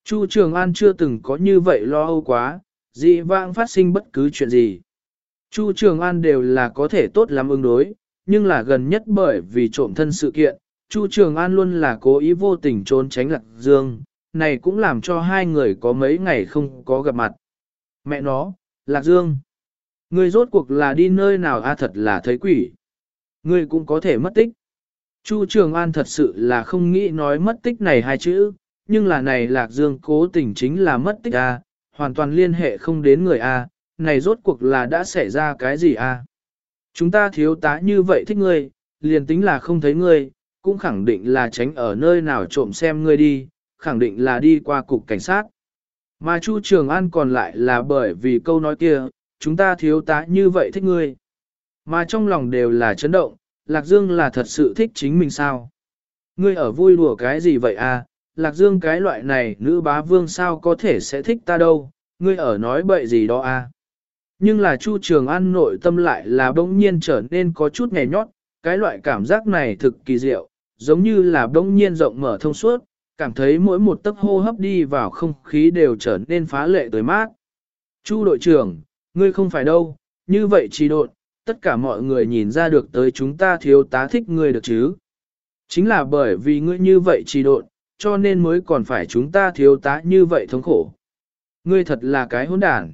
Speaker 1: Chu Trường An chưa từng có như vậy lo âu quá, dị vãng phát sinh bất cứ chuyện gì. Chu Trường An đều là có thể tốt lắm ứng đối, nhưng là gần nhất bởi vì trộm thân sự kiện, Chu Trường An luôn là cố ý vô tình trốn tránh Lạc Dương, này cũng làm cho hai người có mấy ngày không có gặp mặt. Mẹ nó, Lạc Dương, ngươi rốt cuộc là đi nơi nào a thật là thấy quỷ. Ngươi cũng có thể mất tích. Chu Trường An thật sự là không nghĩ nói mất tích này hai chữ, nhưng là này Lạc Dương cố tình chính là mất tích a, hoàn toàn liên hệ không đến người a, này rốt cuộc là đã xảy ra cái gì a? Chúng ta thiếu tá như vậy thích ngươi, liền tính là không thấy ngươi, cũng khẳng định là tránh ở nơi nào trộm xem ngươi đi, khẳng định là đi qua cục cảnh sát. Mà Chu Trường An còn lại là bởi vì câu nói kia, chúng ta thiếu tá như vậy thích ngươi. Mà trong lòng đều là chấn động, Lạc Dương là thật sự thích chính mình sao? Ngươi ở vui đùa cái gì vậy à? Lạc Dương cái loại này nữ bá vương sao có thể sẽ thích ta đâu? Ngươi ở nói bậy gì đó à? Nhưng là Chu Trường An nội tâm lại là bỗng nhiên trở nên có chút nghè nhót, cái loại cảm giác này thực kỳ diệu, giống như là bỗng nhiên rộng mở thông suốt, cảm thấy mỗi một tấc hô hấp đi vào không khí đều trở nên phá lệ tới mát. Chu đội trưởng, ngươi không phải đâu, như vậy chỉ độn, tất cả mọi người nhìn ra được tới chúng ta thiếu tá thích ngươi được chứ. Chính là bởi vì ngươi như vậy chỉ độn, cho nên mới còn phải chúng ta thiếu tá như vậy thống khổ. Ngươi thật là cái hỗn đản.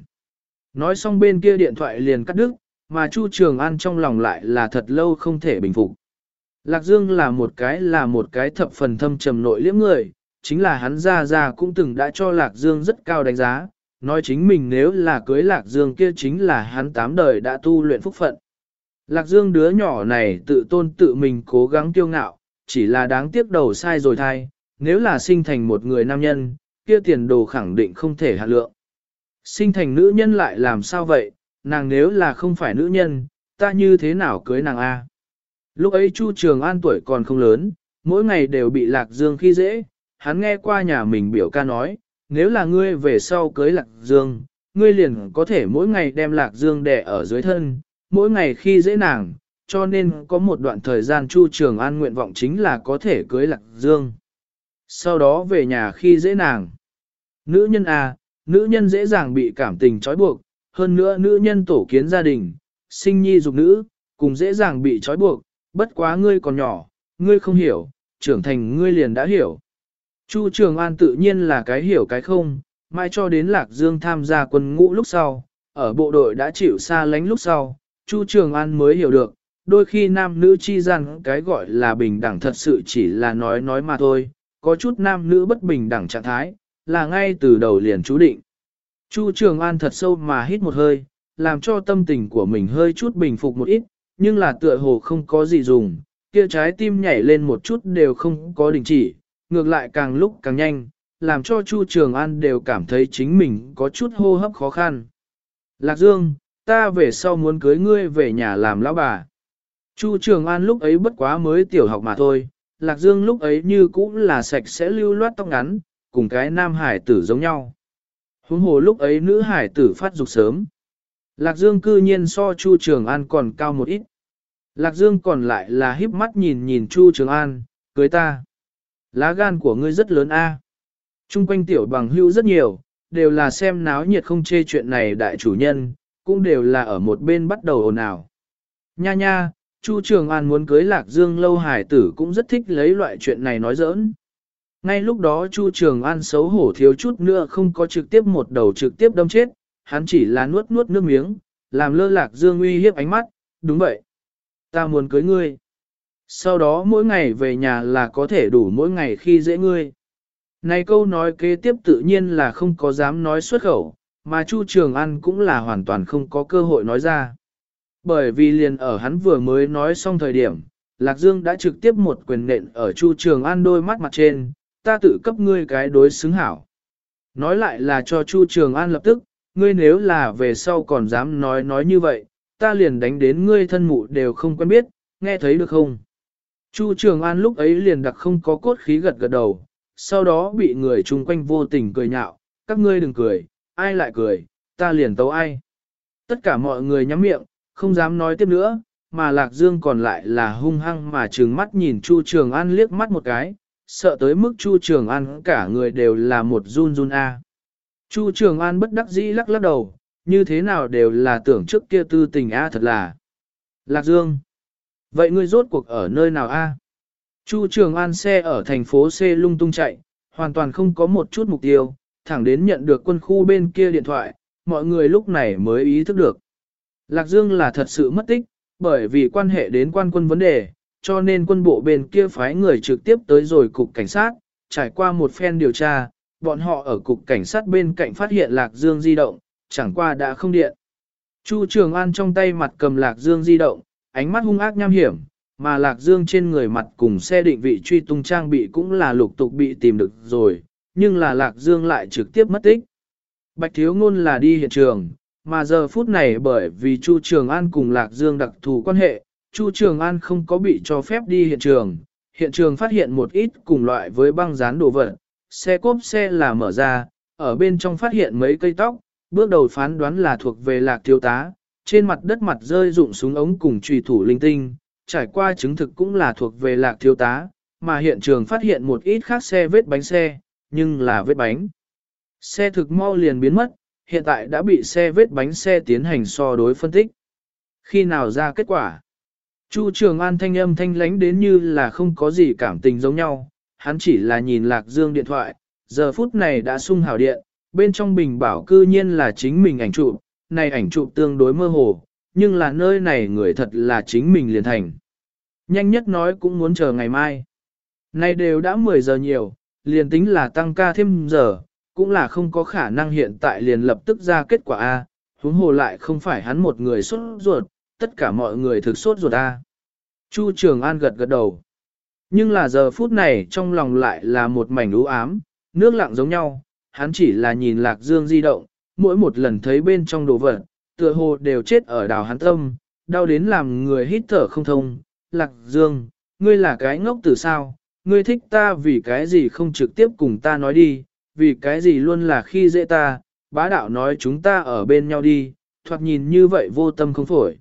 Speaker 1: Nói xong bên kia điện thoại liền cắt đứt, mà Chu Trường An trong lòng lại là thật lâu không thể bình phục. Lạc Dương là một cái là một cái thập phần thâm trầm nội liễm người, chính là hắn ra ra cũng từng đã cho Lạc Dương rất cao đánh giá, nói chính mình nếu là cưới Lạc Dương kia chính là hắn tám đời đã tu luyện phúc phận. Lạc Dương đứa nhỏ này tự tôn tự mình cố gắng tiêu ngạo, chỉ là đáng tiếc đầu sai rồi thay, nếu là sinh thành một người nam nhân, kia tiền đồ khẳng định không thể hạ lượng. Sinh thành nữ nhân lại làm sao vậy, nàng nếu là không phải nữ nhân, ta như thế nào cưới nàng A. Lúc ấy Chu Trường An tuổi còn không lớn, mỗi ngày đều bị Lạc Dương khi dễ, hắn nghe qua nhà mình biểu ca nói, nếu là ngươi về sau cưới Lạc Dương, ngươi liền có thể mỗi ngày đem Lạc Dương đẻ ở dưới thân, mỗi ngày khi dễ nàng, cho nên có một đoạn thời gian Chu Trường An nguyện vọng chính là có thể cưới Lạc Dương. Sau đó về nhà khi dễ nàng. Nữ nhân à, nữ nhân dễ dàng bị cảm tình trói buộc, hơn nữa nữ nhân tổ kiến gia đình, sinh nhi dục nữ, cùng dễ dàng bị trói buộc, bất quá ngươi còn nhỏ, ngươi không hiểu, trưởng thành ngươi liền đã hiểu. Chu Trường An tự nhiên là cái hiểu cái không, mai cho đến Lạc Dương tham gia quân ngũ lúc sau, ở bộ đội đã chịu xa lánh lúc sau, Chu Trường An mới hiểu được, đôi khi nam nữ chi gian cái gọi là bình đẳng thật sự chỉ là nói nói mà thôi, có chút nam nữ bất bình đẳng trạng thái, là ngay từ đầu liền chú định. Chu Trường An thật sâu mà hít một hơi, làm cho tâm tình của mình hơi chút bình phục một ít, nhưng là tựa hồ không có gì dùng, kia trái tim nhảy lên một chút đều không có đình chỉ, ngược lại càng lúc càng nhanh, làm cho Chu Trường An đều cảm thấy chính mình có chút hô hấp khó khăn. Lạc Dương, ta về sau muốn cưới ngươi về nhà làm lão bà. Chu Trường An lúc ấy bất quá mới tiểu học mà thôi, Lạc Dương lúc ấy như cũng là sạch sẽ lưu loát tóc ngắn, cùng cái nam hải tử giống nhau. Huống hồ lúc ấy nữ hải tử phát dục sớm. Lạc Dương cư nhiên so Chu Trường An còn cao một ít. Lạc Dương còn lại là híp mắt nhìn nhìn Chu Trường An, cưới ta. Lá gan của ngươi rất lớn a. Trung quanh tiểu bằng hưu rất nhiều, đều là xem náo nhiệt không chê chuyện này đại chủ nhân, cũng đều là ở một bên bắt đầu ồn ào. Nha nha, Chu Trường An muốn cưới Lạc Dương lâu hải tử cũng rất thích lấy loại chuyện này nói giỡn. Ngay lúc đó Chu Trường An xấu hổ thiếu chút nữa không có trực tiếp một đầu trực tiếp đâm chết, hắn chỉ là nuốt nuốt nước miếng, làm lơ Lạc Dương uy hiếp ánh mắt, đúng vậy. Ta muốn cưới ngươi. Sau đó mỗi ngày về nhà là có thể đủ mỗi ngày khi dễ ngươi. Này câu nói kế tiếp tự nhiên là không có dám nói xuất khẩu, mà Chu Trường An cũng là hoàn toàn không có cơ hội nói ra. Bởi vì liền ở hắn vừa mới nói xong thời điểm, Lạc Dương đã trực tiếp một quyền nện ở Chu Trường An đôi mắt mặt trên, ta tự cấp ngươi cái đối xứng hảo. Nói lại là cho Chu Trường An lập tức, ngươi nếu là về sau còn dám nói nói như vậy, ta liền đánh đến ngươi thân mụ đều không quen biết, nghe thấy được không? Chu Trường An lúc ấy liền đặc không có cốt khí gật gật đầu, sau đó bị người chung quanh vô tình cười nhạo, các ngươi đừng cười, ai lại cười, ta liền tấu ai. Tất cả mọi người nhắm miệng, không dám nói tiếp nữa, mà Lạc Dương còn lại là hung hăng mà trừng mắt nhìn Chu Trường An liếc mắt một cái, sợ tới mức Chu Trường An cả người đều là một run run a. Chu Trường An bất đắc dĩ lắc lắc đầu, như thế nào đều là tưởng trước kia tư tình a thật là. Lạc Dương. Vậy ngươi rốt cuộc ở nơi nào a? Chu Trường An xe ở thành phố C lung tung chạy, hoàn toàn không có một chút mục tiêu, thẳng đến nhận được quân khu bên kia điện thoại, mọi người lúc này mới ý thức được. Lạc Dương là thật sự mất tích, bởi vì quan hệ đến quan quân vấn đề, cho nên quân bộ bên kia phái người trực tiếp tới rồi cục cảnh sát, trải qua một phen điều tra, bọn họ ở cục cảnh sát bên cạnh phát hiện Lạc Dương di động, chẳng qua đã không điện. Chu Trường An trong tay mặt cầm Lạc Dương di động, ánh mắt hung ác nham hiểm, mà Lạc Dương trên người mặt cùng xe định vị truy tung trang bị cũng là lục tục bị tìm được rồi, nhưng là Lạc Dương lại trực tiếp mất tích. Bạch Thiếu Ngôn là đi hiện trường, mà giờ phút này bởi vì Chu Trường An cùng Lạc Dương đặc thù quan hệ, Chu Trường An không có bị cho phép đi hiện trường. Hiện trường phát hiện một ít cùng loại với băng dán đồ vật, xe cốp xe là mở ra, ở bên trong phát hiện mấy cây tóc, bước đầu phán đoán là thuộc về Lạc Thiếu Tá, trên mặt đất mặt rơi dụng súng ống cùng trùy thủ linh tinh, trải qua chứng thực cũng là thuộc về Lạc Thiếu Tá, mà hiện trường phát hiện một ít khác xe vết bánh xe, nhưng là vết bánh. Xe thực mau liền biến mất, hiện tại đã bị xe vết bánh xe tiến hành so đối phân tích. Khi nào ra kết quả? Chu Trường An thanh âm thanh lánh đến như là không có gì cảm tình giống nhau, hắn chỉ là nhìn Lạc Dương điện thoại, giờ phút này đã sung hào điện, bên trong bình bảo cư nhiên là chính mình ảnh chụp, này ảnh chụp tương đối mơ hồ, nhưng là nơi này người thật là chính mình liền thành. Nhanh nhất nói cũng muốn chờ ngày mai. Nay đều đã 10 giờ nhiều, liền tính là tăng ca thêm giờ, cũng là không có khả năng hiện tại liền lập tức ra kết quả A, huống hồ lại không phải hắn một người sốt ruột, tất cả mọi người thực sốt ruột A. Chu Trường An gật gật đầu. Nhưng là giờ phút này trong lòng lại là một mảnh u ám, nước lặng giống nhau, hắn chỉ là nhìn Lạc Dương di động, mỗi một lần thấy bên trong đồ vật, tựa hồ đều chết ở đào hắn tâm, đau đến làm người hít thở không thông. Lạc Dương, ngươi là cái ngốc từ sao, ngươi thích ta vì cái gì không trực tiếp cùng ta nói đi, vì cái gì luôn là khi dễ ta, bá đạo nói chúng ta ở bên nhau đi, thoạt nhìn như vậy vô tâm không phổi.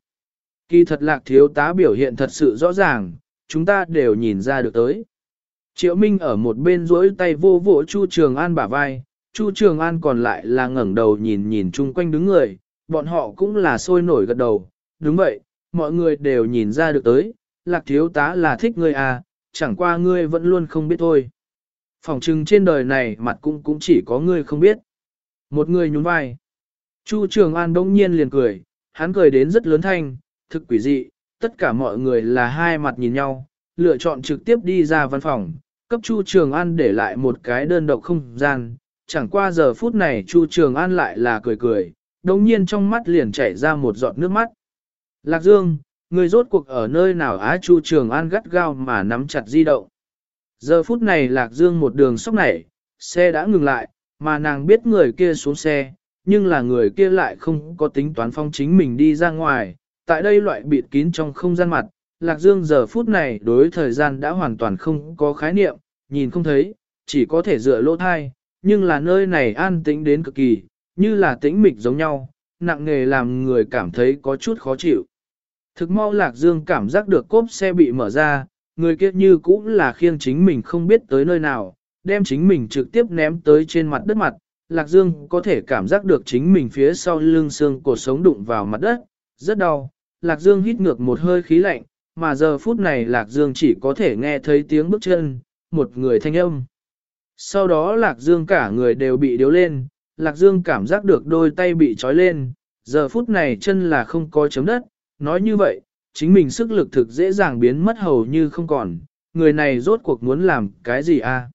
Speaker 1: Kỳ thật lạc thiếu tá biểu hiện thật sự rõ ràng, chúng ta đều nhìn ra được tới. Triệu Minh ở một bên duỗi tay vô vỗ Chu Trường An bả vai, Chu Trường An còn lại là ngẩng đầu nhìn nhìn chung quanh đứng người, bọn họ cũng là sôi nổi gật đầu, đúng vậy, mọi người đều nhìn ra được tới, lạc thiếu tá là thích ngươi à, chẳng qua ngươi vẫn luôn không biết thôi. Phòng trưng trên đời này mặt cũng cũng chỉ có ngươi không biết. Một người nhún vai. Chu Trường An đông nhiên liền cười, hắn cười đến rất lớn thanh, thực quỷ dị, tất cả mọi người là hai mặt nhìn nhau, lựa chọn trực tiếp đi ra văn phòng, cấp Chu Trường An để lại một cái đơn độc không gian, chẳng qua giờ phút này Chu Trường An lại là cười cười, đồng nhiên trong mắt liền chảy ra một giọt nước mắt. Lạc Dương, người rốt cuộc ở nơi nào á Chu Trường An gắt gao mà nắm chặt di động. Giờ phút này Lạc Dương một đường sóc nảy, xe đã ngừng lại, mà nàng biết người kia xuống xe, nhưng là người kia lại không có tính toán phong chính mình đi ra ngoài. Tại đây loại bịt kín trong không gian mặt, Lạc Dương giờ phút này đối thời gian đã hoàn toàn không có khái niệm, nhìn không thấy, chỉ có thể dựa lỗ thai, nhưng là nơi này an tĩnh đến cực kỳ, như là tĩnh mịch giống nhau, nặng nghề làm người cảm thấy có chút khó chịu. Thực mau Lạc Dương cảm giác được cốp xe bị mở ra, người kia như cũng là khiêng chính mình không biết tới nơi nào, đem chính mình trực tiếp ném tới trên mặt đất mặt. Lạc Dương có thể cảm giác được chính mình phía sau lưng xương cổ sống đụng vào mặt đất, rất đau. Lạc Dương hít ngược một hơi khí lạnh, mà giờ phút này Lạc Dương chỉ có thể nghe thấy tiếng bước chân, một người thanh âm. Sau đó Lạc Dương cả người đều bị điếu lên, Lạc Dương cảm giác được đôi tay bị trói lên, giờ phút này chân là không có chấm đất, nói như vậy, chính mình sức lực thực dễ dàng biến mất hầu như không còn, người này rốt cuộc muốn làm cái gì a? À?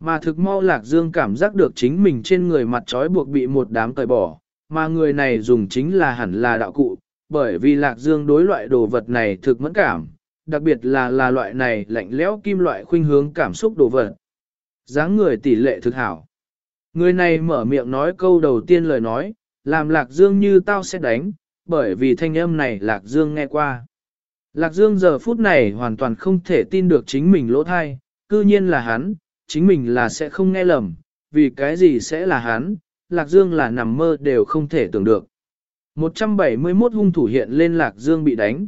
Speaker 1: Mà thực mau lạc dương cảm giác được chính mình trên người mặt trói buộc bị một đám cởi bỏ, mà người này dùng chính là hẳn là đạo cụ, bởi vì lạc dương đối loại đồ vật này thực mẫn cảm, đặc biệt là là loại này lạnh lẽo kim loại khuynh hướng cảm xúc đồ vật dáng người tỷ lệ thực hảo. Người này mở miệng nói câu đầu tiên lời nói, làm Lạc Dương như tao sẽ đánh, bởi vì thanh âm này Lạc Dương nghe qua. Lạc Dương giờ phút này hoàn toàn không thể tin được chính mình lỗ thai, cư nhiên là hắn, chính mình là sẽ không nghe lầm, vì cái gì sẽ là hắn, Lạc Dương là nằm mơ đều không thể tưởng được. 171 hung thủ hiện lên Lạc Dương bị đánh.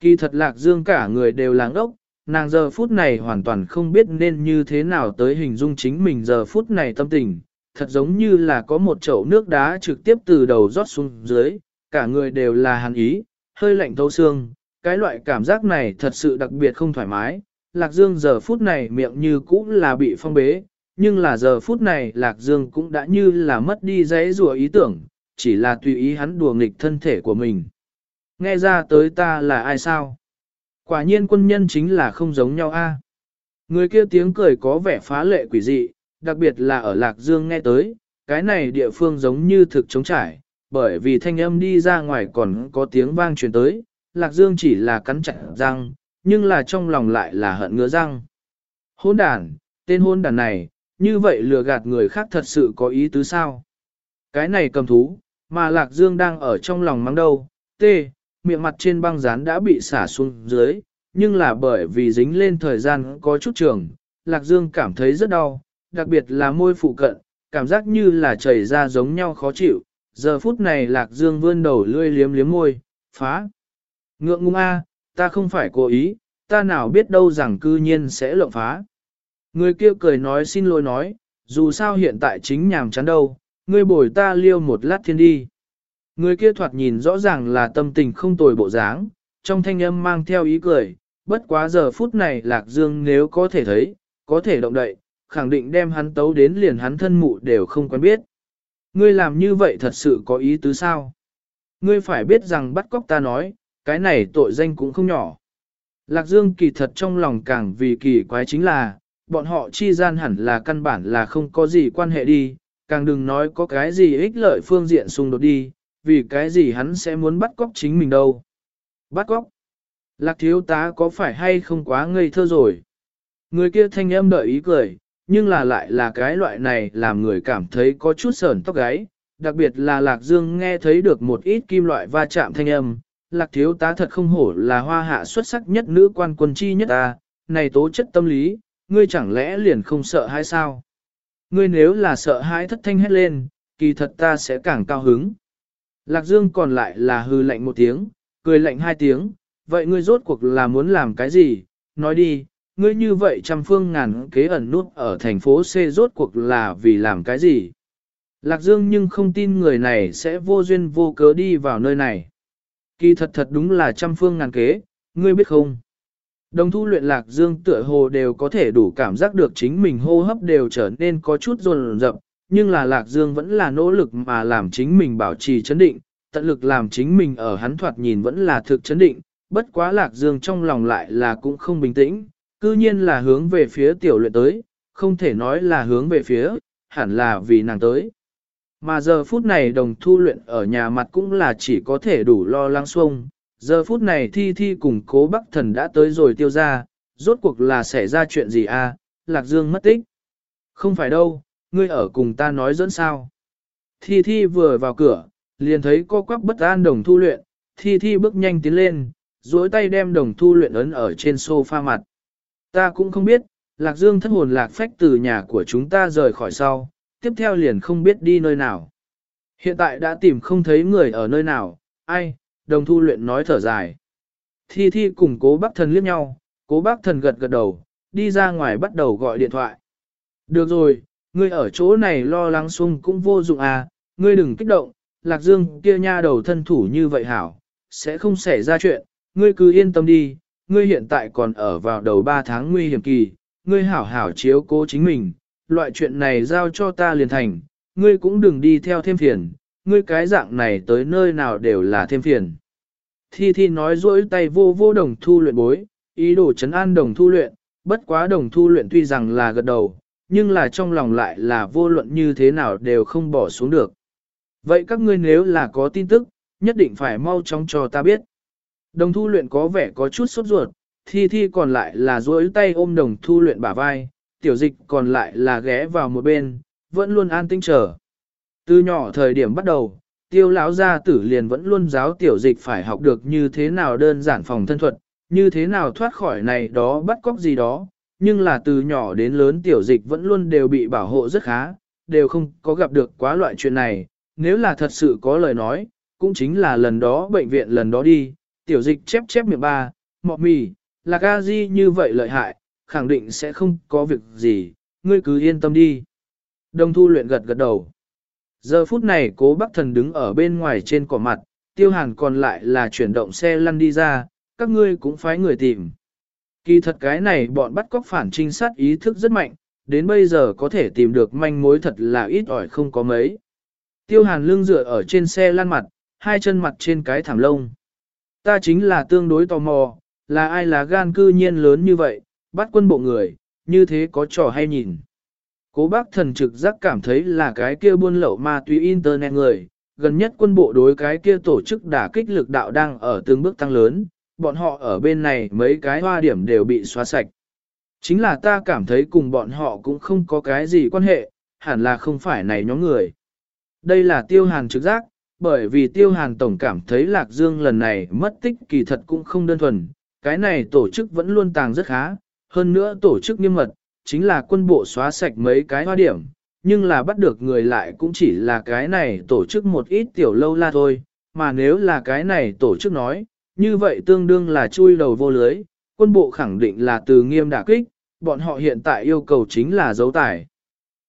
Speaker 1: Kỳ thật Lạc Dương cả người đều làng ốc, nàng giờ phút này hoàn toàn không biết nên như thế nào tới hình dung chính mình giờ phút này tâm tình, thật giống như là có một chậu nước đá trực tiếp từ đầu rót xuống dưới, cả người đều là hàn ý, hơi lạnh thấu xương, cái loại cảm giác này thật sự đặc biệt không thoải mái. Lạc Dương giờ phút này miệng như cũ là bị phong bế, nhưng là giờ phút này Lạc Dương cũng đã như là mất đi giấy rùa ý tưởng, chỉ là tùy ý hắn đùa nghịch thân thể của mình. Nghe ra tới ta là ai sao? Quả nhiên quân nhân chính là không giống nhau a. Người kia tiếng cười có vẻ phá lệ quỷ dị, đặc biệt là ở Lạc Dương nghe tới, cái này địa phương giống như thực chống trải, bởi vì thanh âm đi ra ngoài còn có tiếng vang truyền tới, Lạc Dương chỉ là cắn chặt răng, nhưng là trong lòng lại là hận ngứa răng. Hôn đàn, tên hôn đàn này, như vậy lừa gạt người khác thật sự có ý tứ sao? Cái này cầm thú, mà Lạc Dương đang ở trong lòng mắng đâu, tê, miệng mặt trên băng dán đã bị xả xuống dưới, nhưng là bởi vì dính lên thời gian có chút trường, Lạc Dương cảm thấy rất đau, đặc biệt là môi phụ cận, cảm giác như là chảy ra giống nhau khó chịu. Giờ phút này Lạc Dương vươn đầu lươi liếm liếm môi, phá. Ngượng ngung a, ta không phải cố ý, ta nào biết đâu rằng cư nhiên sẽ lộng phá. Người kia cười nói xin lỗi nói, dù sao hiện tại chính nhàm chán đâu, ngươi bồi ta liêu một lát thiên đi. Người kia thoạt nhìn rõ ràng là tâm tình không tồi bộ dáng, trong thanh âm mang theo ý cười, bất quá giờ phút này Lạc Dương nếu có thể thấy, có thể động đậy, khẳng định đem hắn tấu đến liền hắn thân mụ đều không quen biết. Ngươi làm như vậy thật sự có ý tứ sao? Ngươi phải biết rằng bắt cóc ta nói, cái này tội danh cũng không nhỏ. Lạc Dương kỳ thật trong lòng càng vì kỳ quái chính là, bọn họ chi gian hẳn là căn bản là không có gì quan hệ đi, càng đừng nói có cái gì ích lợi phương diện xung đột đi, vì cái gì hắn sẽ muốn bắt cóc chính mình đâu. Bắt cóc? Lạc thiếu tá có phải hay không quá ngây thơ rồi? Người kia thanh âm đợi ý cười, nhưng là lại là cái loại này làm người cảm thấy có chút sờn tóc gáy, đặc biệt là Lạc Dương nghe thấy được một ít kim loại va chạm thanh âm. Lạc thiếu tá thật không hổ là hoa hạ xuất sắc nhất nữ quan quân chi nhất ta, này tố chất tâm lý, ngươi chẳng lẽ liền không sợ hay sao? Ngươi nếu là sợ hãi thất thanh hết lên, kỳ thật ta sẽ càng cao hứng. Lạc Dương còn lại là hư lạnh một tiếng, cười lạnh hai tiếng, vậy ngươi rốt cuộc là muốn làm cái gì? Nói đi, ngươi như vậy trăm phương ngàn kế ẩn nút ở thành phố C rốt cuộc là vì làm cái gì? Lạc Dương nhưng không tin người này sẽ vô duyên vô cớ đi vào nơi này. Kỳ thật thật đúng là trăm phương ngàn kế, ngươi biết không? Đồng thu luyện Lạc Dương tựa hồ đều có thể đủ cảm giác được chính mình hô hấp đều trở nên có chút rồn rập, nhưng là Lạc Dương vẫn là nỗ lực mà làm chính mình bảo trì chấn định, tận lực làm chính mình ở hắn thoạt nhìn vẫn là thực chấn định, bất quá Lạc Dương trong lòng lại là cũng không bình tĩnh, cư nhiên là hướng về phía tiểu luyện tới, không thể nói là hướng về phía, hẳn là vì nàng tới. Mà giờ phút này đồng thu luyện ở nhà mặt cũng là chỉ có thể đủ lo lắng xuông, giờ phút này thi thi cùng cố bắc thần đã tới rồi tiêu ra, rốt cuộc là xảy ra chuyện gì a? À? Lạc Dương mất tích. Không phải đâu, ngươi ở cùng ta nói dẫn sao. Thi thi vừa vào cửa, liền thấy co Quắc bất an đồng thu luyện, thi thi bước nhanh tiến lên, duỗi tay đem đồng thu luyện ấn ở trên sofa mặt. Ta cũng không biết, Lạc Dương thất hồn lạc phách từ nhà của chúng ta rời khỏi sau, tiếp theo liền không biết đi nơi nào. Hiện tại đã tìm không thấy người ở nơi nào, ai, đồng thu luyện nói thở dài. Thi thi cùng cố bác thần liếc nhau, cố bác thần gật gật đầu, đi ra ngoài bắt đầu gọi điện thoại. Được rồi, ngươi ở chỗ này lo lắng xung cũng vô dụng à, ngươi đừng kích động, Lạc Dương kia nha đầu thân thủ như vậy hảo, sẽ không xảy ra chuyện, ngươi cứ yên tâm đi, ngươi hiện tại còn ở vào đầu 3 tháng nguy hiểm kỳ, ngươi hảo hảo chiếu cố chính mình, loại chuyện này giao cho ta liền thành, ngươi cũng đừng đi theo thêm phiền, ngươi cái dạng này tới nơi nào đều là thêm phiền. Thi Thi nói dỗi tay vô vô đồng thu luyện bối, ý đồ chấn an đồng thu luyện, bất quá đồng thu luyện tuy rằng là gật đầu, nhưng là trong lòng lại là vô luận như thế nào đều không bỏ xuống được. Vậy các ngươi nếu là có tin tức, nhất định phải mau chóng cho ta biết. Đồng thu luyện có vẻ có chút sốt ruột, thi thi còn lại là duỗi tay ôm đồng thu luyện bả vai, tiểu dịch còn lại là ghé vào một bên, vẫn luôn an tinh chờ. Từ nhỏ thời điểm bắt đầu, tiêu lão gia tử liền vẫn luôn giáo tiểu dịch phải học được như thế nào đơn giản phòng thân thuật, như thế nào thoát khỏi này đó bắt cóc gì đó, nhưng là từ nhỏ đến lớn tiểu dịch vẫn luôn đều bị bảo hộ rất khá, đều không có gặp được quá loại chuyện này, nếu là thật sự có lời nói, cũng chính là lần đó bệnh viện lần đó đi, tiểu dịch chép chép miệng ba, mọ mì, là ga di như vậy lợi hại, khẳng định sẽ không có việc gì, ngươi cứ yên tâm đi. Đồng thu luyện gật gật đầu. Giờ phút này cố bác thần đứng ở bên ngoài trên cỏ mặt, tiêu hàn còn lại là chuyển động xe lăn đi ra, các ngươi cũng phái người tìm. Kỳ thật cái này bọn bắt cóc phản trinh sát ý thức rất mạnh, đến bây giờ có thể tìm được manh mối thật là ít ỏi không có mấy. Tiêu hàn lưng dựa ở trên xe lăn mặt, hai chân mặt trên cái thảm lông. Ta chính là tương đối tò mò, là ai là gan cư nhiên lớn như vậy, bắt quân bộ người, như thế có trò hay nhìn. Cố bác thần trực giác cảm thấy là cái kia buôn lậu ma túy internet người, gần nhất quân bộ đối cái kia tổ chức đả kích lực đạo đang ở từng bước tăng lớn, bọn họ ở bên này mấy cái hoa điểm đều bị xóa sạch. Chính là ta cảm thấy cùng bọn họ cũng không có cái gì quan hệ, hẳn là không phải này nhóm người. Đây là tiêu hàn trực giác, bởi vì tiêu hàn tổng cảm thấy Lạc Dương lần này mất tích kỳ thật cũng không đơn thuần, cái này tổ chức vẫn luôn tàng rất khá, hơn nữa tổ chức nghiêm mật, chính là quân bộ xóa sạch mấy cái hoa điểm, nhưng là bắt được người lại cũng chỉ là cái này tổ chức một ít tiểu lâu la thôi, mà nếu là cái này tổ chức nói, như vậy tương đương là chui đầu vô lưới, quân bộ khẳng định là từ nghiêm đả kích, bọn họ hiện tại yêu cầu chính là dấu tải.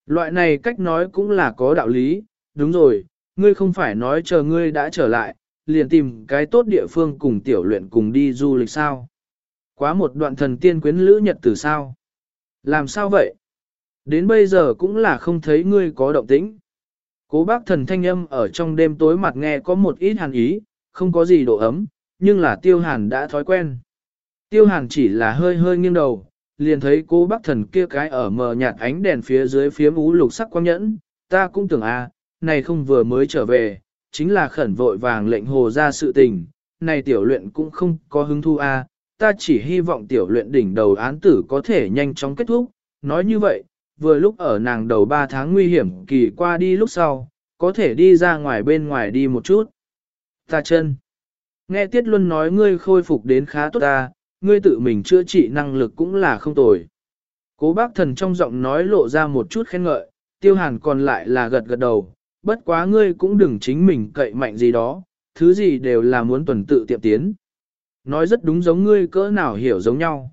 Speaker 1: Loại này cách nói cũng là có đạo lý, đúng rồi, ngươi không phải nói chờ ngươi đã trở lại, liền tìm cái tốt địa phương cùng tiểu luyện cùng đi du lịch sao. Quá một đoạn thần tiên quyến lữ nhật từ sao. Làm sao vậy? Đến bây giờ cũng là không thấy ngươi có động tĩnh. Cố bác thần thanh âm ở trong đêm tối mặt nghe có một ít hàn ý, không có gì độ ấm, nhưng là tiêu hàn đã thói quen. Tiêu hàn chỉ là hơi hơi nghiêng đầu, liền thấy cô bác thần kia cái ở mờ nhạt ánh đèn phía dưới phía ú lục sắc quang nhẫn, ta cũng tưởng a này không vừa mới trở về, chính là khẩn vội vàng lệnh hồ ra sự tình, này tiểu luyện cũng không có hứng thu a à, ta chỉ hy vọng tiểu luyện đỉnh đầu án tử có thể nhanh chóng kết thúc, nói như vậy, vừa lúc ở nàng đầu 3 tháng nguy hiểm kỳ qua đi lúc sau, có thể đi ra ngoài bên ngoài đi một chút. Ta chân. Nghe Tiết Luân nói ngươi khôi phục đến khá tốt ta, ngươi tự mình chữa trị năng lực cũng là không tồi. Cố bác thần trong giọng nói lộ ra một chút khen ngợi, tiêu hàn còn lại là gật gật đầu, bất quá ngươi cũng đừng chính mình cậy mạnh gì đó, thứ gì đều là muốn tuần tự tiệm tiến. Nói rất đúng giống ngươi cỡ nào hiểu giống nhau.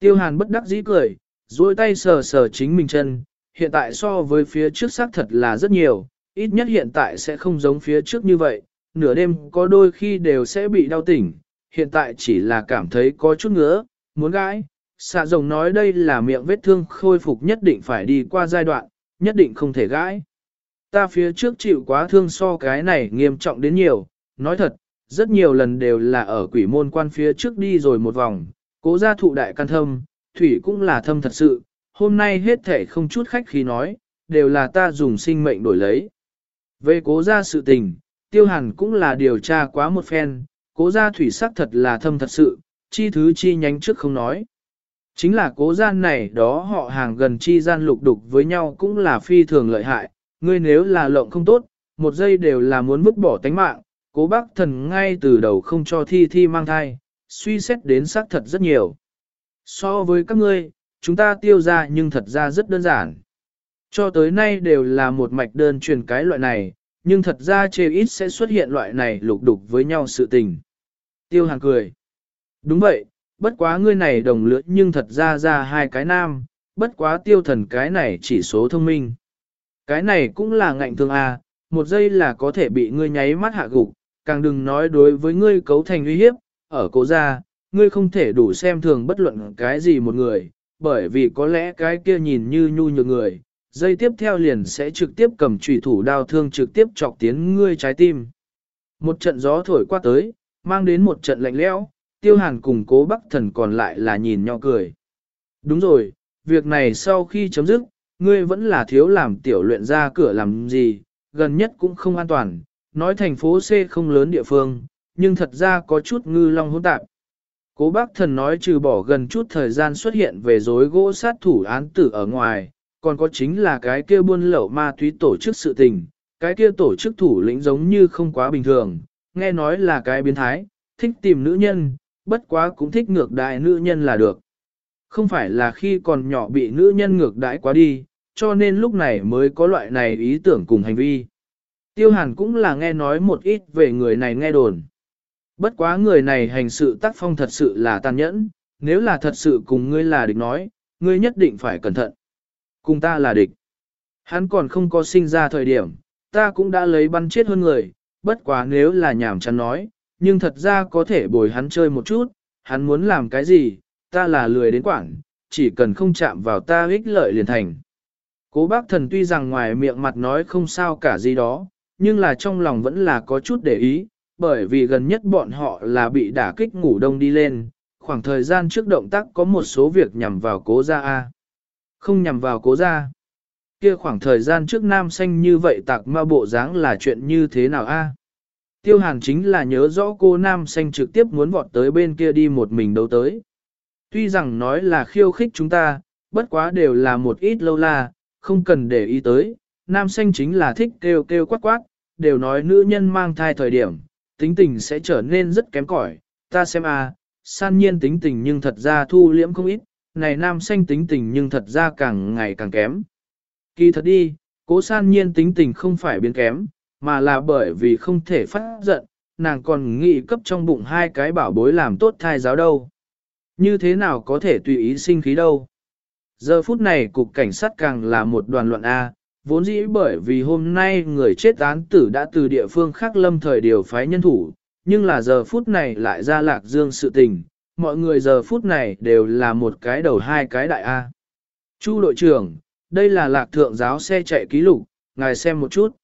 Speaker 1: Tiêu hàn bất đắc dĩ cười, duỗi tay sờ sờ chính mình chân, hiện tại so với phía trước xác thật là rất nhiều, ít nhất hiện tại sẽ không giống phía trước như vậy, nửa đêm có đôi khi đều sẽ bị đau tỉnh, hiện tại chỉ là cảm thấy có chút ngứa, muốn gãi. Xạ rồng nói đây là miệng vết thương khôi phục nhất định phải đi qua giai đoạn, nhất định không thể gãi. Ta phía trước chịu quá thương so cái này nghiêm trọng đến nhiều, nói thật, rất nhiều lần đều là ở quỷ môn quan phía trước đi rồi một vòng, cố gia thụ đại can thâm, thủy cũng là thâm thật sự, hôm nay hết thể không chút khách khí nói, đều là ta dùng sinh mệnh đổi lấy. Về cố gia sự tình, tiêu hàn cũng là điều tra quá một phen, cố gia thủy sắc thật là thâm thật sự, chi thứ chi nhánh trước không nói. Chính là cố gian này đó họ hàng gần chi gian lục đục với nhau cũng là phi thường lợi hại, ngươi nếu là lộng không tốt, một giây đều là muốn vứt bỏ tánh mạng, cố bác thần ngay từ đầu không cho thi thi mang thai, suy xét đến xác thật rất nhiều. So với các ngươi, chúng ta tiêu ra nhưng thật ra rất đơn giản. Cho tới nay đều là một mạch đơn truyền cái loại này, nhưng thật ra chê ít sẽ xuất hiện loại này lục đục với nhau sự tình. Tiêu hàn cười. Đúng vậy, bất quá ngươi này đồng lưỡi nhưng thật ra ra hai cái nam, bất quá tiêu thần cái này chỉ số thông minh. Cái này cũng là ngạnh thương à, một giây là có thể bị ngươi nháy mắt hạ gục, càng đừng nói đối với ngươi cấu thành uy hiếp, ở cố gia, ngươi không thể đủ xem thường bất luận cái gì một người, bởi vì có lẽ cái kia nhìn như nhu nhược người, dây tiếp theo liền sẽ trực tiếp cầm trùy thủ đao thương trực tiếp chọc tiến ngươi trái tim. Một trận gió thổi qua tới, mang đến một trận lạnh lẽo, tiêu hàn cùng cố bắc thần còn lại là nhìn nhau cười. Đúng rồi, việc này sau khi chấm dứt, ngươi vẫn là thiếu làm tiểu luyện ra cửa làm gì, gần nhất cũng không an toàn, nói thành phố C không lớn địa phương, nhưng thật ra có chút ngư long hỗn tạp. Cố bác thần nói trừ bỏ gần chút thời gian xuất hiện về dối gỗ sát thủ án tử ở ngoài, còn có chính là cái kia buôn lậu ma túy tổ chức sự tình, cái kia tổ chức thủ lĩnh giống như không quá bình thường, nghe nói là cái biến thái, thích tìm nữ nhân, bất quá cũng thích ngược đại nữ nhân là được. Không phải là khi còn nhỏ bị nữ nhân ngược đãi quá đi, cho nên lúc này mới có loại này ý tưởng cùng hành vi. Tiêu hàn cũng là nghe nói một ít về người này nghe đồn. Bất quá người này hành sự tác phong thật sự là tàn nhẫn, nếu là thật sự cùng ngươi là địch nói, ngươi nhất định phải cẩn thận. Cùng ta là địch. Hắn còn không có sinh ra thời điểm, ta cũng đã lấy bắn chết hơn người, bất quá nếu là nhảm chán nói, nhưng thật ra có thể bồi hắn chơi một chút, hắn muốn làm cái gì, ta là lười đến quảng, chỉ cần không chạm vào ta ích lợi liền thành. Cố bác thần tuy rằng ngoài miệng mặt nói không sao cả gì đó, nhưng là trong lòng vẫn là có chút để ý, bởi vì gần nhất bọn họ là bị đả kích ngủ đông đi lên, khoảng thời gian trước động tác có một số việc nhằm vào cố gia A. Không nhằm vào cố gia. Kia khoảng thời gian trước nam xanh như vậy tạc ma bộ dáng là chuyện như thế nào A. Tiêu hàn chính là nhớ rõ cô nam xanh trực tiếp muốn vọt tới bên kia đi một mình đấu tới. Tuy rằng nói là khiêu khích chúng ta, bất quá đều là một ít lâu la, không cần để ý tới, nam xanh chính là thích kêu kêu quát quát, đều nói nữ nhân mang thai thời điểm, tính tình sẽ trở nên rất kém cỏi. ta xem a, san nhiên tính tình nhưng thật ra thu liễm không ít, này nam xanh tính tình nhưng thật ra càng ngày càng kém. Kỳ thật đi, cố san nhiên tính tình không phải biến kém, mà là bởi vì không thể phát giận, nàng còn nghĩ cấp trong bụng hai cái bảo bối làm tốt thai giáo đâu. Như thế nào có thể tùy ý sinh khí đâu. Giờ phút này cục cảnh sát càng là một đoàn luận A, vốn dĩ bởi vì hôm nay người chết án tử đã từ địa phương khác lâm thời điều phái nhân thủ, nhưng là giờ phút này lại ra lạc dương sự tình, mọi người giờ phút này đều là một cái đầu hai cái đại A. Chu đội trưởng, đây là lạc thượng giáo xe chạy ký lục, ngài xem một chút.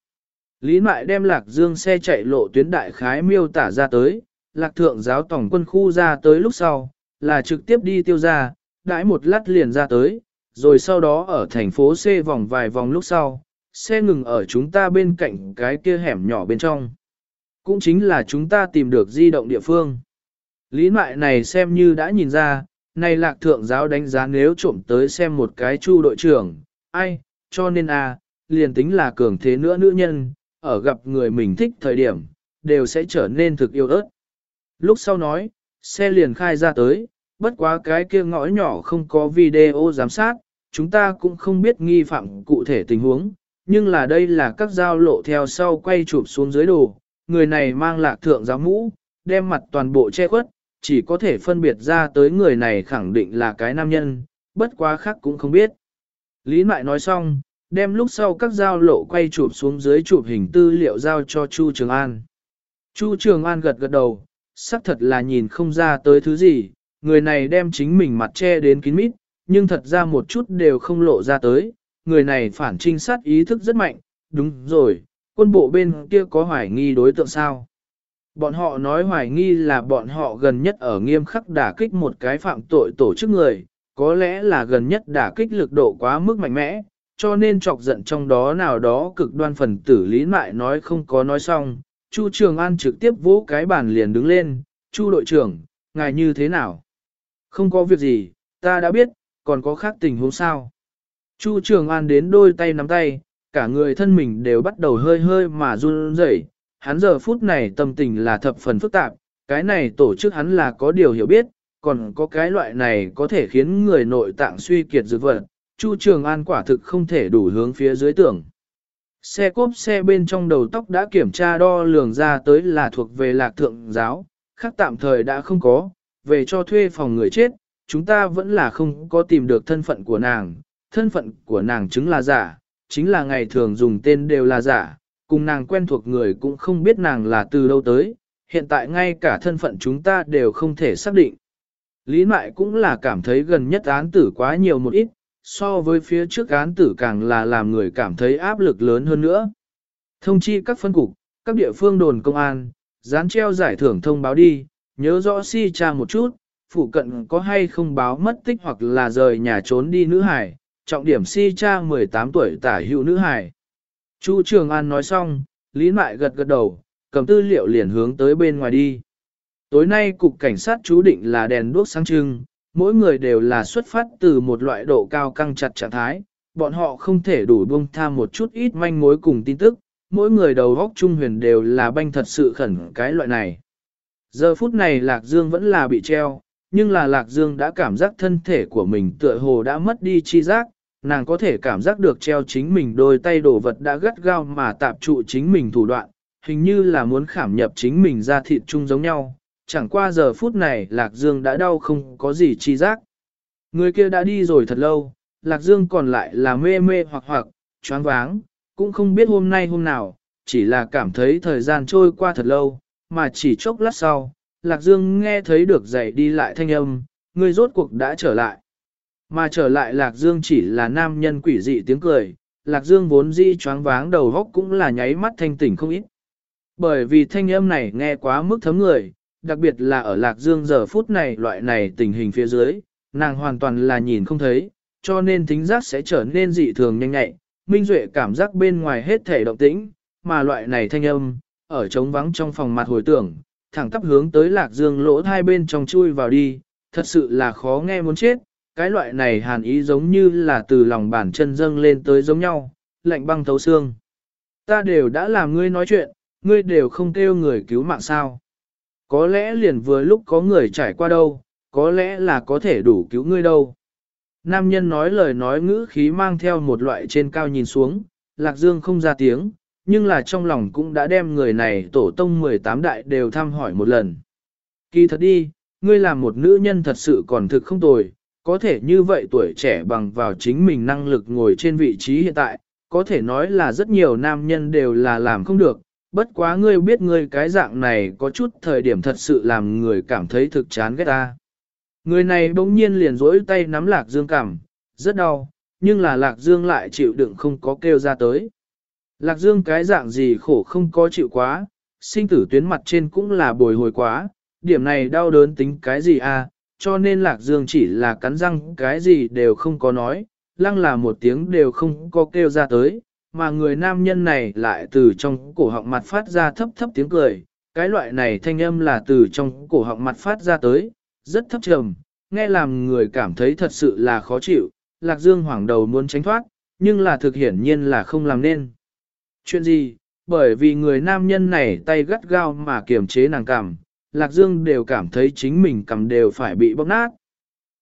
Speaker 1: Lý Mại đem lạc dương xe chạy lộ tuyến đại khái miêu tả ra tới, lạc thượng giáo tổng quân khu ra tới lúc sau, là trực tiếp đi tiêu ra, đãi một lát liền ra tới, rồi sau đó ở thành phố C vòng vài vòng lúc sau, xe ngừng ở chúng ta bên cạnh cái kia hẻm nhỏ bên trong. Cũng chính là chúng ta tìm được di động địa phương. Lý mại này xem như đã nhìn ra, này lạc thượng giáo đánh giá nếu trộm tới xem một cái chu đội trưởng, ai, cho nên a à, liền tính là cường thế nữa nữ nhân, ở gặp người mình thích thời điểm, đều sẽ trở nên thực yêu ớt. Lúc sau nói, xe liền khai ra tới, bất quá cái kia ngõ nhỏ không có video giám sát, chúng ta cũng không biết nghi phạm cụ thể tình huống, nhưng là đây là các giao lộ theo sau quay chụp xuống dưới đồ, người này mang lạc thượng giáo mũ, đem mặt toàn bộ che khuất, chỉ có thể phân biệt ra tới người này khẳng định là cái nam nhân, bất quá khác cũng không biết. Lý Mại nói xong, đem lúc sau các giao lộ quay chụp xuống dưới chụp hình tư liệu giao cho Chu Trường An. Chu Trường An gật gật đầu, xác thật là nhìn không ra tới thứ gì, người này đem chính mình mặt che đến kín mít, nhưng thật ra một chút đều không lộ ra tới, người này phản trinh sát ý thức rất mạnh, đúng rồi, quân bộ bên kia có hoài nghi đối tượng sao. Bọn họ nói hoài nghi là bọn họ gần nhất ở nghiêm khắc đả kích một cái phạm tội tổ chức người, có lẽ là gần nhất đả kích lực độ quá mức mạnh mẽ, cho nên chọc giận trong đó nào đó cực đoan phần tử lý mại nói không có nói xong. Chu Trường An trực tiếp vỗ cái bàn liền đứng lên, Chu đội trưởng, ngài như thế nào? Không có việc gì, ta đã biết, còn có khác tình huống sao. Chu Trường An đến đôi tay nắm tay, cả người thân mình đều bắt đầu hơi hơi mà run rẩy. Hắn giờ phút này tâm tình là thập phần phức tạp, cái này tổ chức hắn là có điều hiểu biết, còn có cái loại này có thể khiến người nội tạng suy kiệt dược vật. Chu Trường An quả thực không thể đủ hướng phía dưới tưởng. Xe cốp xe bên trong đầu tóc đã kiểm tra đo lường ra tới là thuộc về lạc thượng giáo, khác tạm thời đã không có, về cho thuê phòng người chết, chúng ta vẫn là không có tìm được thân phận của nàng, thân phận của nàng chứng là giả, chính là ngày thường dùng tên đều là giả, cùng nàng quen thuộc người cũng không biết nàng là từ đâu tới, hiện tại ngay cả thân phận chúng ta đều không thể xác định. Lý Mại cũng là cảm thấy gần nhất án tử quá nhiều một ít, so với phía trước án tử càng là làm người cảm thấy áp lực lớn hơn nữa. Thông chi các phân cục, các địa phương đồn công an, dán treo giải thưởng thông báo đi, nhớ rõ si tra một chút, phụ cận có hay không báo mất tích hoặc là rời nhà trốn đi nữ hải, trọng điểm si cha 18 tuổi tả hữu nữ hải. Chu Trường An nói xong, Lý Mại gật gật đầu, cầm tư liệu liền hướng tới bên ngoài đi. tối nay cục cảnh sát chú định là đèn đuốc sáng trưng, mỗi người đều là xuất phát từ một loại độ cao căng chặt trạng thái, bọn họ không thể đủ buông tham một chút ít manh mối cùng tin tức, mỗi người đầu góc trung huyền đều là banh thật sự khẩn cái loại này. Giờ phút này Lạc Dương vẫn là bị treo, nhưng là Lạc Dương đã cảm giác thân thể của mình tựa hồ đã mất đi chi giác, nàng có thể cảm giác được treo chính mình đôi tay đổ vật đã gắt gao mà tạp trụ chính mình thủ đoạn, hình như là muốn khảm nhập chính mình ra thịt chung giống nhau. Chẳng qua giờ phút này Lạc Dương đã đau không có gì chi giác. Người kia đã đi rồi thật lâu, Lạc Dương còn lại là mê mê hoặc hoặc, choáng váng, cũng không biết hôm nay hôm nào, chỉ là cảm thấy thời gian trôi qua thật lâu, mà chỉ chốc lát sau, Lạc Dương nghe thấy được dậy đi lại thanh âm, người rốt cuộc đã trở lại. Mà trở lại Lạc Dương chỉ là nam nhân quỷ dị tiếng cười, Lạc Dương vốn dĩ choáng váng đầu góc cũng là nháy mắt thanh tỉnh không ít. Bởi vì thanh âm này nghe quá mức thấm người, đặc biệt là ở Lạc Dương giờ phút này loại này tình hình phía dưới, nàng hoàn toàn là nhìn không thấy, cho nên thính giác sẽ trở nên dị thường nhanh nhạy, Minh Duệ cảm giác bên ngoài hết thể động tĩnh, mà loại này thanh âm, ở trống vắng trong phòng mặt hồi tưởng, thẳng tắp hướng tới Lạc Dương lỗ hai bên trong chui vào đi, thật sự là khó nghe muốn chết, cái loại này hàn ý giống như là từ lòng bàn chân dâng lên tới giống nhau, lạnh băng thấu xương. Ta đều đã làm ngươi nói chuyện, ngươi đều không kêu người cứu mạng sao. Có lẽ liền vừa lúc có người trải qua đâu, có lẽ là có thể đủ cứu ngươi đâu. Nam nhân nói lời nói ngữ khí mang theo một loại trên cao nhìn xuống, Lạc Dương không ra tiếng, nhưng là trong lòng cũng đã đem người này tổ tông 18 đại đều thăm hỏi một lần. Kỳ thật đi, ngươi là một nữ nhân thật sự còn thực không tồi, có thể như vậy tuổi trẻ bằng vào chính mình năng lực ngồi trên vị trí hiện tại, có thể nói là rất nhiều nam nhân đều là làm không được, bất quá ngươi biết ngươi cái dạng này có chút thời điểm thật sự làm người cảm thấy thực chán ghét ta. Người này bỗng nhiên liền rỗi tay nắm Lạc Dương cảm, rất đau, nhưng là Lạc Dương lại chịu đựng không có kêu ra tới. Lạc Dương cái dạng gì khổ không có chịu quá, sinh tử tuyến mặt trên cũng là bồi hồi quá, điểm này đau đớn tính cái gì à, cho nên Lạc Dương chỉ là cắn răng cái gì đều không có nói, lăng là một tiếng đều không có kêu ra tới, mà người nam nhân này lại từ trong cổ họng mặt phát ra thấp thấp tiếng cười, cái loại này thanh âm là từ trong cổ họng mặt phát ra tới, rất thấp trầm, nghe làm người cảm thấy thật sự là khó chịu, Lạc Dương hoảng đầu muốn tránh thoát, nhưng là thực hiển nhiên là không làm nên. Chuyện gì? Bởi vì người nam nhân này tay gắt gao mà kiềm chế nàng cảm, Lạc Dương đều cảm thấy chính mình cầm đều phải bị bóc nát.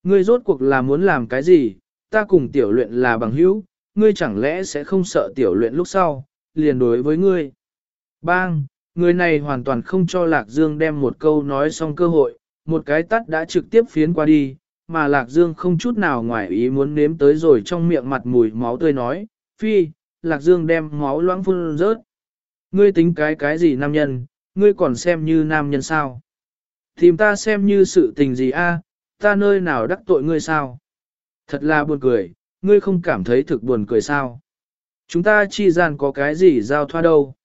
Speaker 1: Ngươi rốt cuộc là muốn làm cái gì, ta cùng tiểu luyện là bằng hữu, ngươi chẳng lẽ sẽ không sợ tiểu luyện lúc sau, liền đối với ngươi. Bang, người này hoàn toàn không cho Lạc Dương đem một câu nói xong cơ hội, một cái tắt đã trực tiếp phiến qua đi, mà Lạc Dương không chút nào ngoài ý muốn nếm tới rồi trong miệng mặt mùi máu tươi nói, phi, Lạc Dương đem máu loãng phun rớt. Ngươi tính cái cái gì nam nhân, ngươi còn xem như nam nhân sao? Tìm ta xem như sự tình gì a? ta nơi nào đắc tội ngươi sao? Thật là buồn cười, ngươi không cảm thấy thực buồn cười sao? Chúng ta chi gian có cái gì giao thoa đâu?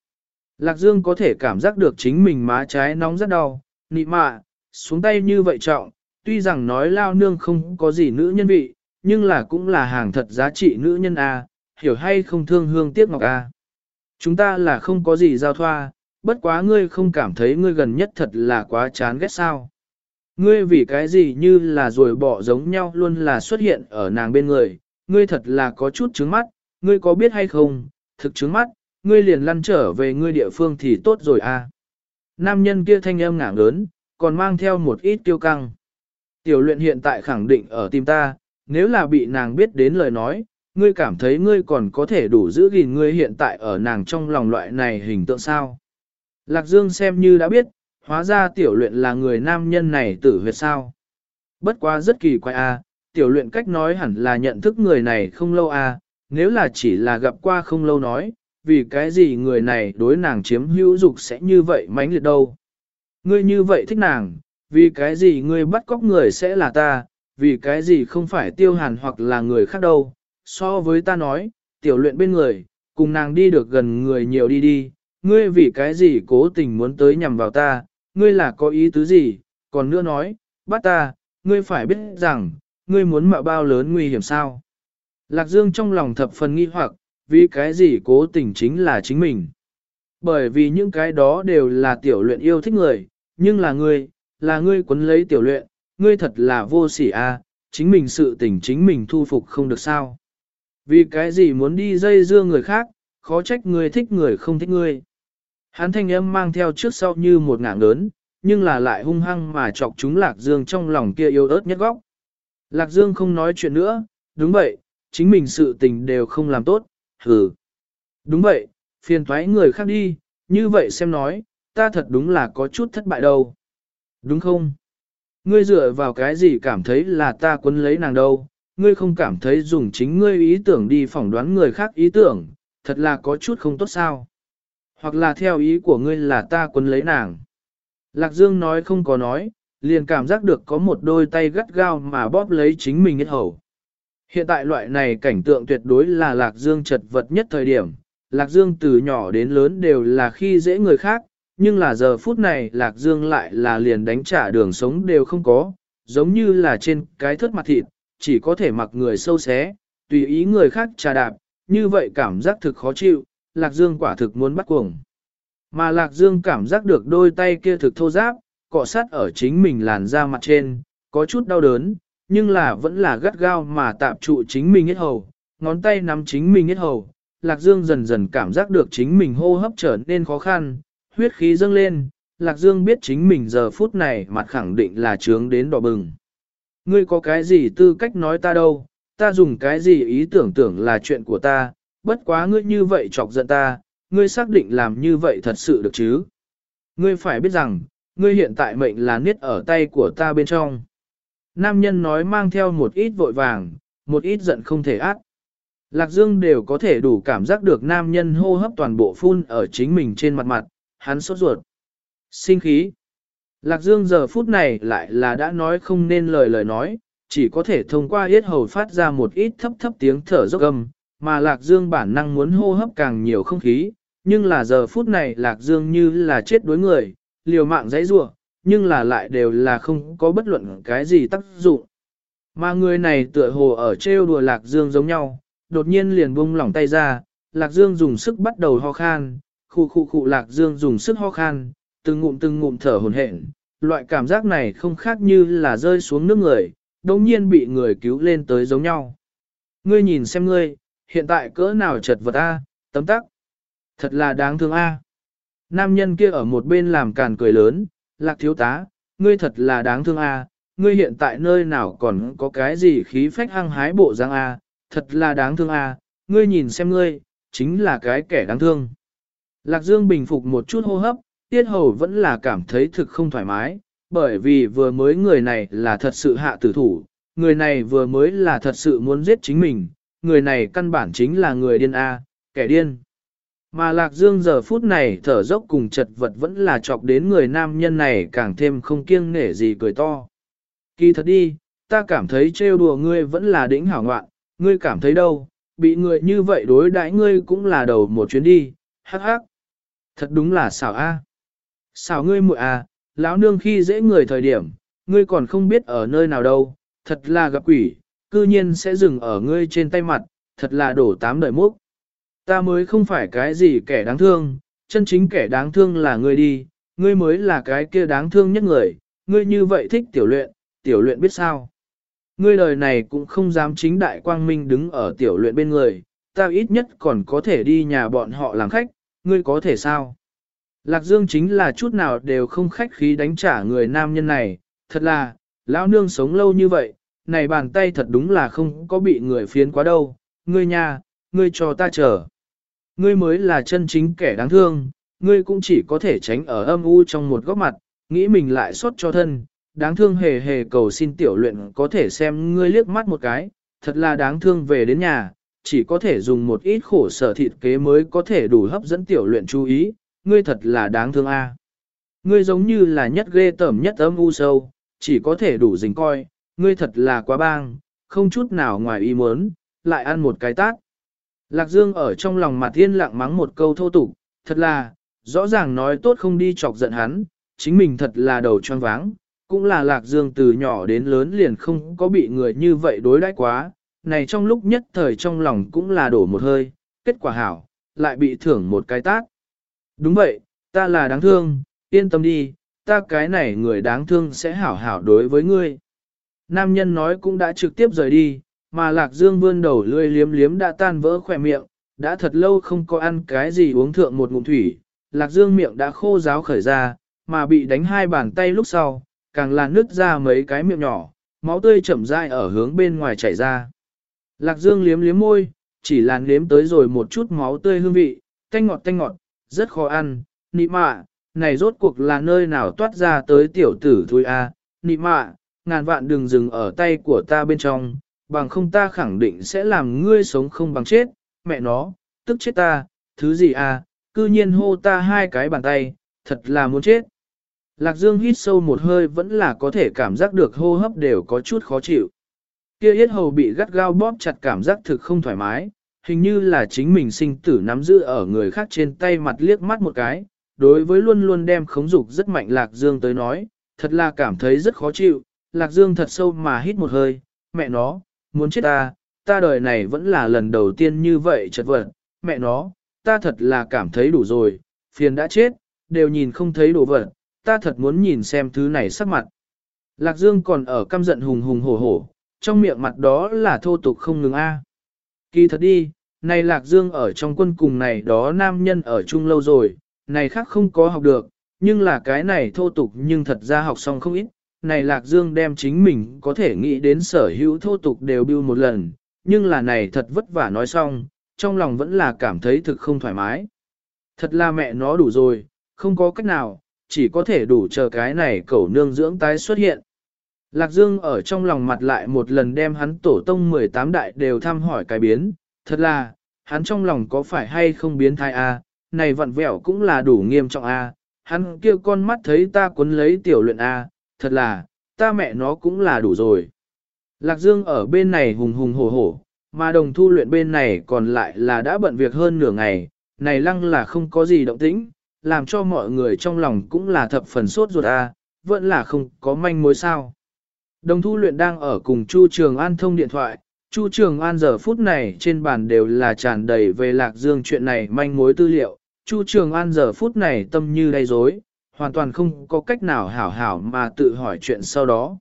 Speaker 1: Lạc Dương có thể cảm giác được chính mình má trái nóng rất đau, nị mạ, xuống tay như vậy trọng, tuy rằng nói lao nương không có gì nữ nhân vị, nhưng là cũng là hàng thật giá trị nữ nhân a, hiểu hay không thương hương tiếc ngọc a. Chúng ta là không có gì giao thoa, bất quá ngươi không cảm thấy ngươi gần nhất thật là quá chán ghét sao. Ngươi vì cái gì như là rồi bỏ giống nhau luôn là xuất hiện ở nàng bên người, ngươi thật là có chút trứng mắt, ngươi có biết hay không, thực trứng mắt, ngươi liền lăn trở về ngươi địa phương thì tốt rồi à. Nam nhân kia thanh âm ngảng lớn, còn mang theo một ít tiêu căng. Tiểu luyện hiện tại khẳng định ở tim ta, nếu là bị nàng biết đến lời nói, ngươi cảm thấy ngươi còn có thể đủ giữ gìn ngươi hiện tại ở nàng trong lòng loại này hình tượng sao. Lạc Dương xem như đã biết, hóa ra tiểu luyện là người nam nhân này tử huyệt sao. Bất quá rất kỳ quái a, tiểu luyện cách nói hẳn là nhận thức người này không lâu a, nếu là chỉ là gặp qua không lâu nói, vì cái gì người này đối nàng chiếm hữu dục sẽ như vậy mãnh liệt đâu. Ngươi như vậy thích nàng, vì cái gì ngươi bắt cóc người sẽ là ta, vì cái gì không phải tiêu hàn hoặc là người khác đâu. So với ta nói, tiểu luyện bên người, cùng nàng đi được gần người nhiều đi đi, ngươi vì cái gì cố tình muốn tới nhằm vào ta, ngươi là có ý tứ gì, còn nữa nói, bắt ta, ngươi phải biết rằng, ngươi muốn mạo bao lớn nguy hiểm sao. Lạc Dương trong lòng thập phần nghi hoặc, vì cái gì cố tình chính là chính mình. Bởi vì những cái đó đều là tiểu luyện yêu thích người, nhưng là ngươi, là ngươi quấn lấy tiểu luyện, ngươi thật là vô sỉ a, chính mình sự tình chính mình thu phục không được sao. Vì cái gì muốn đi dây dưa người khác, khó trách người thích người không thích ngươi. Hắn thanh âm mang theo trước sau như một ngảng lớn, nhưng là lại hung hăng mà chọc chúng Lạc Dương trong lòng kia yếu ớt nhất góc. Lạc Dương không nói chuyện nữa, đúng vậy, chính mình sự tình đều không làm tốt, hừ. Đúng vậy, phiền thoái người khác đi, như vậy xem nói, ta thật đúng là có chút thất bại đâu. Đúng không? Ngươi dựa vào cái gì cảm thấy là ta quấn lấy nàng đâu, ngươi không cảm thấy dùng chính ngươi ý tưởng đi phỏng đoán người khác ý tưởng, thật là có chút không tốt sao. Hoặc là theo ý của ngươi là ta quấn lấy nàng. Lạc Dương nói không có nói, liền cảm giác được có một đôi tay gắt gao mà bóp lấy chính mình hết hầu. Hiện tại loại này cảnh tượng tuyệt đối là Lạc Dương chật vật nhất thời điểm. Lạc Dương từ nhỏ đến lớn đều là khi dễ người khác, nhưng là giờ phút này Lạc Dương lại là liền đánh trả đường sống đều không có, giống như là trên cái thớt mặt thịt, chỉ có thể mặc người sâu xé, tùy ý người khác trà đạp, như vậy cảm giác thực khó chịu, Lạc Dương quả thực muốn bắt cuồng. Mà Lạc Dương cảm giác được đôi tay kia thực thô giáp, cọ sát ở chính mình làn da mặt trên, có chút đau đớn, nhưng là vẫn là gắt gao mà tạm trụ chính mình hết hầu, ngón tay nắm chính mình hết hầu. Lạc Dương dần dần cảm giác được chính mình hô hấp trở nên khó khăn, huyết khí dâng lên, Lạc Dương biết chính mình giờ phút này mặt khẳng định là trướng đến đỏ bừng. Ngươi có cái gì tư cách nói ta đâu, ta dùng cái gì ý tưởng tưởng là chuyện của ta, bất quá ngươi như vậy chọc giận ta, ngươi xác định làm như vậy thật sự được chứ. Ngươi phải biết rằng, ngươi hiện tại mệnh là niết ở tay của ta bên trong. Nam nhân nói mang theo một ít vội vàng, một ít giận không thể át. Lạc Dương đều có thể đủ cảm giác được nam nhân hô hấp toàn bộ phun ở chính mình trên mặt mặt, hắn sốt ruột. Sinh khí. Lạc Dương giờ phút này lại là đã nói không nên lời lời nói, chỉ có thể thông qua yết hầu phát ra một ít thấp thấp tiếng thở dốc âm, mà Lạc Dương bản năng muốn hô hấp càng nhiều không khí, nhưng là giờ phút này Lạc Dương như là chết đối người, liều mạng dãy rủa, nhưng là lại đều là không có bất luận cái gì tác dụng. Mà người này tựa hồ ở trêu đùa Lạc Dương giống nhau, đột nhiên liền bung lỏng tay ra, Lạc Dương dùng sức bắt đầu ho khan, khu khu khu Lạc Dương dùng sức ho khan, từng ngụm từng ngụm thở hồn hển, loại cảm giác này không khác như là rơi xuống nước người, đồng nhiên bị người cứu lên tới giống nhau. Ngươi nhìn xem ngươi, hiện tại cỡ nào chật vật a, tấm tắc. Thật là đáng thương a. Nam nhân kia ở một bên làm càn cười lớn, lạc thiếu tá, ngươi thật là đáng thương a, ngươi hiện tại nơi nào còn có cái gì khí phách hăng hái bộ dáng a, thật là đáng thương a, ngươi nhìn xem ngươi, chính là cái kẻ đáng thương. Lạc Dương bình phục một chút hô hấp, tiết hầu vẫn là cảm thấy thực không thoải mái, bởi vì vừa mới người này là thật sự hạ tử thủ, người này vừa mới là thật sự muốn giết chính mình, người này căn bản chính là người điên A, kẻ điên. Mà Lạc Dương giờ phút này thở dốc cùng chật vật vẫn là chọc đến người nam nhân này càng thêm không kiêng nể gì cười to. Kỳ thật đi, ta cảm thấy trêu đùa ngươi vẫn là đỉnh hảo ngoạn, ngươi cảm thấy đâu, bị người như vậy đối đãi ngươi cũng là đầu một chuyến đi, hắc hắc. Thật đúng là xảo a. Xảo ngươi muội à, lão nương khi dễ người thời điểm, ngươi còn không biết ở nơi nào đâu, thật là gặp quỷ, cư nhiên sẽ dừng ở ngươi trên tay mặt, thật là đổ tám đời múc. Ta mới không phải cái gì kẻ đáng thương, chân chính kẻ đáng thương là ngươi đi, ngươi mới là cái kia đáng thương nhất người, ngươi như vậy thích tiểu luyện, tiểu luyện biết sao. Ngươi đời này cũng không dám chính đại quang minh đứng ở tiểu luyện bên người, ta ít nhất còn có thể đi nhà bọn họ làm khách, ngươi có thể sao? Lạc Dương chính là chút nào đều không khách khí đánh trả người nam nhân này, thật là, lão nương sống lâu như vậy, này bàn tay thật đúng là không có bị người phiến quá đâu, ngươi nha, ngươi cho ta chờ. Ngươi mới là chân chính kẻ đáng thương, ngươi cũng chỉ có thể tránh ở âm u trong một góc mặt, nghĩ mình lại xót cho thân, đáng thương hề hề cầu xin tiểu luyện có thể xem ngươi liếc mắt một cái, thật là đáng thương về đến nhà, chỉ có thể dùng một ít khổ sở thịt kế mới có thể đủ hấp dẫn tiểu luyện chú ý, ngươi thật là đáng thương a. Ngươi giống như là nhất ghê tởm nhất âm u sâu, chỉ có thể đủ dình coi, ngươi thật là quá bang, không chút nào ngoài ý muốn, lại ăn một cái tát. Lạc Dương ở trong lòng mặt thiên lặng mắng một câu thô tục, thật là, rõ ràng nói tốt không đi chọc giận hắn, chính mình thật là đầu choáng váng, cũng là Lạc Dương từ nhỏ đến lớn liền không có bị người như vậy đối đãi quá, này trong lúc nhất thời trong lòng cũng là đổ một hơi, kết quả hảo, lại bị thưởng một cái tát. Đúng vậy, ta là đáng thương, yên tâm đi, ta cái này người đáng thương sẽ hảo hảo đối với ngươi. Nam nhân nói cũng đã trực tiếp rời đi, mà Lạc Dương vươn đầu lươi liếm liếm đã tan vỡ khỏe miệng, đã thật lâu không có ăn cái gì uống thượng một ngụm thủy, Lạc Dương miệng đã khô ráo khởi ra, mà bị đánh hai bàn tay lúc sau, càng là nứt ra mấy cái miệng nhỏ, máu tươi chậm rãi ở hướng bên ngoài chảy ra. Lạc Dương liếm liếm môi, chỉ là nếm tới rồi một chút máu tươi hương vị, tanh ngọt tanh ngọt, rất khó ăn, nị mạ, này rốt cuộc là nơi nào toát ra tới tiểu tử thôi à, nị mạ, ngàn vạn đừng dừng ở tay của ta bên trong, bằng không ta khẳng định sẽ làm ngươi sống không bằng chết, mẹ nó, tức chết ta, thứ gì à, cư nhiên hô ta hai cái bàn tay, thật là muốn chết. Lạc Dương hít sâu một hơi vẫn là có thể cảm giác được hô hấp đều có chút khó chịu. Kia yết hầu bị gắt gao bóp chặt cảm giác thực không thoải mái, hình như là chính mình sinh tử nắm giữ ở người khác trên tay mặt liếc mắt một cái. Đối với luôn luôn đem khống dục rất mạnh Lạc Dương tới nói, thật là cảm thấy rất khó chịu. Lạc Dương thật sâu mà hít một hơi, mẹ nó, muốn chết ta, ta đời này vẫn là lần đầu tiên như vậy chật vật, mẹ nó, ta thật là cảm thấy đủ rồi, phiền đã chết, đều nhìn không thấy đồ vật, ta thật muốn nhìn xem thứ này sắc mặt. Lạc Dương còn ở căm giận hùng hùng hổ hổ, trong miệng mặt đó là thô tục không ngừng a. Kỳ thật đi, này Lạc Dương ở trong quân cùng này đó nam nhân ở chung lâu rồi, này khác không có học được, nhưng là cái này thô tục nhưng thật ra học xong không ít. Này Lạc Dương đem chính mình có thể nghĩ đến sở hữu thô tục đều bưu một lần, nhưng là này thật vất vả nói xong, trong lòng vẫn là cảm thấy thực không thoải mái. Thật là mẹ nó đủ rồi, không có cách nào, chỉ có thể đủ chờ cái này cẩu nương dưỡng tái xuất hiện. Lạc Dương ở trong lòng mặt lại một lần đem hắn tổ tông 18 đại đều thăm hỏi cái biến, thật là, hắn trong lòng có phải hay không biến thai a à, này vặn vẹo cũng là đủ nghiêm trọng a hắn kia con mắt thấy ta cuốn lấy tiểu luyện a thật là, ta mẹ nó cũng là đủ rồi. Lạc Dương ở bên này hùng hùng hổ hổ, mà đồng thu luyện bên này còn lại là đã bận việc hơn nửa ngày, này lăng là không có gì động tĩnh, làm cho mọi người trong lòng cũng là thập phần sốt ruột a, vẫn là không có manh mối sao. Đồng thu luyện đang ở cùng Chu Trường An thông điện thoại, Chu Trường An giờ phút này trên bàn đều là tràn đầy về Lạc Dương chuyện này manh mối tư liệu, Chu Trường An giờ phút này tâm như đầy rối, hoàn toàn không có cách nào hảo hảo mà tự hỏi chuyện sau đó.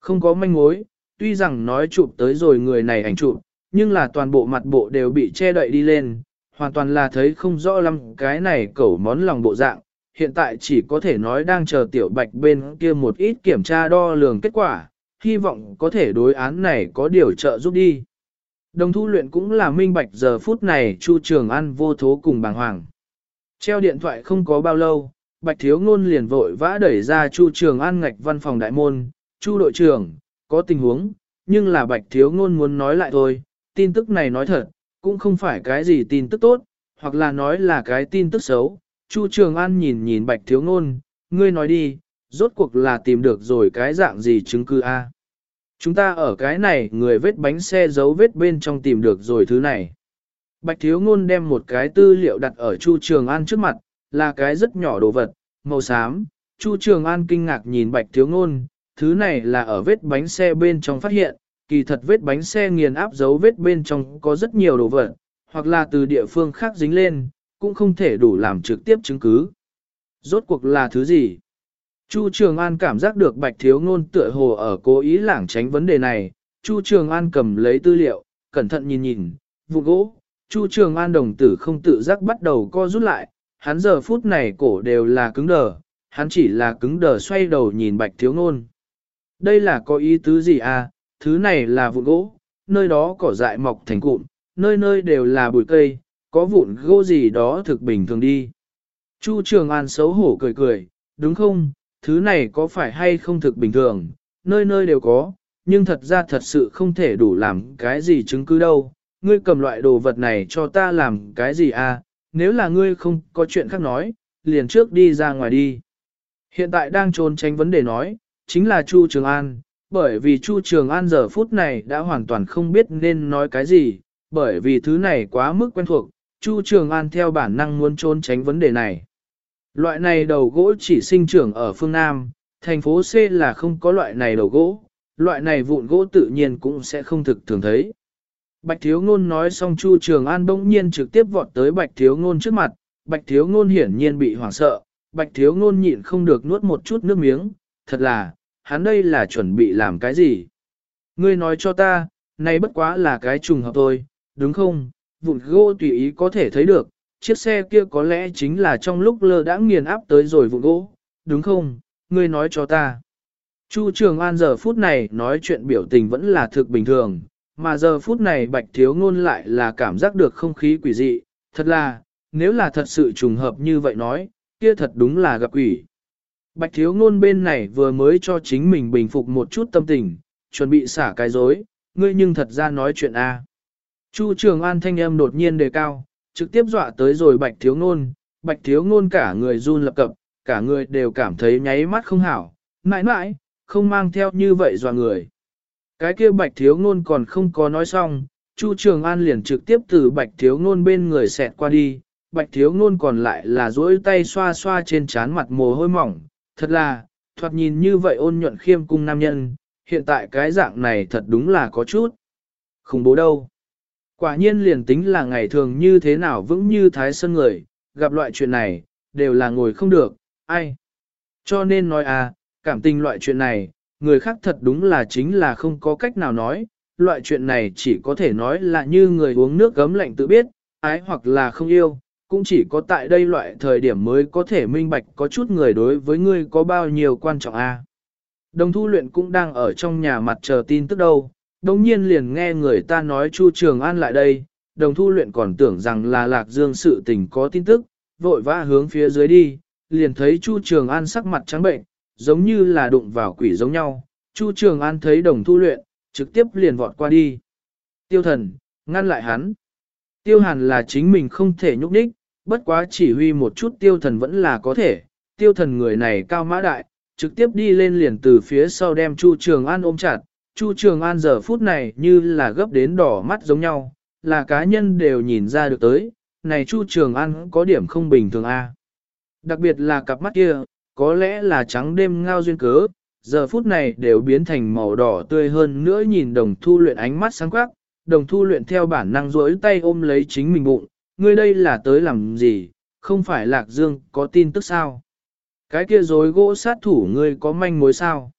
Speaker 1: Không có manh mối, tuy rằng nói chụp tới rồi người này ảnh chụp, nhưng là toàn bộ mặt bộ đều bị che đậy đi lên, hoàn toàn là thấy không rõ lắm cái này cẩu món lòng bộ dạng, hiện tại chỉ có thể nói đang chờ tiểu bạch bên kia một ít kiểm tra đo lường kết quả, hy vọng có thể đối án này có điều trợ giúp đi. Đồng thu luyện cũng là minh bạch giờ phút này Chu Trường An vô thố cùng bàng hoàng. Treo điện thoại không có bao lâu, Bạch Thiếu Ngôn liền vội vã đẩy ra Chu Trường An ngạch văn phòng đại môn, Chu đội trưởng, có tình huống, nhưng là Bạch Thiếu Ngôn muốn nói lại thôi, tin tức này nói thật, cũng không phải cái gì tin tức tốt, hoặc là nói là cái tin tức xấu. Chu Trường An nhìn nhìn Bạch Thiếu Ngôn, ngươi nói đi, rốt cuộc là tìm được rồi cái dạng gì chứng cứ a? Chúng ta ở cái này người vết bánh xe dấu vết bên trong tìm được rồi thứ này. Bạch Thiếu Ngôn đem một cái tư liệu đặt ở Chu Trường An trước mặt, là cái rất nhỏ đồ vật, màu xám. Chu Trường An kinh ngạc nhìn Bạch Thiếu Ngôn, thứ này là ở vết bánh xe bên trong phát hiện, kỳ thật vết bánh xe nghiền áp dấu vết bên trong có rất nhiều đồ vật, hoặc là từ địa phương khác dính lên, cũng không thể đủ làm trực tiếp chứng cứ. Rốt cuộc là thứ gì? Chu Trường An cảm giác được Bạch Thiếu Ngôn tựa hồ ở cố ý lảng tránh vấn đề này, Chu Trường An cầm lấy tư liệu, cẩn thận nhìn nhìn, vụ gỗ, Chu Trường An đồng tử không tự giác bắt đầu co rút lại, hắn giờ phút này cổ đều là cứng đờ, hắn chỉ là cứng đờ xoay đầu nhìn Bạch Thiếu Ngôn. Đây là có ý tứ gì à, thứ này là vụn gỗ, nơi đó cỏ dại mọc thành cụm, nơi nơi đều là bụi cây, có vụn gỗ gì đó thực bình thường đi. Chu Trường An xấu hổ cười cười, đúng không, thứ này có phải hay không thực bình thường, nơi nơi đều có, nhưng thật ra thật sự không thể đủ làm cái gì chứng cứ đâu. Ngươi cầm loại đồ vật này cho ta làm cái gì à, nếu là ngươi không có chuyện khác nói, liền trước đi ra ngoài đi. Hiện tại đang trốn tránh vấn đề nói, chính là Chu Trường An, bởi vì Chu Trường An giờ phút này đã hoàn toàn không biết nên nói cái gì, bởi vì thứ này quá mức quen thuộc, Chu Trường An theo bản năng muốn trốn tránh vấn đề này. Loại này đầu gỗ chỉ sinh trưởng ở phương Nam, thành phố C là không có loại này đầu gỗ, loại này vụn gỗ tự nhiên cũng sẽ không thực thường thấy. Bạch Thiếu Ngôn nói xong Chu Trường An bỗng nhiên trực tiếp vọt tới Bạch Thiếu Ngôn trước mặt, Bạch Thiếu Ngôn hiển nhiên bị hoảng sợ, bạch thiếu ngôn nhịn không được nuốt một chút nước miếng, thật là, hắn đây là chuẩn bị làm cái gì? Ngươi nói cho ta, này bất quá là cái trùng hợp thôi, đúng không? Vụn gỗ tùy ý có thể thấy được, chiếc xe kia có lẽ chính là trong lúc lơ đã nghiền áp tới rồi vụn gỗ, đúng không? Ngươi nói cho ta. Chu Trường An giờ phút này nói chuyện biểu tình vẫn là thực bình thường, mà giờ phút này bạch thiếu ngôn lại là cảm giác được không khí quỷ dị, thật là, nếu là thật sự trùng hợp như vậy nói, kia thật đúng là gặp quỷ. Bạch thiếu ngôn bên này vừa mới cho chính mình bình phục một chút tâm tình, chuẩn bị xả cái dối, ngươi nhưng thật ra nói chuyện A. Chu Trường An thanh âm đột nhiên đề cao, trực tiếp dọa tới rồi bạch thiếu ngôn, bạch thiếu ngôn cả người run lập cập, cả người đều cảm thấy nháy mắt không hảo, mãi mãi, không mang theo như vậy dọa người. Cái kia bạch thiếu ngôn còn không có nói xong, Chu Trường An liền trực tiếp từ bạch thiếu ngôn bên người xẹt qua đi, bạch thiếu ngôn còn lại là duỗi tay xoa xoa trên trán mặt mồ hôi mỏng, thật là, thoạt nhìn như vậy ôn nhuận khiêm cung nam nhân, hiện tại cái dạng này thật đúng là có chút. Không bố đâu. Quả nhiên liền tính là ngày thường như thế nào vững như thái sơn người, gặp loại chuyện này, đều là ngồi không được, ai. Cho nên nói à, cảm tình loại chuyện này, người khác thật đúng là chính là không có cách nào nói, loại chuyện này chỉ có thể nói là như người uống nước gấm lạnh tự biết, ái hoặc là không yêu, cũng chỉ có tại đây loại thời điểm mới có thể minh bạch có chút người đối với ngươi có bao nhiêu quan trọng a. Đồng thu luyện cũng đang ở trong nhà mặt chờ tin tức đâu, đồng nhiên liền nghe người ta nói Chu Trường An lại đây, đồng thu luyện còn tưởng rằng là Lạc Dương sự tình có tin tức, vội vã hướng phía dưới đi, liền thấy Chu Trường An sắc mặt trắng bệnh, giống như là đụng vào quỷ giống nhau. Chu Trường An thấy đồng thu luyện, trực tiếp liền vọt qua đi. Tiêu thần, ngăn lại hắn. Tiêu hàn là chính mình không thể nhúc đích, bất quá chỉ huy một chút tiêu thần vẫn là có thể. Tiêu thần người này cao mã đại, trực tiếp đi lên liền từ phía sau đem Chu Trường An ôm chặt. Chu Trường An giờ phút này như là gấp đến đỏ mắt giống nhau, là cá nhân đều nhìn ra được tới, này Chu Trường An có điểm không bình thường a. Đặc biệt là cặp mắt kia, có lẽ là trắng đêm ngao duyên cớ, giờ phút này đều biến thành màu đỏ tươi hơn nữa nhìn đồng thu luyện ánh mắt sáng quắc, đồng thu luyện theo bản năng rỗi tay ôm lấy chính mình bụng, ngươi đây là tới làm gì, không phải lạc dương có tin tức sao? Cái kia dối gỗ sát thủ ngươi có manh mối sao?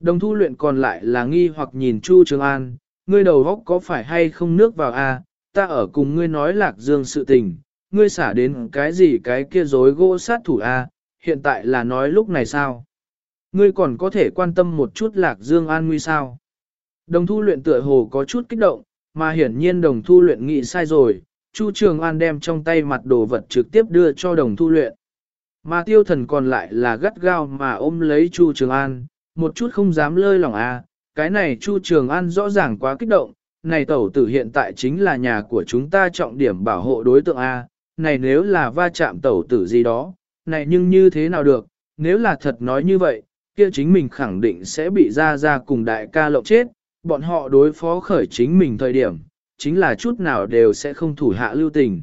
Speaker 1: Đồng thu luyện còn lại là nghi hoặc nhìn Chu Trường An, ngươi đầu góc có phải hay không nước vào a? À? ta ở cùng ngươi nói lạc dương sự tình, ngươi xả đến cái gì cái kia dối gỗ sát thủ a? À? Hiện tại là nói lúc này sao? Ngươi còn có thể quan tâm một chút lạc dương an nguy sao? Đồng thu luyện tựa hồ có chút kích động, mà hiển nhiên đồng thu luyện nghĩ sai rồi, Chu Trường An đem trong tay mặt đồ vật trực tiếp đưa cho đồng thu luyện. Mà tiêu thần còn lại là gắt gao mà ôm lấy Chu Trường An, một chút không dám lơi lòng a. À. cái này Chu Trường An rõ ràng quá kích động, này tẩu tử hiện tại chính là nhà của chúng ta trọng điểm bảo hộ đối tượng A, này nếu là va chạm tẩu tử gì đó, này nhưng như thế nào được, nếu là thật nói như vậy, kia chính mình khẳng định sẽ bị ra ra cùng đại ca lộng chết, bọn họ đối phó khởi chính mình thời điểm, chính là chút nào đều sẽ không thủ hạ lưu tình.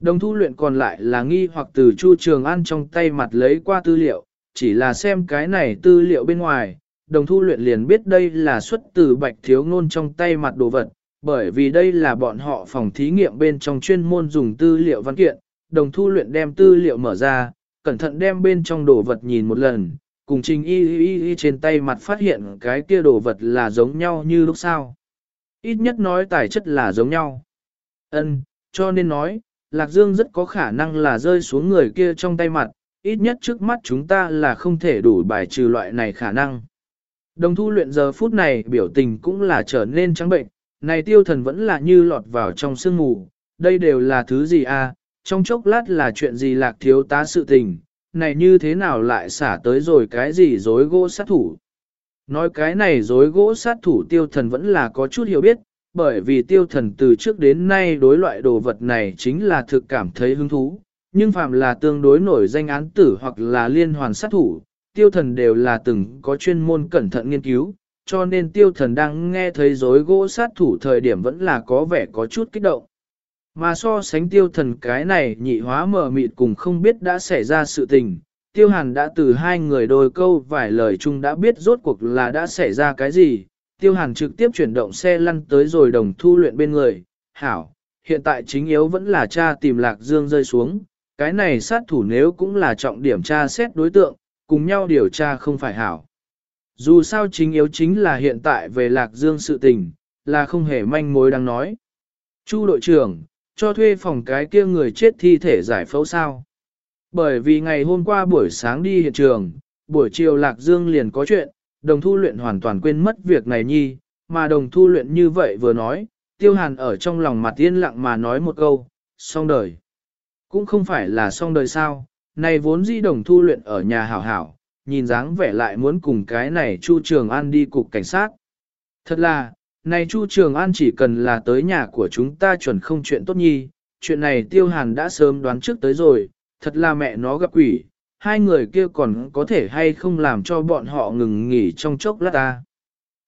Speaker 1: Đồng thu luyện còn lại là nghi hoặc từ Chu Trường An trong tay mặt lấy qua tư liệu, chỉ là xem cái này tư liệu bên ngoài, đồng thu luyện liền biết đây là xuất từ bạch thiếu ngôn trong tay mặt đồ vật, bởi vì đây là bọn họ phòng thí nghiệm bên trong chuyên môn dùng tư liệu văn kiện, đồng thu luyện đem tư liệu mở ra, cẩn thận đem bên trong đồ vật nhìn một lần, cùng trình y y y trên tay mặt phát hiện cái kia đồ vật là giống nhau như lúc sau. Ít nhất nói tài chất là giống nhau. Ân, cho nên nói, Lạc Dương rất có khả năng là rơi xuống người kia trong tay mặt, ít nhất trước mắt chúng ta là không thể đủ bài trừ loại này khả năng. Đồng thu luyện giờ phút này biểu tình cũng là trở nên trắng bệnh, này tiêu thần vẫn là như lọt vào trong sương mù, đây đều là thứ gì a? À? Trong chốc lát là chuyện gì lạc thiếu tá sự tình, này như thế nào lại xả tới rồi cái gì dối gỗ sát thủ. Nói cái này dối gỗ sát thủ tiêu thần vẫn là có chút hiểu biết, bởi vì tiêu thần từ trước đến nay đối loại đồ vật này chính là thực cảm thấy hứng thú, nhưng phạm là tương đối nổi danh án tử hoặc là liên hoàn sát thủ, tiêu thần đều là từng có chuyên môn cẩn thận nghiên cứu, cho nên tiêu thần đang nghe thấy dối gỗ sát thủ thời điểm vẫn là có vẻ có chút kích động. Mà so sánh tiêu thần cái này nhị hóa mở mịt cùng không biết đã xảy ra sự tình, tiêu hàn đã từ hai người đôi câu vài lời chung đã biết rốt cuộc là đã xảy ra cái gì, tiêu hàn trực tiếp chuyển động xe lăn tới rồi đồng thu luyện bên người, hảo, hiện tại chính yếu vẫn là cha tìm lạc dương rơi xuống, cái này sát thủ nếu cũng là trọng điểm tra xét đối tượng, cùng nhau điều tra không phải hảo. Dù sao chính yếu chính là hiện tại về Lạc Dương sự tình, là không hề manh mối đang nói. Chu đội trưởng, cho thuê phòng cái kia người chết thi thể giải phẫu sao. Bởi vì ngày hôm qua buổi sáng đi hiện trường, buổi chiều Lạc Dương liền có chuyện, đồng thu luyện hoàn toàn quên mất việc này nhi, mà đồng thu luyện như vậy vừa nói, tiêu hàn ở trong lòng mặt yên lặng mà nói một câu, xong đời. Cũng không phải là xong đời sao, này vốn di đồng thu luyện ở nhà hảo hảo, nhìn dáng vẻ lại muốn cùng cái này Chu Trường An đi cục cảnh sát. Thật là, này Chu Trường An chỉ cần là tới nhà của chúng ta chuẩn không chuyện tốt nhi, chuyện này tiêu hàn đã sớm đoán trước tới rồi, thật là mẹ nó gặp quỷ, hai người kia còn có thể hay không làm cho bọn họ ngừng nghỉ trong chốc lát ta.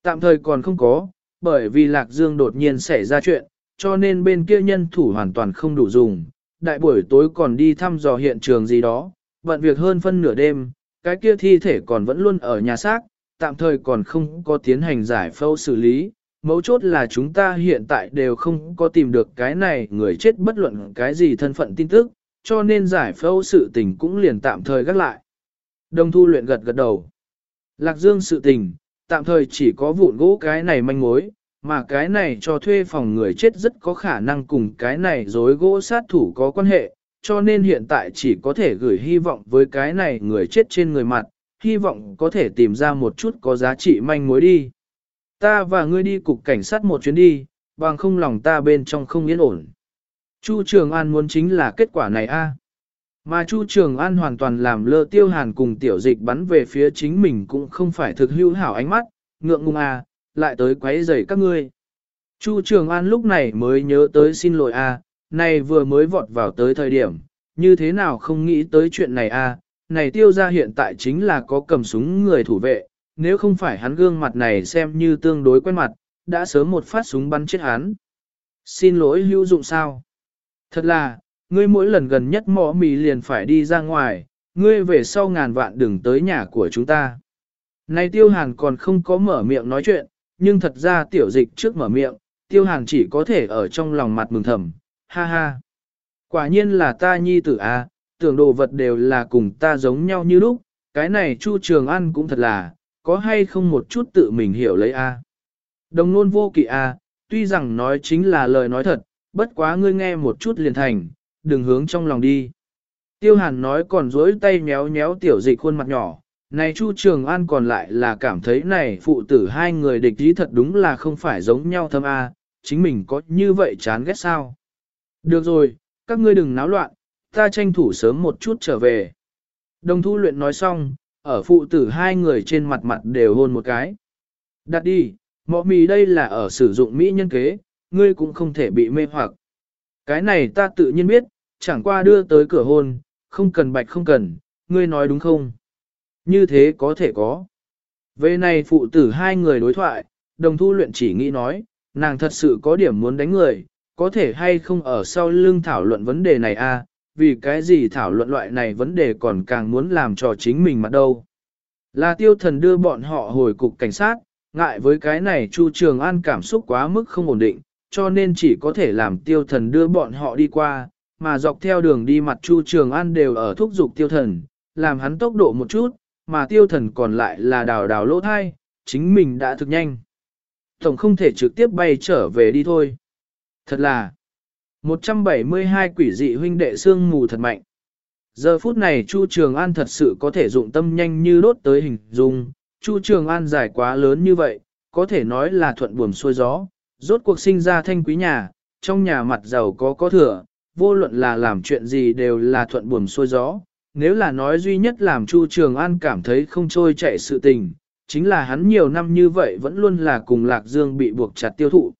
Speaker 1: Tạm thời còn không có, bởi vì Lạc Dương đột nhiên xảy ra chuyện, cho nên bên kia nhân thủ hoàn toàn không đủ dùng, đại buổi tối còn đi thăm dò hiện trường gì đó, bận việc hơn phân nửa đêm, cái kia thi thể còn vẫn luôn ở nhà xác, tạm thời còn không có tiến hành giải phẫu xử lý. Mấu chốt là chúng ta hiện tại đều không có tìm được cái này người chết bất luận cái gì thân phận tin tức, cho nên giải phẫu sự tình cũng liền tạm thời gác lại. Đồng thu luyện gật gật đầu. Lạc Dương sự tình, tạm thời chỉ có vụn gỗ cái này manh mối, mà cái này cho thuê phòng người chết rất có khả năng cùng cái này dối gỗ sát thủ có quan hệ, cho nên hiện tại chỉ có thể gửi hy vọng với cái này người chết trên người mặt, hy vọng có thể tìm ra một chút có giá trị manh mối đi. Ta và ngươi đi cục cảnh sát một chuyến đi, bằng không lòng ta bên trong không yên ổn. Chu Trường An muốn chính là kết quả này a. Mà Chu Trường An hoàn toàn làm lơ tiêu hàn cùng tiểu dịch bắn về phía chính mình cũng không phải thực hữu hảo ánh mắt, ngượng ngùng à, lại tới quấy rầy các ngươi. Chu Trường An lúc này mới nhớ tới xin lỗi a, này vừa mới vọt vào tới thời điểm, như thế nào không nghĩ tới chuyện này a, này tiêu ra hiện tại chính là có cầm súng người thủ vệ, nếu không phải hắn gương mặt này xem như tương đối quen mặt, đã sớm một phát súng bắn chết hắn. Xin lỗi hữu dụng sao? Thật là, ngươi mỗi lần gần nhất mỏ mì liền phải đi ra ngoài, ngươi về sau ngàn vạn đừng tới nhà của chúng ta. Này tiêu hàn còn không có mở miệng nói chuyện, nhưng thật ra tiểu dịch trước mở miệng, tiêu hàn chỉ có thể ở trong lòng mặt mừng thầm, ha ha. Quả nhiên là ta nhi tử a, à, tưởng đồ vật đều là cùng ta giống nhau như lúc, cái này Chu Trường An cũng thật là, có hay không một chút tự mình hiểu lấy a. Đồng nôn vô kỵ a, tuy rằng nói chính là lời nói thật, bất quá ngươi nghe một chút liền thành, đừng hướng trong lòng đi. Tiêu hàn nói còn dối tay méo méo tiểu dịch khuôn mặt nhỏ, này Chu Trường An còn lại là cảm thấy này phụ tử hai người địch ý thật đúng là không phải giống nhau thâm A, chính mình có như vậy chán ghét sao. Được rồi, các ngươi đừng náo loạn, ta tranh thủ sớm một chút trở về. Đồng thu luyện nói xong, ở phụ tử hai người trên mặt mặt đều hôn một cái. Đặt đi, mọ mì đây là ở sử dụng mỹ nhân kế, ngươi cũng không thể bị mê hoặc. Cái này ta tự nhiên biết, chẳng qua đưa tới cửa hôn, không cần bạch không cần, ngươi nói đúng không? Như thế có thể có. Về này phụ tử hai người đối thoại, đồng thu luyện chỉ nghĩ nói, nàng thật sự có điểm muốn đánh người, có thể hay không ở sau lưng thảo luận vấn đề này a? À, vì cái gì thảo luận loại này vấn đề còn càng muốn làm cho chính mình mặt đâu. Là tiêu thần đưa bọn họ hồi cục cảnh sát, ngại với cái này Chu Trường An cảm xúc quá mức không ổn định, cho nên chỉ có thể làm tiêu thần đưa bọn họ đi qua, mà dọc theo đường đi mặt Chu Trường An đều ở thúc giục tiêu thần, làm hắn tốc độ một chút, mà tiêu thần còn lại là đào đào lỗ thai, chính mình đã thực nhanh. Tổng không thể trực tiếp bay trở về đi thôi. Thật là, 172 quỷ dị huynh đệ xương mù thật mạnh. Giờ phút này Chu Trường An thật sự có thể dụng tâm nhanh như đốt tới hình dung, Chu Trường An dài quá lớn như vậy, có thể nói là thuận buồm xuôi gió, rốt cuộc sinh ra thanh quý nhà, trong nhà mặt giàu có có thừa, vô luận là làm chuyện gì đều là thuận buồm xuôi gió. Nếu là nói duy nhất làm Chu Trường An cảm thấy không trôi chạy sự tình, chính là hắn nhiều năm như vậy vẫn luôn là cùng Lạc Dương bị buộc chặt tiêu thụ.